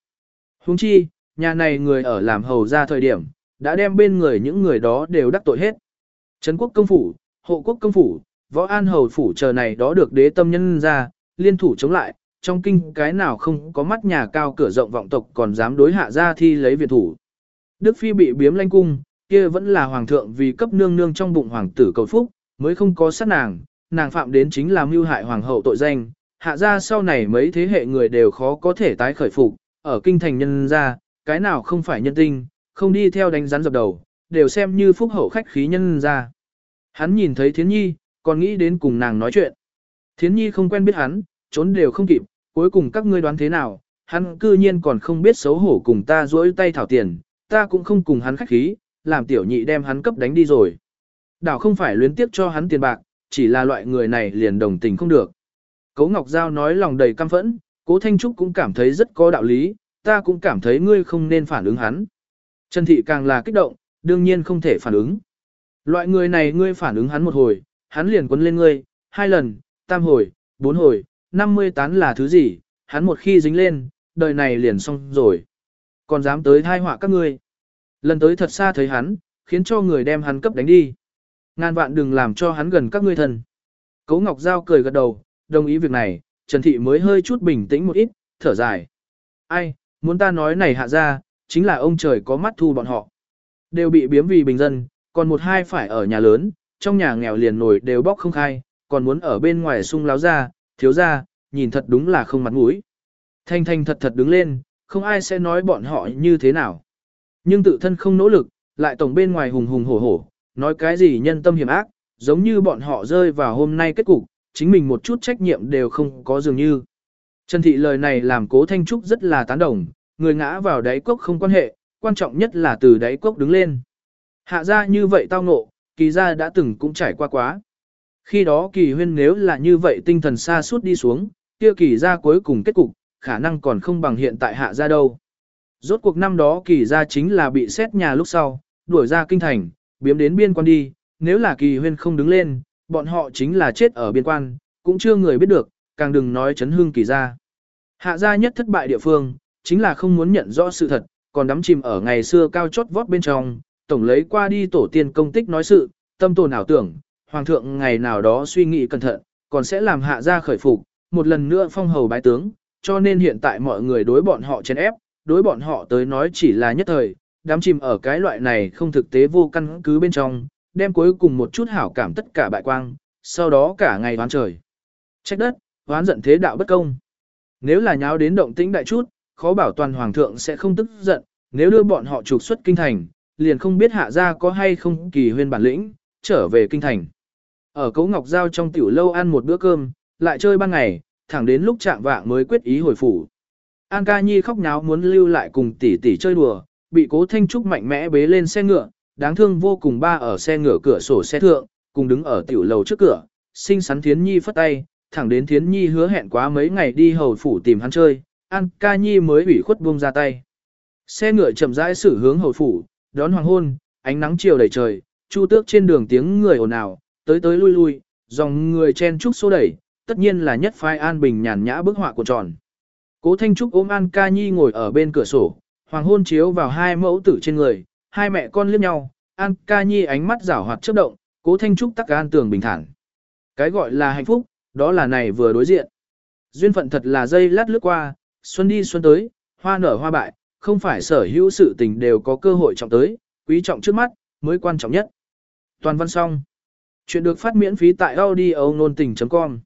Speaker 1: Huống chi, nhà này người ở làm hầu ra thời điểm, đã đem bên người những người đó đều đắc tội hết. Trấn quốc công phủ, hộ quốc công phủ, võ an hầu phủ chờ này đó được đế tâm nhân ra, liên thủ chống lại, trong kinh cái nào không có mắt nhà cao cửa rộng vọng tộc còn dám đối hạ ra thi lấy việt thủ. Đức Phi bị biếm lanh cung, kia vẫn là hoàng thượng vì cấp nương nương trong bụng hoàng tử cầu phúc, mới không có sát nàng, nàng phạm đến chính là mưu hại hoàng hậu tội danh, hạ ra sau này mấy thế hệ người đều khó có thể tái khởi phục, ở kinh thành nhân ra, cái nào không phải nhân tinh, không đi theo đánh rắn dập đầu, đều xem như phúc hậu khách khí nhân ra. Hắn nhìn thấy Thiến Nhi, còn nghĩ đến cùng nàng nói chuyện. Thiến Nhi không quen biết hắn, trốn đều không kịp, cuối cùng các ngươi đoán thế nào, hắn cư nhiên còn không biết xấu hổ cùng ta duỗi tay thảo tiền, ta cũng không cùng hắn khách khí, làm tiểu nhị đem hắn cấp đánh đi rồi. Đảo không phải luyến tiếc cho hắn tiền bạc, chỉ là loại người này liền đồng tình không được. Cố Ngọc Giao nói lòng đầy căm phẫn, Cố Thanh Trúc cũng cảm thấy rất có đạo lý, ta cũng cảm thấy ngươi không nên phản ứng hắn. Trần Thị càng là kích động, đương nhiên không thể phản ứng. Loại người này ngươi phản ứng hắn một hồi, hắn liền quấn lên ngươi, hai lần, tam hồi, bốn hồi, năm mươi tán là thứ gì, hắn một khi dính lên, đời này liền xong rồi. Còn dám tới thai họa các ngươi. Lần tới thật xa thấy hắn, khiến cho người đem hắn cấp đánh đi. Ngàn vạn đừng làm cho hắn gần các ngươi thần. Cố Ngọc Giao cười gật đầu, đồng ý việc này, Trần Thị mới hơi chút bình tĩnh một ít, thở dài. Ai, muốn ta nói này hạ ra, chính là ông trời có mắt thu bọn họ. Đều bị biếm vì bình dân, còn một hai phải ở nhà lớn, trong nhà nghèo liền nổi đều bóc không khai, còn muốn ở bên ngoài sung láo ra, thiếu ra, nhìn thật đúng là không mặt mũi. Thanh thanh thật thật đứng lên, không ai sẽ nói bọn họ như thế nào. Nhưng tự thân không nỗ lực, lại tổng bên ngoài hùng hùng hổ hổ, nói cái gì nhân tâm hiểm ác, giống như bọn họ rơi vào hôm nay kết cục, chính mình một chút trách nhiệm đều không có dường như. Trần Thị lời này làm cố Thanh Trúc rất là tán đồng, người ngã vào đáy cốc không quan hệ, quan trọng nhất là từ đáy cốc đứng lên. Hạ ra như vậy tao ngộ, kỳ ra đã từng cũng trải qua quá. Khi đó kỳ huyên nếu là như vậy tinh thần xa suốt đi xuống, kia kỳ ra cuối cùng kết cục, khả năng còn không bằng hiện tại hạ ra đâu. Rốt cuộc năm đó kỳ ra chính là bị xét nhà lúc sau, đuổi ra kinh thành, biếm đến biên quan đi, nếu là kỳ huyên không đứng lên, bọn họ chính là chết ở biên quan, cũng chưa người biết được, càng đừng nói chấn hương kỳ ra. Hạ gia nhất thất bại địa phương, chính là không muốn nhận rõ sự thật, còn đắm chìm ở ngày xưa cao chót vót bên trong, tổng lấy qua đi tổ tiên công tích nói sự, tâm tồn ảo tưởng, hoàng thượng ngày nào đó suy nghĩ cẩn thận, còn sẽ làm hạ gia khởi phục, một lần nữa phong hầu bái tướng, cho nên hiện tại mọi người đối bọn họ chèn ép, đối bọn họ tới nói chỉ là nhất thời, đám chìm ở cái loại này không thực tế vô căn cứ bên trong, đem cuối cùng một chút hảo cảm tất cả bại quang, sau đó cả ngày đoán trời. Trách đất, oán giận thế đạo bất công. Nếu là nháo đến động tĩnh đại chút, khó bảo toàn hoàng thượng sẽ không tức giận, nếu đưa bọn họ trục xuất kinh thành, liền không biết hạ ra có hay không kỳ huyên bản lĩnh, trở về kinh thành. Ở cấu ngọc giao trong tiểu lâu ăn một bữa cơm, lại chơi ban ngày, thẳng đến lúc chạm vạng mới quyết ý hồi phủ. An ca nhi khóc nháo muốn lưu lại cùng tỷ tỷ chơi đùa, bị cố thanh trúc mạnh mẽ bế lên xe ngựa, đáng thương vô cùng ba ở xe ngựa cửa sổ xe thượng, cùng đứng ở tiểu lầu trước cửa, xinh xắn thiến nhi phất tay, thẳng đến thiến nhi hứa hẹn quá mấy ngày đi hầu phủ tìm hắn chơi, An ca nhi mới ủy khuất buông ra tay. Xe ngựa chậm rãi xử hướng hầu phủ, đón hoàng hôn, ánh nắng chiều đầy trời, chu tước trên đường tiếng người ồn ào, tới tới lui lui, dòng người chen trúc xô đẩy, tất nhiên là nhất phái an bình nhàn nhã bức họa của tròn. Cố Thanh Trúc ôm An Ca Nhi ngồi ở bên cửa sổ, hoàng hôn chiếu vào hai mẫu tử trên người, hai mẹ con liếc nhau, An Ca Nhi ánh mắt rảo hoạt chớp động, Cố Thanh Trúc tắc an tường bình thản. Cái gọi là hạnh phúc, đó là này vừa đối diện. Duyên phận thật là dây lát lướt qua, xuân đi xuân tới, hoa nở hoa bại, không phải sở hữu sự tình đều có cơ hội trọng tới, quý trọng trước mắt, mới quan trọng nhất. Toàn văn xong. Chuyện được phát miễn phí tại audio nôn tình.com